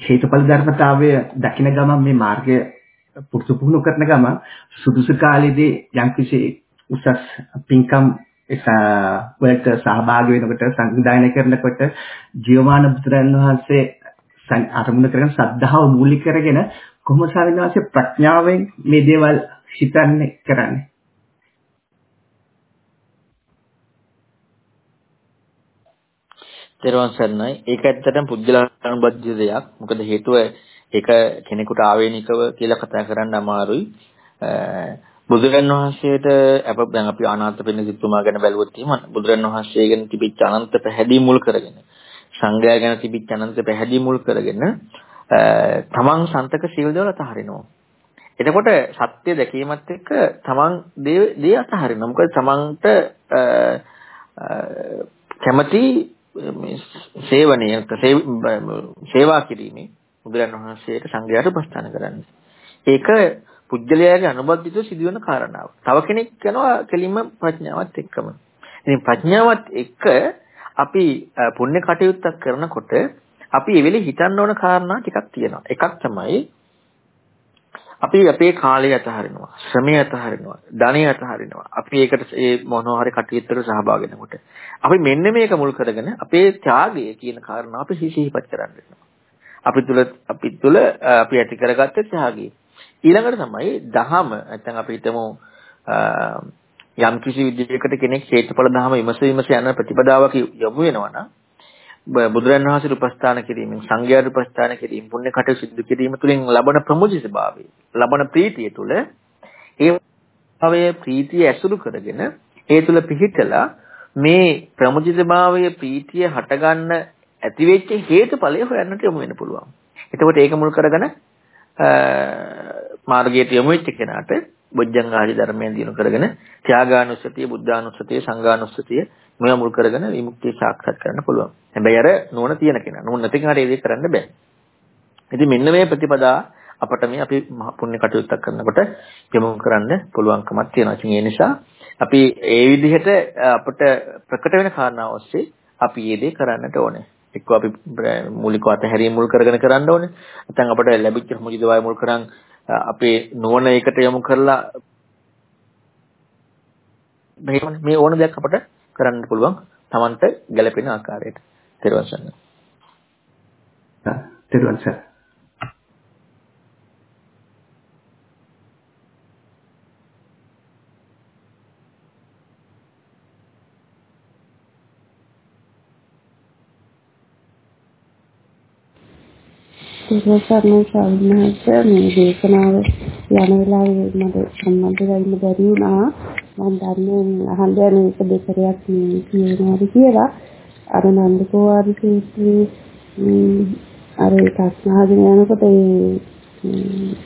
හේතුඵල ධර්මතාවය දකින ගමන් මේ මාර්ගය පුරුදු පුහුණු කරන ගමන් සුදුසු කාලෙදී යම්කිසි උසස් පින්කම් වලට සහභාගී වෙනකොට සංවිධානය කරනකොට ජීවමාන බුදුරන් වහන්සේ අරමුණු කරගෙන සද්ධාව මූලික කරගෙන කොහොමද ස්වාමීන් වහන්සේ ප්‍රඥාවෙන් මේ දේවල් හිතන්නේ කරන්නේ තෙරුවන් සරණයි. ඒක ඇත්තටම පුජ්‍යලානුබද්ධ දෙයක්. මොකද හේතුව ඒක කෙනෙකුට ආවේනිකව කියලා කතා කරන්න අමාරුයි. බුදුරන් වහන්සේට අප දැන් අපි අනාථ වෙන්න සිතුමා ගැන බැලුවොත් එහෙම බුදුරන් වහන්සේ ගැන තිබිච්ච අනන්ත පැහැදිලි මුල් කරගෙන සංඝයා ගැන තිබිච්ච අනන්ත පැහැදිලි මුල් කරගෙන තමන් සන්තක සීල් දවල අතහරිනවා. එතකොට සත්‍ය දැකීමත් එක්ක තමන් දේ අතහරිනවා. මොකද තමන්ට කැමති මේ සේවනය සේවා කිරීමේ බුදුරන් වහන්සේට සංඝයාට උපස්ථාන කරන්නේ. ඒක පුජ්‍යලයාගේ අනුබද්ධිතව සිදුවන කාරණාව. තව කෙනෙක් කරනවා කෙලින්ම ප්‍රඥාවත් එක්කම. ඉතින් ප්‍රඥාවත් එක්ක අපි පුණ්‍ය කටයුත්තක් කරනකොට අපි ඒ වෙලේ හිතන්න ඕන කාරණා ටිකක් තියෙනවා. එකක් තමයි අපි අපේ කාලය අතහරිනවා, ශ්‍රමය අතහරිනවා, ධනය අතහරිනවා. අපි ඒකට ඒ මොනවා හරි කටයුත්තකට සහභාගී වෙනකොට අපි මෙන්න මේක මුල් කරගෙන අපේ ත්‍යාගය කියන කාරණා අපි සිහිපත් කරන්න වෙනවා. අපි තුල අපි තුල අපි ඇති කරගත්ත ත්‍යාගය. ඊළඟට තමයි දහම නැත්නම් අපි හිතමු යම් කිසි විදිහකට කෙනෙක් හේතුඵල ධහම විමස විමස යන ප්‍රතිපදාවක යොමු වෙනවා නම් බුදුරන් වහන්සේ උපස්ථාන කිරීමෙන් සංඝයාට උපස්ථාන කිරීම පුණ්‍ය කටයුතු සිදු කිරීම තුළින් ලබන ප්‍රමුජිත භාවය ලබන ප්‍රීතිය තුළ ඒ භාවයේ ප්‍රීතිය ඇසුරු කරගෙන ඒ තුළ පිහිටලා මේ ප්‍රමුජිත භාවයේ ප්‍රීතිය හටගන්න ඇති වෙච්ච හේතුඵලය හොයන්නට යොමු වෙන්න පුළුවන්. එතකොට ඒක මුල් කරගෙන මාර්ගයට යොමු වෙච්ච කෙනාට බොජ්ජංග ආදී ධර්මයන් දිනු කරගෙන ත්‍යාගානුස්සතිය, බුද්ධානුස්සතිය, සංඝානුස්සතිය මේවා මුල් කරගෙන විමුක්තිය සාක්ෂාත් කරන්න පුළුවන්. හැබැයි අර නුවණ තියෙන කෙනා නුවණ නැති කෙනාට ඒ දේ කරන්න බෑ. ඉතින් මෙන්න මේ ප්‍රතිපදා අපට මේ අපි පුණ්‍ය කටයුත්තක් කරනකොට යොමු කරන්න පුළුවන්කමක් තියෙනවා. ඉතින් ඒ නිසා අපි ඒ විදිහට අපට ප්‍රකට වෙන කාරණා ඔස්සේ අපි මේ දේ කරන්නට ඕනේ. එක්ක අපි මූලිකව අතහැරීම මුල් කරගෙන කරන්න ඕනේ. නැත්නම් අපට ලැබිච්ච මුජිදවාය මුල් කරන් අපේ නුවණ එකට යොමු කරලා මේ ඕන දෙයක් අපට කරන්න පුළුවන් Tamanට ගැළපෙන ආකාරයට. තෙරුවන් සරණයි. තෙරුවන් සරණයි. සර්වසර්ණ සාවිනාස මේ දේශනාව යන වෙලාවේ මට සම්බන්ධ වෙන්න බැරි වුණා මම දන්නේ අහන්න යන එක දෙකරයක් කියනවාද කියලා අර නන්දකෝ ආදි සූත්‍රයේ අර ප්‍රශ්නාගෙන යනකොට ඒ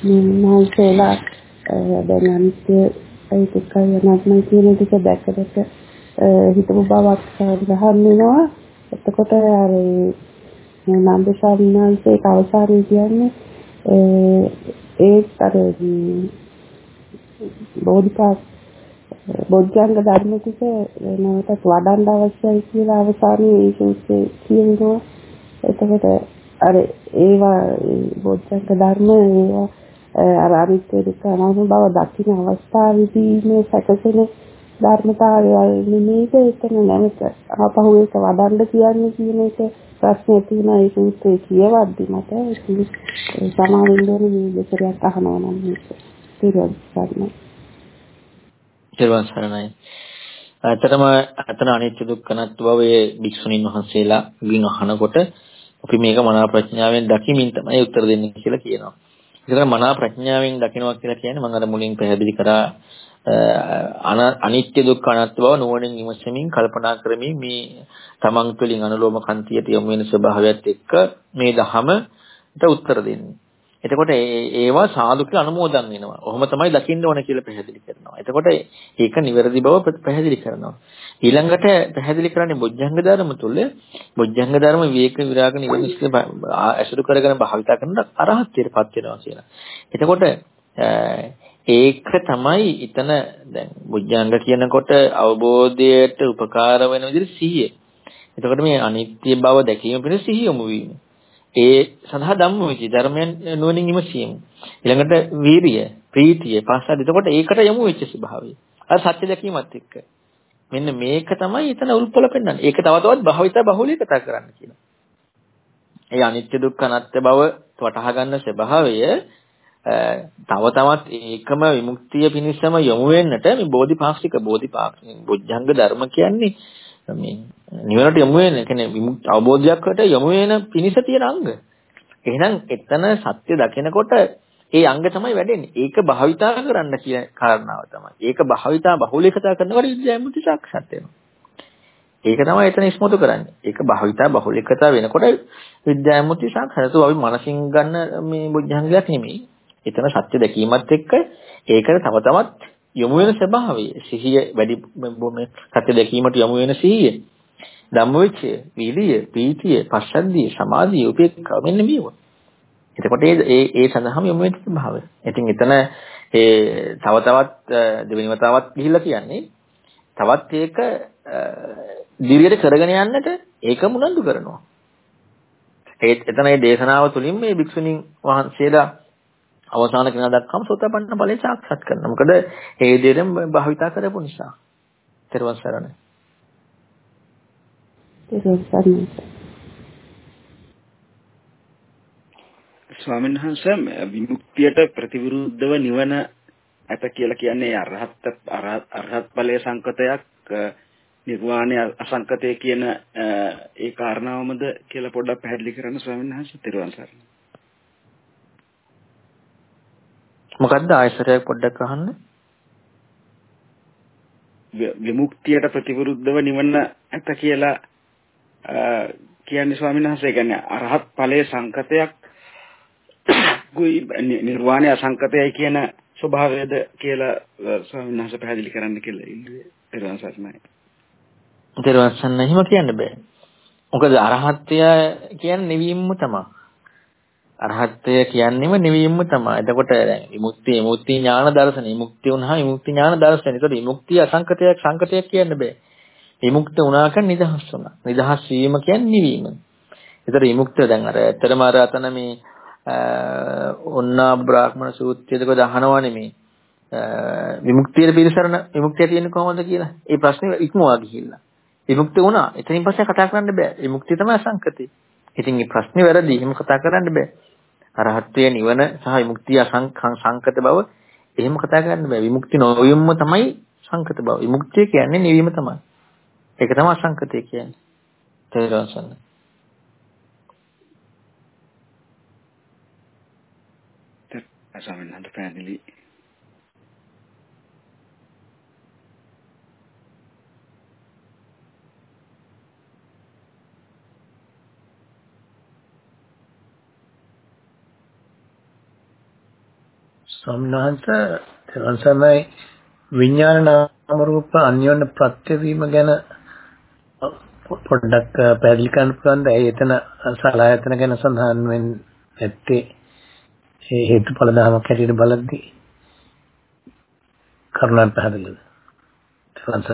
මනසලා දැන් අනිත්‍ය ඒ දුක්ඛය අනාත්මයි කියන ටික දැක දැක හිතපු බවක් ගහන්න වෙනවා එතකොට අර නන්ද ශාවිනාංශයේ අවසානයේ කියන්නේ ඒ අර බෝධිපාක් බොජ්ජංග ධර්ම ටික නැවතත් වඩන්න අවශ්‍යයි කියලා අවසානයේ ඒ සූත්‍රයේ කියනවා. එතකොට අර ඒවා බොජ්ජංග ධර්ම ඒවා අර අනිත්‍ය දුක්ඛ අනාත්ම බව දකින්න අවස්ථාවේදී මේ සැකසෙන ධර්මතාවය නෙමෙයිද එතන නැවත ආපහු ඒක වඩන්න කියන්නේ කියන එක ප්‍රශ්නේ තියෙනවා ඒ සූත්‍රයේ කියවද්දි මට සමාවෙන්න ඕනේ මේ දෙකරයක් අහනවා නම් මේක පිළිගන්න. තෙරුවන් සරණයි. ඇත්තටම අතන අනිත්‍ය දුක්ඛ අනාත්ම බවයේ භික්ෂුණීන් වහන්සේලාගෙන් අහනකොට අපි මේක මනා ප්‍රඥාවෙන් දකිමින් තමයි උත්තර දෙන්නේ කියලා කියනවා. ඒකට මනා ප්‍රඥාවෙන් දකිනවා කියලා කියන්නේ මම අර මුලින් පැහැදිලි කරා අනිත්‍ය දුක්ඛ අනාත්ම බව නුවණින් විමසමින් කල්පනා කරමින් මේ තමන් තුළින් අනුලෝම කන්තියට යොමු වෙන ස්වභාවයත් එක්ක මේ දහමට උත්තර දෙන්නේ. එතකොට ඒවා සාදුක අනුමෝදන් වෙනවා. ඔහොම තමයි දකින්න ඕන කියලා පැහැදිලි කරනවා. එතකොට ඒක නිවැරදි බව පැහැදිලි කරනවා. ඊළඟට පැහැදිලි කරන්නේ බොජ්ජංග ධර්ම තුල බොජ්ජංග ධර්ම විවේක විරාග නිවන ඇසුරු කරගෙන භාවිතා කරන අරහත්ත්වයටපත් වෙනවා කියලා. එතකොට ඒක තමයි ඊතන දැන් බුද්ධංග කියනකොට අවබෝධයට උපකාර වෙන විදිහට සිහිය. එතකොට මේ අනිත්‍ය බව දැකීම පිණිස සිහිය යොමු වීම. ඒ සඳහා ධම්මවිචි ධර්මයන් නුවණින් විමසීම. ඊළඟට වීරිය, ප්‍රීතිය, පස්සද්ධ. එතකොට ඒකට යොමු වෙච්ච ස්වභාවය. අර සත්‍ය දැකීමත් එක්ක. මෙන්න මේක තමයි එතන උල්පල පෙන්වන්නේ. ඒක තව තවත් භාවිත බහුලී කතා කරන්න කියලා. ඒ අනිත්‍ය දුක්ඛ අනාත්ම බව වටහා ගන්න ස්වභාවය තව තවත් ඒකම විමුක්තිය පිණිසම යොමු වෙන්නට මේ බෝධිපාක්ෂික බෝධිපාක්ෂික බොජ්ජංග ධර්ම කියන්නේ මේ නිවනට යොමු වෙන කියන්නේ විමුක්ති අවබෝධයකට යොමු වෙන පිණිස තියෙන අංග. එහෙනම් එතන සත්‍ය දකිනකොට ඒ අංග තමයි වැඩෙන්නේ. ඒක භාවිතා කරන්න කියන කාරණාව තමයි. ඒක භාවිතා බහුලීකතා කරනකොට විද්‍යාමුක්ති සාක්ෂාත් වෙනවා. ඒක තමයි එතන ඉස්මතු කරන්නේ. ඒක භාවිතා බහුලීකතා වෙනකොට විද්‍යාමුක්ති සාක්ෂාත්. අපි මනසින් ගන්න මේ බුද්ධංගයක් නෙමෙයි. එතන සත්‍ය දැකීමත් එක්ක ඒකට තව තවත් යොමු වෙන ස්වභාවය. සිහිය වැඩි මේ සත්‍ය දැකීමට යොමු වෙන සිහිය. ධම්මවිචය වීර්යය ප්‍රීතිය පස්සද්ධිය සමාධිය උපේක්ඛා මෙන්න මේවා. එතකොට ඒ ඒ සඳහාම යොමු වෙන ස්වභාවය. ඉතින් එතන ඒ තව තවත් දෙවෙනි වතාවක් ගිහිල්ලා කියන්නේ තවත් ඒක දිවියට කරගෙන යන්නට ඒක මුනන්දු කරනවා. ඒ එතන ඒ දේශනාව තුළින් මේ භික්ෂුණීන් වහන්සේලා අවසාන කෙනා දක්වාම සෝතාපන්න ඵලය සාක්ෂාත් කරනවා. මොකද ඒ විදිහටම භාවිතා කරපු නිසා. ඊට පස්සේ ස්වාමීන් වහන්සේ විමුක්තියට ප්‍රතිවිරුද්ධව නිවන ඇත කියලා කියන්නේ අරහත් අරහත් ඵලයේ සංකතයක් නිර්වාණය අසංකතය කියන ඒ කාරණාවමද කියලා පොඩ්ඩක් පැහැදිලි කරන්න ස්වාමීන් වහන්සේ තිරුවන් සරණයි. මොකද්ද ආයසරයක් පොඩ්ඩක් අහන්න? විමුක්තියට ප්‍රතිවිරුද්ධව නිවන ඇත කියලා කියන්නේ ස්වාමීන් වහන්සේ කියන්නේ අරහත් ඵලයේ සංකතයක් [COUGHS] ගුයි නිර්වාණය අසංකතයයි කියන ස්වභාවයද කියලා ස්වාමීන් වහන්සේ පැහැදිලි කරන්න කියලා ඉල්ලුවේ පෙරවන් සර්ණයි. පෙරවන් සර්ණ එහෙම කියන්න බෑ. මොකද අරහත්ත්වය කියන්නේ නිවීමම තමයි. අරහත්ත්වය කියන්නේම නිවීමම තමයි. එතකොට දැන් විමුක්තිය විමුක්ති ඥාන දර්ශන විමුක්තිය වුණා විමුක්ති ඥාන දර්ශන. ඒතකොට විමුක්තිය අසංකතයක් සංකතයක් කියන්න බෑ. විමුක්ත වුණා කියන්නේ නිදහස් වුණා. නිදහස් වීම කියන්නේ නිවීම. ඒතර විමුක්තය දැන් අර ඇත්තටම අර අතන මේ ඔන්නා බ්‍රාහ්මණ සූත්‍රයේදක දහනවනේ මේ විමුක්තියේ පිළිසරණ විමුක්තිය තියෙන්නේ කොහොමද කියලා. ඒ ප්‍රශ්නේ ඉක්මවා ගිහිල්ලා. විමුක්ත වුණා. එතනින් පස්සේ කතා කරන්න බෑ. විමුක්තිය තමයි අසංකතේ. ඉතින් මේ ප්‍රශ්නේ වැරදි. එහෙම කතා කරන්න බෑ. අරහත්ත්වයේ නිවන සහ විමුක්තිය සංකත බව එහෙම කතා කරන්න බෑ. විමුක්ති නොවීම තමයි සංකත බව. විමුක්තිය කියන්නේ නිවීම තමයි. ඒක තමයි අසංකතය කියන්නේ. තේරෙනවද? ස්වාමීන් වහන්සේ පැහැදිලි ස්වාමීන් වහන්සේ තවන්සමයි විඥාන නාම රූප අන්‍යෝන්‍ය ප්‍රත්‍ය වීම ගැන පොඩ්ඩක් පැහැදිලි කරන්න පුළුවන්ද? ඒ එතන සලආයතන ගැන සඳහන් වෙන්නේ නැත්තේ ඒ හේතුඵල ධර්මයක් හැටියට බලද්දී කරුණාවෙන් පැහැදිලිද? තෙරුවන්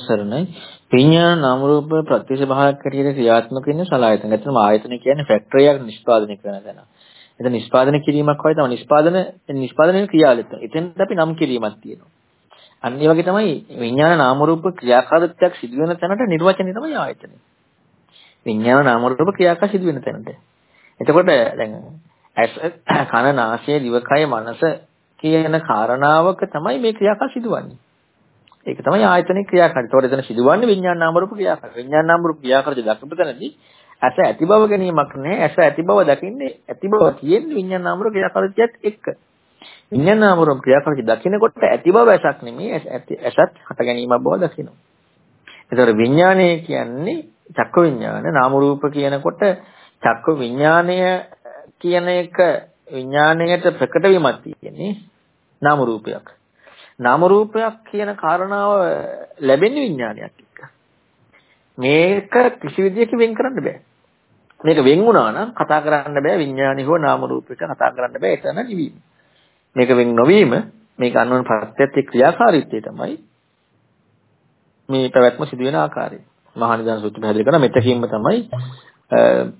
සරණයි. විඥාන නාම රූප ප්‍රත්‍යක්ෂ භාවයක් හැටියට ක්‍රියාත්මක වෙන සලආයතන. ඇත්තටම ආයතන කියන්නේ ෆැක්ටරියක් නිෂ්පාදනය කරන තැන. එතන නිෂ්පාදනය කිරීමක් වගේ තමයි නිෂ්පාදන නිෂ්පාදනයේ ක්‍රියාවලිය. එතෙන්ට අපි නම් කිරීමක් තියෙනවා. අන්න ඒ වගේ තමයි විඥාන නාම රූප ක්‍රියාකාරීත්වයක් සිදු වෙන තැනට නිර්වචනය තමයි ආයතනය. විඥාන නාම රූප ක්‍රියාකා සිදු වෙන තැනට. එතකොට දැන් ඇස කන නාසය දිවකය මනස කියන කාරණාවක තමයි මේ ක්‍රියාකා සිදුවන්නේ. ඒක තමයි ආයතනික ක්‍රියාකාරී. ඒතකොට එතන සිදුවන්නේ විඥාන නාම රූප ක්‍රියාකාරී. විඥාන නාම රූප ක්‍රියාකාරී දක්වපු තැනදී ඇස ඇති බව ගැනීමක් නැහැ. ඇස ඇති බව දකින්නේ ඇති බව කියන්නේ විඥාන නාම රූප ක්‍රියාකාරීත්වයත් එක්ක. විඥාන නාම රූප ක්‍රියාකාරී දකින්නකොට ඇති බව ඇසක් නෙමෙයි ඇසත් හට ගැනීමක් බව දකිනවා. ඒතකොට විඥානය කියන්නේ චක්ක විඥාන නාම රූප කියනකොට චක්ක විඥානය කියන එක විඥාණයට ප්‍රකට වීමක් තියෙන්නේ නාම රූපයක්. නාම රූපයක් කියන කාරණාව ලැබෙන්නේ විඥානයක් එක්ක. මේක කිසි විදියකින් වෙන් කරන්න බෑ. මේක වෙන් වුණා නම් කතා කරන්න බෑ විඥානි හෝ නාම රූපයක කතා කරන්න බෑ එතන නිවීම. මේක වෙන් නොවීම මේක අනුන් ප්‍රත්‍යත්‍ය ක්‍රියාකාරීත්වය තමයි මේ පැවැත්ම සිදුවෙන ආකාරය. මහා නිදාන සූත්‍රය පැහැදිලි කරන මෙතකින්ම තමයි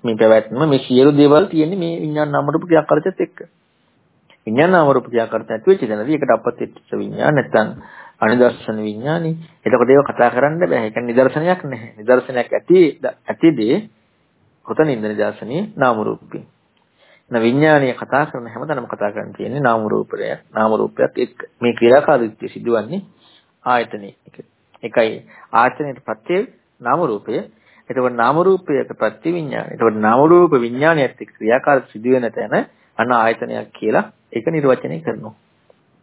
මේ පැවැත්ම මේ සියලු දේවල් තියෙන්නේ මේ විඥාන නාම රූප ක්‍රියාකාරීත්වයත් එක්ක. විඥාන නාම රූප ක්‍රියාකාරීත්වය ඇති වෙච්ච තැනදී ඒකට අපත්‍යච්ච විඥාන නැත්තම් අනිදර්ශන විඥානි. එතකොට ඒක කතා කරන්න බෑ. ඒක නිදර්ශනයක් නැහැ. නිදර්ශනයක් ඇති ඇතිදී කොතනින්ද නිදර්ශනේ නාම රූපේ. න විඥානීය කතා කරන හැමදාම කතා කරන්න තියෙන්නේ නාම රූපය. නාම රූපයක් එක්ක. මේ ක්‍රියාකාරීත්වය සිදුවන්නේ ආයතනයේ. එකයි ආයතනයේ ප්‍රත්‍ය නාම රූපය එතකොට නාම රූපයක ප්‍රතිවිඥානය. එතකොට නාම රූප විඥානයත් එක්ක ක්‍රියාකාරී සිදු වෙන තැන අන්න ආයතනයක් කියලා ඒක නිර්වචනය කරනවා.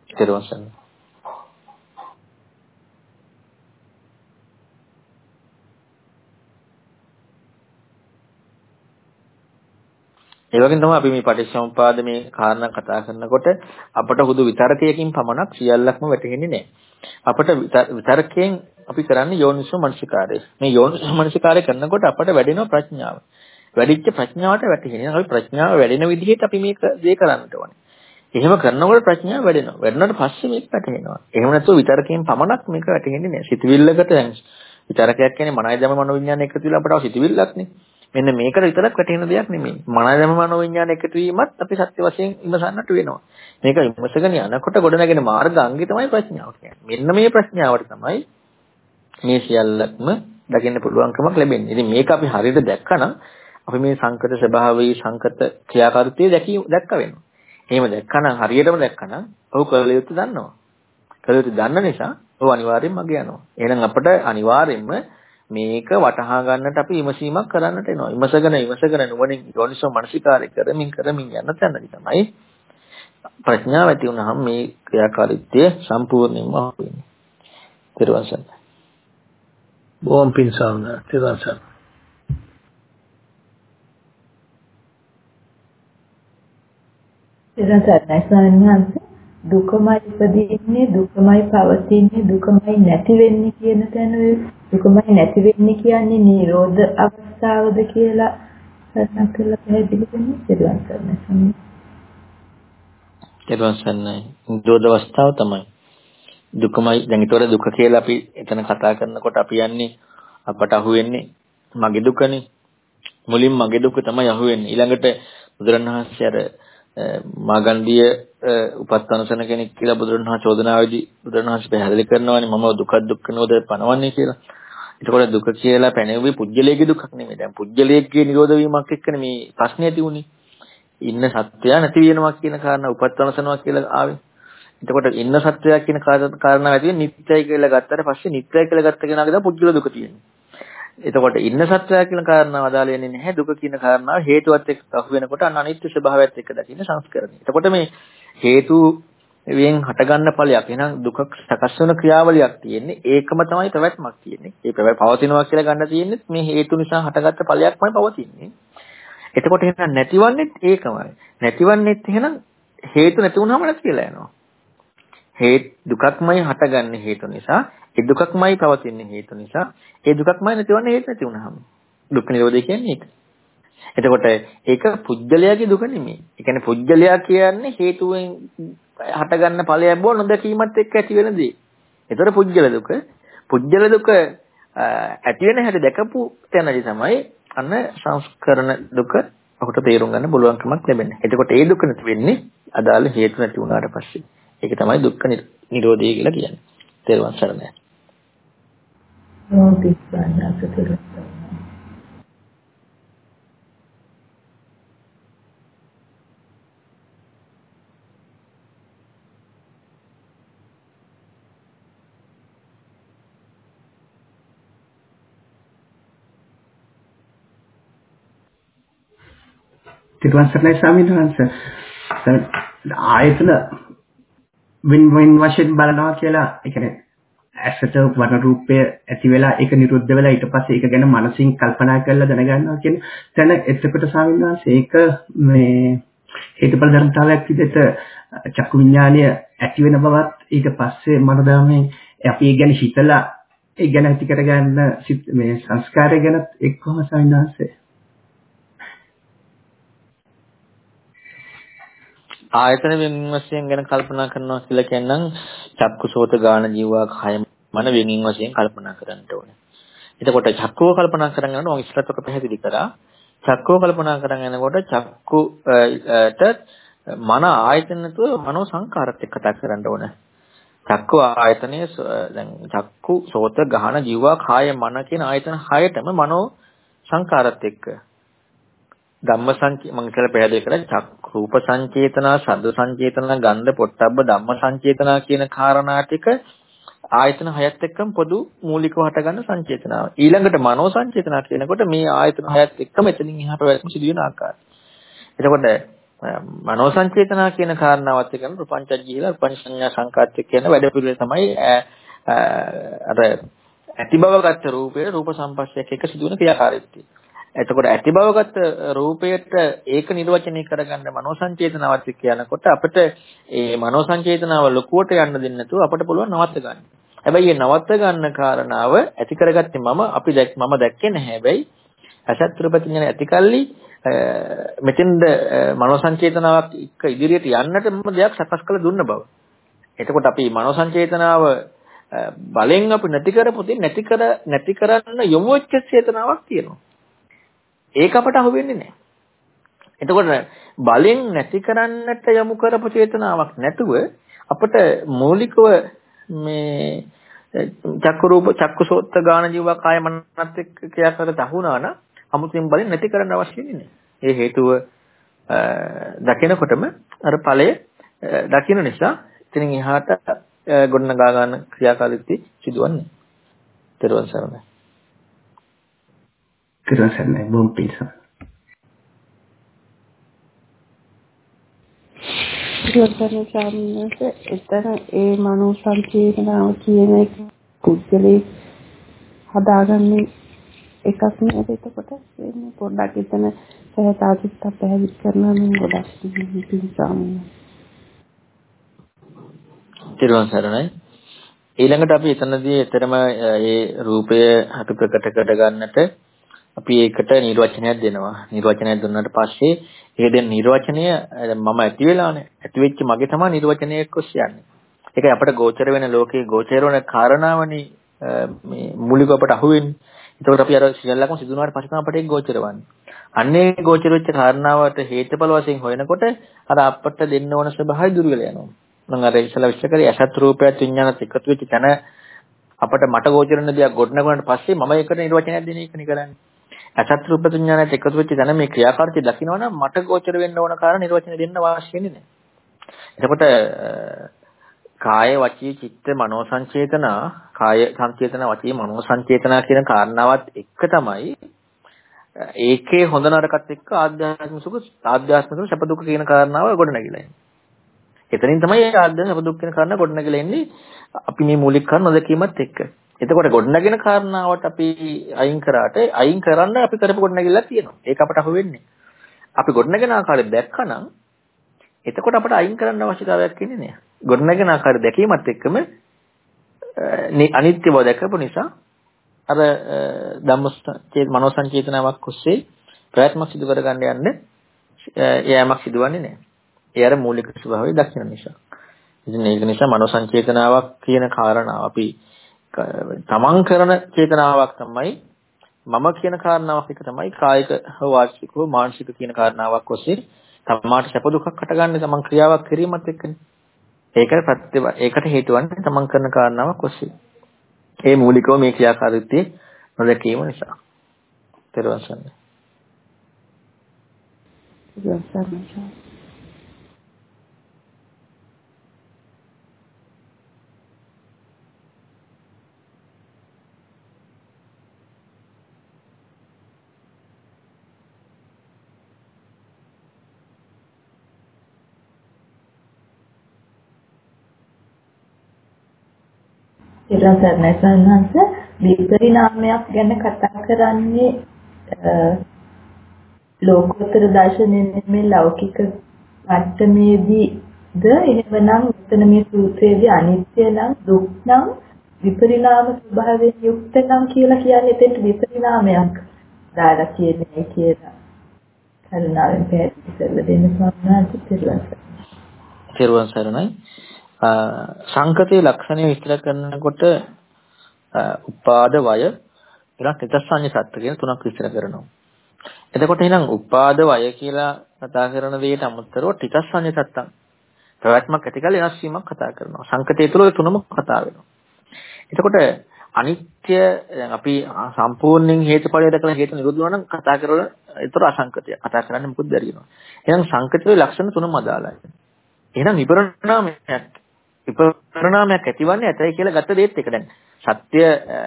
ඊට ඒ වගේම තමයි අපි මේ පටිච්චසමුපාද මේ කාරණා කතා කරනකොට අපට හුදු විතරකයකින් පමණක් සියල්ලක්ම වැටහෙන්නේ නැහැ. අපට විතරකයෙන් අපි කරන්නේ යෝනිසෝ මනසිකාරය. මේ යෝනිසෝ මනසිකාරය කරනකොට අපට වැඩෙනවා ප්‍රඥාව. වැඩිච්ච ප්‍රඥාවට වැටහෙනවා. අපි ප්‍රඥාව වැඩෙන විදිහට අපි මේක දේ කරන්නට ඕනේ. එහෙම කරනකොට ප්‍රඥාව වැඩෙනවා. වැඩුණාට පස්සේ මේක වැටහෙනවා. එහෙම නැත්නම් විතරකයෙන් පමණක් මේක වැටහෙන්නේ නැහැ. සිතවිල්ලකට දැන් විතරකයක් කියන්නේ මනයි දම මනෝවිඤ්ඤාණ එකතු වෙලා අපට සිතවිල්ලක් නේ. මෙන්න මේකට විතරක් වැටෙන දෙයක් නෙමෙයි. මනදම මනෝ විඥාන එකතු වීමත් අපි සත්‍ය වශයෙන් ඉමසන්නට වෙනවා. මේක විමසගෙන යනකොට ගොඩනගෙන මාර්ගාංගය තමයි ප්‍රඥාව කියන්නේ. මෙන්න මේ ප්‍රඥාවට තමයි මේ සියල්ලක්ම දකින්න පුළුවන්කමක් ලැබෙන්නේ. ඉතින් මේක අපි හරියට දැක්කනම් අපි මේ සංකත ස්වභාවයේ සංකත ක්‍රියාකාරීත්වය දැකී දැක්ක වෙනවා. එහෙම දැක්කනම් හරියටම දැක්කනම් ඔහු කළ යුතු දන්නවා. කළ යුතු දන්න නිසා ඔහු අනිවාර්යෙන්ම මග යනවා. එහෙනම් අපිට අනිවාර්යෙන්ම මේක වටහා ගන්නට අපි විමසීමක් කරන්නට එනවා. විමසගෙන විමසගෙන නුවණින් යෝනිසෝ මනසිකාරය කරමින් කරමින් යන තැනදී තමයි ප්‍රඥාව ඇති වුනහම මේ ක්‍රියාකාරීත්වය සම්පූර්ණයෙන්ම වෙන්නේ. ත්‍රිවංශන. බොම් පින්සන්න ත්‍රිවංශන. එතන සර්ණයි ස්වාමීන් වහන්සේ දුකමයි ඉපදින්නේ දුකමයි පවතින්නේ දුකමයි නැති වෙන්නේ කියන තැන දුකමයි නැති වෙන්නේ කියන්නේ නිරෝධ අවස්ථාවද කියලා සර්ණක් කරලා පැහැදිලි කරන්නේ සිදුවන් කරන්නේ සර්ණයි. නිරෝධ අවස්ථාව තමයි. දුකමයි. දැන් ඒතකොට දුක කියලා අපි එතන කතා කරනකොට අපි යන්නේ අපට අහුවෙන්නේ මගේ දුකනේ. මුලින් මගේ දුක තමයි අහුවෙන්නේ. ඊළඟට බුදුරණවහන්සේ අර මාගන්ධිය උපත්තනසන කෙනෙක් කියලා බුදුරණවහන්සේ චෝදනාවේදී බුදුරණවහන්සේ පැහැදිලි කරනවානේ මම දුක දුක්ඛ නෝද පනවන්නේ කියලා. එතකොට දුක කියලා පැනෙව්වේ පුජ්‍යලයේ දුකක් නෙමෙයි. දැන් පුජ්‍යලයේ නිරෝධ වීමක් එක්කනේ මේ ප්‍රශ්නේ ඇති උනේ. ඉන්න සත්‍යය නැති වෙනවා කියන කාරණා උපත්තනසනවා කියලා ආවේ. එතකොට ඉන්න සත්‍යයක් කියන කාරණාව ඇති වෙන්නේ නිත්‍යයි කියලා ගත්තට පස්සේ නිත්‍යයි කියලා ගත්ත කෙනාගේ තමයි පුජ්‍යල දුක තියෙන්නේ. එතකොට ඉන්න සත්‍යය කියන කාරණාව අදාළ වෙන්නේ නැහැ දුක කියන කාරණාව හේතුවත් එක්ක අහු වෙනකොට අනිත්‍ය ස්වභාවයත් එක්ක දකින්න සංස්කරණය. එතකොට මේ හේතු වෙන් හටගන්න ඵලයක්. එහෙනම් දුක සකස් වෙන ක්‍රියාවලියක් තියෙන්නේ. ඒකම තමයි පැවැත්මක් තියෙන්නේ. ඒ පැවැත් පවතිනවා කියලා ගන්න තියෙන්නේ මේ හේතු නිසා හටගත්ත ඵලයක්මයි පවතින්නේ. එතකොට එහෙනම් නැතිවන්නේත් ඒකමයි. නැතිවන්නේත් එහෙනම් හේතු නැති වුනහම නැති කියලා යනවා. හේත් දුකක්මයි හටගන්නේ හේතු නිසා ඒ දුකක්මයි පවතින්නේ හේතු නිසා ඒ දුකක්මයි නැතිවන්නේ හේතු නැති වුනහම දුක්ඛ නිරෝධය කියන්නේ ඒක. එතකොට ඒක පුජ්‍යලයාගේ දුක නෙමෙයි. ඒ කියන්නේ පුජ්‍යලයා කියන්නේ හේතුවෙන් හටගන්න ඵලයක් බව නොදැකීමත් එක්ක ඇති වෙන දේ. ඒතර පුජ්‍යල දුක. පුජ්‍යල දුක ඇති වෙන හැටි දැකපු තැනදී තමයි අන්න සංස්කරණ දුක අපට තේරුම් ගන්න පුළුවන්කමක් ලැබෙන්නේ. එතකොට ඒ දුක නැති වෙන්නේ අදාළ හේතු නැති වුණාට පස්සේ. ඒක තමයි දුක්ඛ නිරෝධය කියලා කියන්නේ. තේරුම් ගන්න. නෝතිස්බන්ධසතර තිරුවන් සරණයි ස්වාමීන් වහන්සේ. ආයතන වින් වින් වශයෙන් බලනවා කියලා ඒ කියන්නේ ඇසට වර්ණ රූපය ඇති වෙලා ඒක නිරුද්ධ වෙලා ඊට පස්සේ ඒක ගැන මනසින් කල්පනා කරලා දැනගන්නවා කියන තැන එතකොට ස්වාමීන් වහන්සේ ඒක මේ හේතුඵල ධර්මතාවයක් විදිහට චක්කු විඥානය ඇති වෙන බවත් ඊට පස්සේ මනෝදාමයෙන් අපි ඒ ගැන හිතලා ඒ ගැන ඇති කරගන්න මේ සංස්කාරය ගැන එක්කම ස්වාමීන් වහන්සේ ආයතන වෙනින් වශයෙන් ගැන කල්පනා කරනවා කියලා කියනනම් චක්කුසෝත ගාන ජීවා කය මන වෙනින් වශයෙන් කල්පනා කරන්න ඕනේ. එතකොට චක්කුව කල්පනා කරගෙන යනකොට මම ඉස්සරහට පැහැදිලි කරා. චක්කුව කල්පනා කරගෙන යනකොට චක්කුට මන ආයතනතුව මනෝ සංකාරත් එක්ක කතා කරන්න ඕනේ. චක්කු ආයතනයේ දැන් චක්කු සෝත ගහන ජීවා කාය මන කියන ආයතන හයටම මනෝ සංකාරත් එක්ක ධම්ම සංකේ මම ඉතල පැහැදිලි කරා චක් රූප සංචේතනා ශබ්ද සංචේතනා ගන්ධ පොට්ටබ්බ ධම්ම සංචේතනා කියන කාරණා ටික ආයතන හයත් එක්කම පොදු මූලිකව හටගන්න සංචේතනාව. ඊළඟට මනෝ සංචේතනා කියනකොට මේ ආයතන හයත් එක්කම එතනින් එහාට වැටෙන සිදුවෙන ආකාරය. එතකොට මනෝ සංචේතනා කියන කාරණාවත් එක්කම ප්‍රපංචජ් ගිහිලා ප්‍රපංච සංඥා සංකාත් එක්ක කියන වැඩ පිළිවෙල තමයි අර ඇති බවගත් රූපයේ රූප සම්පස්සයක් එක්ක සිදුවන ක්‍රියාකාරීත්වය. එතකොට ඇති බවගත රූපයට ඒක නිර්වචනය කරගන්න මනෝ සංචේතනාවත් එක්ක යනකොට අපිට ඒ මනෝ සංචේතනාව ලොකුවට යන්න දෙන්නේ නැතුව අපිට පුළුවන් නවත්ත ගන්න. හැබැයි මේ නවත්ත ගන්න කාරණාව ඇති කරගත්තේ මම අපි දැක් මම දැක්කේ නැහැ. හැබැයි අසත්‍රුපතිඥාන ඇතිකල්ලි මෙතෙන්ද මනෝ සංචේතනාවක් එක්ක ඉදිරියට යන්නට මම දෙයක් සකස් කළ දුන්න බව. එතකොට අපි මනෝ සංචේතනාව බලෙන් අපි නැති කරපොතේ නැති කර නැති කරන්න යොමු වෙච්ච චේතනාවක් තියෙනවා. ඒක අපට අහු වෙන්නේ නැහැ. එතකොට බලෙන් නැති කරන්නට යොමු කරපු චේතනාවක් නැතුව අපට මූලිකව මේ චක්ක රූප චක්කසෝත්ත ගාන ජීව කාය මනසත් එක්ක ක්‍රියා කරලා තහුණා නම් අමුතුවෙන් බලෙන් නැති කරන්න අවශ්‍ය වෙන්නේ ඒ හේතුව දකිනකොටම අර ඵලය දකින්න නිසා ඉතින් එහාට ගොඩනගා ගන්න ක්‍රියාකාරීත්වය සිදුවන්නේ. ත්‍රිවන් ත්‍රිවන් සරණයි බොම් පිටසම්. ගොඩනගන සාමිනස එතන ඒ මනෝ සංකේතනාව කියන එක පුද්ගලයේ හදාගන්නේ එකක් නේද එතකොට වෙන්නේ පොඩ්ඩක් එතන සහතාවචිත්ත පැහැදිලි කරනවා නම් ගොඩක්. තිරුවන් සරණයි. ඊළඟට අපි එතනදී එතරම් ඒ රූපය අපි ප්‍රකට කර ගන්නට අපි ඒකට නිර්වචනයක් දෙනවා. නිර්වචනයක් දුන්නාට පස්සේ ඒ දෙන නිර්වචනය මම ඇති වෙලානේ. ඇති වෙච්ච මගේ තමයි නිර්වචනය එක්කස් යන්නේ. ඒකයි අපට ගෝචර වෙන ලෝකේ ගෝචර වෙන කාරණාවනේ මේ මූලිකව අපට අහුවෙන්නේ. එතකොට අපි අර සියල්ලක්ම සිදු වුණාට පස්සේ තමයි අපට ඒක ගෝචර වන්නේ. අන්නේ ගෝචර වෙච්ච කාරණාවට හේතුඵල වශයෙන් හොයනකොට අර අපට දෙන්න ඕන ස්වභාවය දුර වෙලා යනවා. මම අර ඉස්සලා විශ්ල කරේ අසත් රූපයත් විඥානත් එකතු වෙච්ච තැන අපට මට ගෝචර වෙන දෙයක් ගොඩනගුණාට පස්සේ මම ඒකට නිර්වචනයක් දෙන එකනේ කරන්නේ. අසත් රූප විඥානත් එකතු වෙච්ච තැන මේ ක්‍රියාකාරීත්වය දකිනවා නම් මට ගෝචර වෙන්න ඕන කාරණා නිර්වචන දෙන්න අවශ්‍ය වෙන්නේ නැහැ. එතකොට කාය වචී චිත්ත මනෝ සංචේතනා කාය සංචේතන වචී මනෝ සංචේතනා කියන කාරණාවත් එක්ක තමයි ඒකේ හොඳ නරකත් එක්ක ආධ්‍යාත්මික සුඛ ආධ්‍යාත්මික සැප දුක කියන කාරණාව ගොඩනැගිලා ඉන්නේ. එතනින් තමයි ඒ ආධ්‍යාත්මික සැප දුක් කියන කාරණා ගොඩනැගිලා ඉන්නේ අපි මේ මූලික කාරණ නොදකීමත් එක්ක. එතකොට ගොඩනැගෙන කාරණාවට අපි අයින් කරාට අයින් කරන්න අපි කරපු ගොඩනැගිල්ලක් තියෙනවා. ඒක අපට අහු වෙන්නේ. අපි ගොඩනැගෙන ආකාරය දැක්කනම් එතකොට අපට අයින් කරන්න අවශ්‍යතාවයක් ඉන්නේ නෑ. ගොඩනැගෙන ආකාරය දැකීමත් එක්කම අනිත්‍ය බව දැකපු නිසා අර ධම්ම මනෝ සංචේතනාවක් ඔස්සේ ප්‍රයත්නක් සිදු කරගන්න යන්න එයාමක් සිදුවන්නේ නැහැ. ඒ අර මූලික ස්වභාවය දකින්න නිසා. ඉතින් ඒක නිසා මනෝ සංචේතනාවක් කියන කාරණාව අපි තමන් කරන චේතනාවක් තමයි මම කියන කාරණාවක් එක තමයි කායික හෝ වාචික හෝ මානසික කියන කාරණාවක් ඔස්සේ තමාට සැප දුකක් හටගන්නේ තමන් ක්‍රියාවක් කිරීමත් එක්කනේ. ඒකට ප්‍රත්‍ය ඒකට හේතු වන්නේ තමන් කරන කාරණාවක් ඔස්සේ. ඒ මූලිකව මේ ක්‍රියාකාරීත්වයේ නොදැකීම නිසා. ත්‍රිවංශන්නේ. ත්‍රිවංශන්නේ. ඊළඟ සර්ණසන්හන්ස විපරිණාමයක් ගැන කතා කරන්නේ ලෝකෝත්තර දර්ශනයේ මේ ලෞකික මට්ටමේදීද එහෙමනම් මෙතන මේ සූත්‍රයේදී අනිත්‍ය නම් දුක් නම් විපරිණාම ස්වභාවයෙන් යුක්ත නම් කියලා කියන්නේ එතෙන්ට විපරිණාමයක් දාලා කියන්නේ කියලා කරුණාවෙන් පැහැදිලි කරලා දෙන්න සම්මාදිතරුවන් සරණයි. සරණයි. සංකතයේ ලක්ෂණය විස්තර කරනකොට උපාද වය ඊළඟ තිතස්සඤ්ඤ සත්ත්ව කියන තුනක් විස්තර කරනවා. එතකොට එහෙනම් උපාද වය කියලා කතා කරන දෙයට අමතරව තිතස්සඤ්ඤ සත්තම් ප්‍රවැත්මක් ඇතිකල වෙනස් වීමක් කතා කරනවා. සංකතය තුළ තුනම කතා වෙනවා. එතකොට අනිත්‍ය දැන් අපි සම්පූර්ණයෙන් හේතුඵලය දැකලා හේතු නිරුද්ධ වෙනවා නම් කතා කරලා ඒතර අසංකතය. කතා කරන්නේ මොකද බැරි වෙනවා. එහෙනම් සංකතයේ ලක්ෂණ තුනම අදාළයි. එහෙනම් විපරණාමයක් විපරණාමයක් ඇතිවන්නේ ඇතයි කියලා ගත්ත දෙයත් එක දැන් සත්‍ය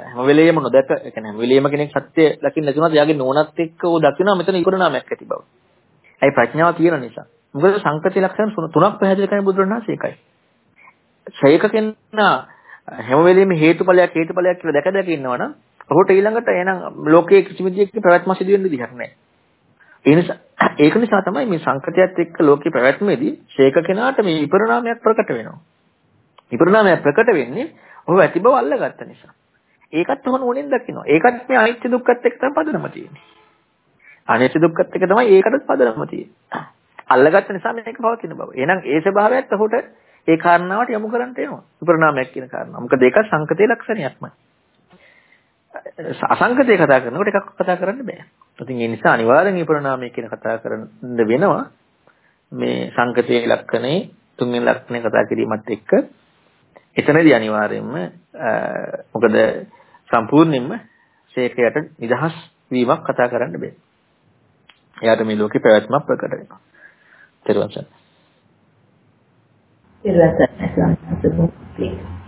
හැම වෙලෙම නොදක ඒ කියන්නේ හැම වෙලෙම කෙනෙක් සත්‍ය දකින්න නැතුණත් එයාගේ නෝනත් එක්ක ਉਹ දකිනවා මෙතන විපරණාමයක් ඇති බව. ඇයි ප්‍රඥාව තියෙන නිසා. මොකද සංකති ලක්ෂණ තුනක් පැහැදිලි කරන්නේ බුදුරණාහි ඒකයි. ශ්‍රේක කෙනා හැම වෙලෙම හේතුඵලයක් හේතුඵලයක් කියලා දැක දැක ඉන්නවනම් ඔහුට ඊළඟට එහෙනම් ලෝකයේ කිසිම දෙයක ප්‍රවැත්ම සිදු වෙන්න විදිහක් නැහැ. ඒ නිසා ඒක නිසා තමයි මේ සංකතයත් එක්ක ලෝකේ පැවැත්මේදී ශේක කෙනාට මේ විපරණාමයක් ප්‍රකට වෙනවා. විපරිණාමය ප්‍රකට වෙන්නේ ඔහු ඇති බව අල්ලගත්ත නිසා. ඒකත් ඔහු නුවණින් දකිනවා. ඒකත් මේ අනිත්‍ය දුක්ඛත් එක්ක තමයි පදනම තියෙන්නේ. අනිත්‍ය දුක්ඛත් එක්ක තමයි ඒකටත් පදනම තියෙන්නේ. අල්ලගත්ත නිසා මේක පවතින බව. එහෙනම් ඒ ස්වභාවයත් ඔහුට ඒ කාරණාවට යොමු කරන්න වෙනවා. විපරිණාමයක් කියන කාරණාව. මොකද ඒක සංකතේ ලක්ෂණයක්මයි. අසංකතේ කතා කරනකොට එකක් කතා කරන්න බෑ. ඉතින් ඒ නිසා අනිවාර්යෙන් මේ ප්‍රණාමය කියන කතා කරන්න වෙනවා. මේ සංකතයේ ලක්ෂණේ තුන්වෙනි ලක්ෂණය කතා කිරීමත් එක්ක එතනදී අනිවාර්යයෙන්ම මොකද සම්පූර්ණයෙන්ම ශේකයට නිදහස් වීමක් කතා කරන්න බෑ. එයාට මේ ලෝකේ පැවැත්මක් ප්‍රකට වෙනවා. ත්‍රිවංශ. ත්‍රිවංශ.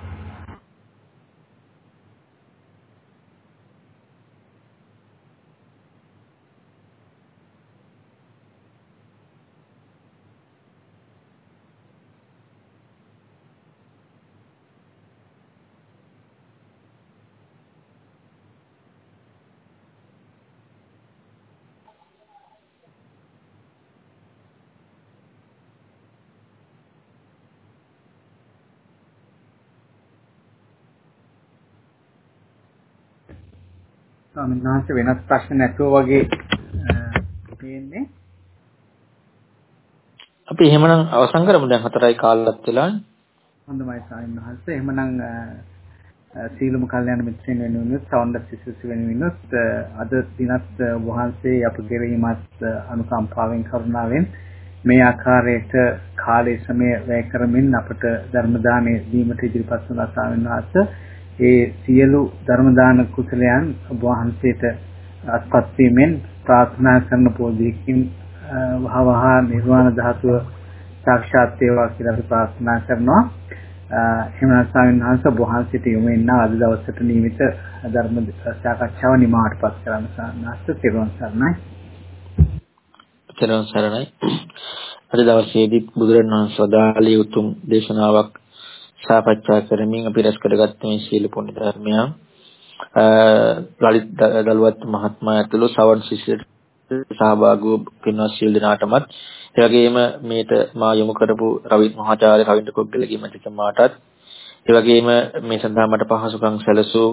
ස්වාමීන් වහන්සේ වෙනත් ප්‍රශ්න නැතුව වගේ තියෙන්නේ. අපි එහෙමනම් අවසන් කරමු දැන් හතරයි කාලලත් වෙලානේ. හොඳයි ස්වාමීන් වහන්සේ. එහෙමනම් සීලම කල්යනා මිත්‍රයන් වෙනුවෙන් සවන්ද සිසුසි වෙනුවෙන් අද දිනත් වහන්සේ අප කෙරෙහිමත් අනුකම්පාවෙන් කරුණාවෙන් මේ ආකාරයට කාලේ සමය වැය කරමින් අපට ධර්ම දානය දීමට ඉදිරිපත් වුණා ස්වාමීන් වහන්සේ ඒ සියලු ධර්ම දාන කුසලයන් ඔබ වහන්සේට අත්පත් වීමෙන් ප්‍රාර්ථනා කරන පොදීකින් වහවහ නිර්වාණ ධාතුව සාක්ෂාත් වේවා කියලා ප්‍රාර්ථනා කරනවා. එහෙමනම් ස්වාමීන් වහන්සේ ඔබ වහන්සේට යොමු වෙන අද දවසට නියමිත ධර්ම සාකච්ඡාව නිමාවටපත් කරන්න සානාස්ත තෙරුවන් සරණයි. තෙරුවන් සරණයි. අද දවසේදී බුදුරණවහන්සේ වදාළේ උතුම් දේශනාවක් සාකච්ඡා කරමින් අපි රැස් කරගත්ත මේ සීල පුණ්‍ය ධර්මයන් ලලිත් දලුවත් මහත්මයා ඇතුළු සවන් ශිෂ්‍යයට සහභාගී වූ පින්වත් සීල් දනාටමත් ඒ වගේම මේට මා යොමු කරපු රවිත් මහාචාර්ය රවින්ද්‍ර කොග්ගලගේ මැතිතුමාටත් ඒ වගේම මේ සඳහා මට පහසුකම් සැලසූ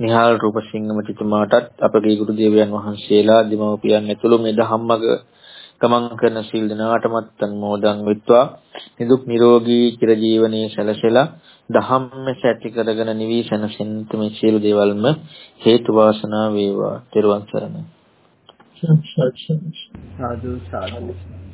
නිහාල් රූපසිංහ මැතිතුමාටත් අපගේ ගුරු දේවයන් වහන්සේලා දෙමව්පියන් ඇතුළු මේ ධම්මග ගමන් කරන සීල් දනාටමත් අනුමෝදන් වෙත්වා නිදුක් නිරෝගී චිරජීවනයේ සැලසෙලා දහම්මස ඇති කරගෙන නිවි සැනසෙන්නට මේ සියලු දේවල්ම හේතු වාසනා වේවා. ත්වන් සරණයි. සාදු සාදු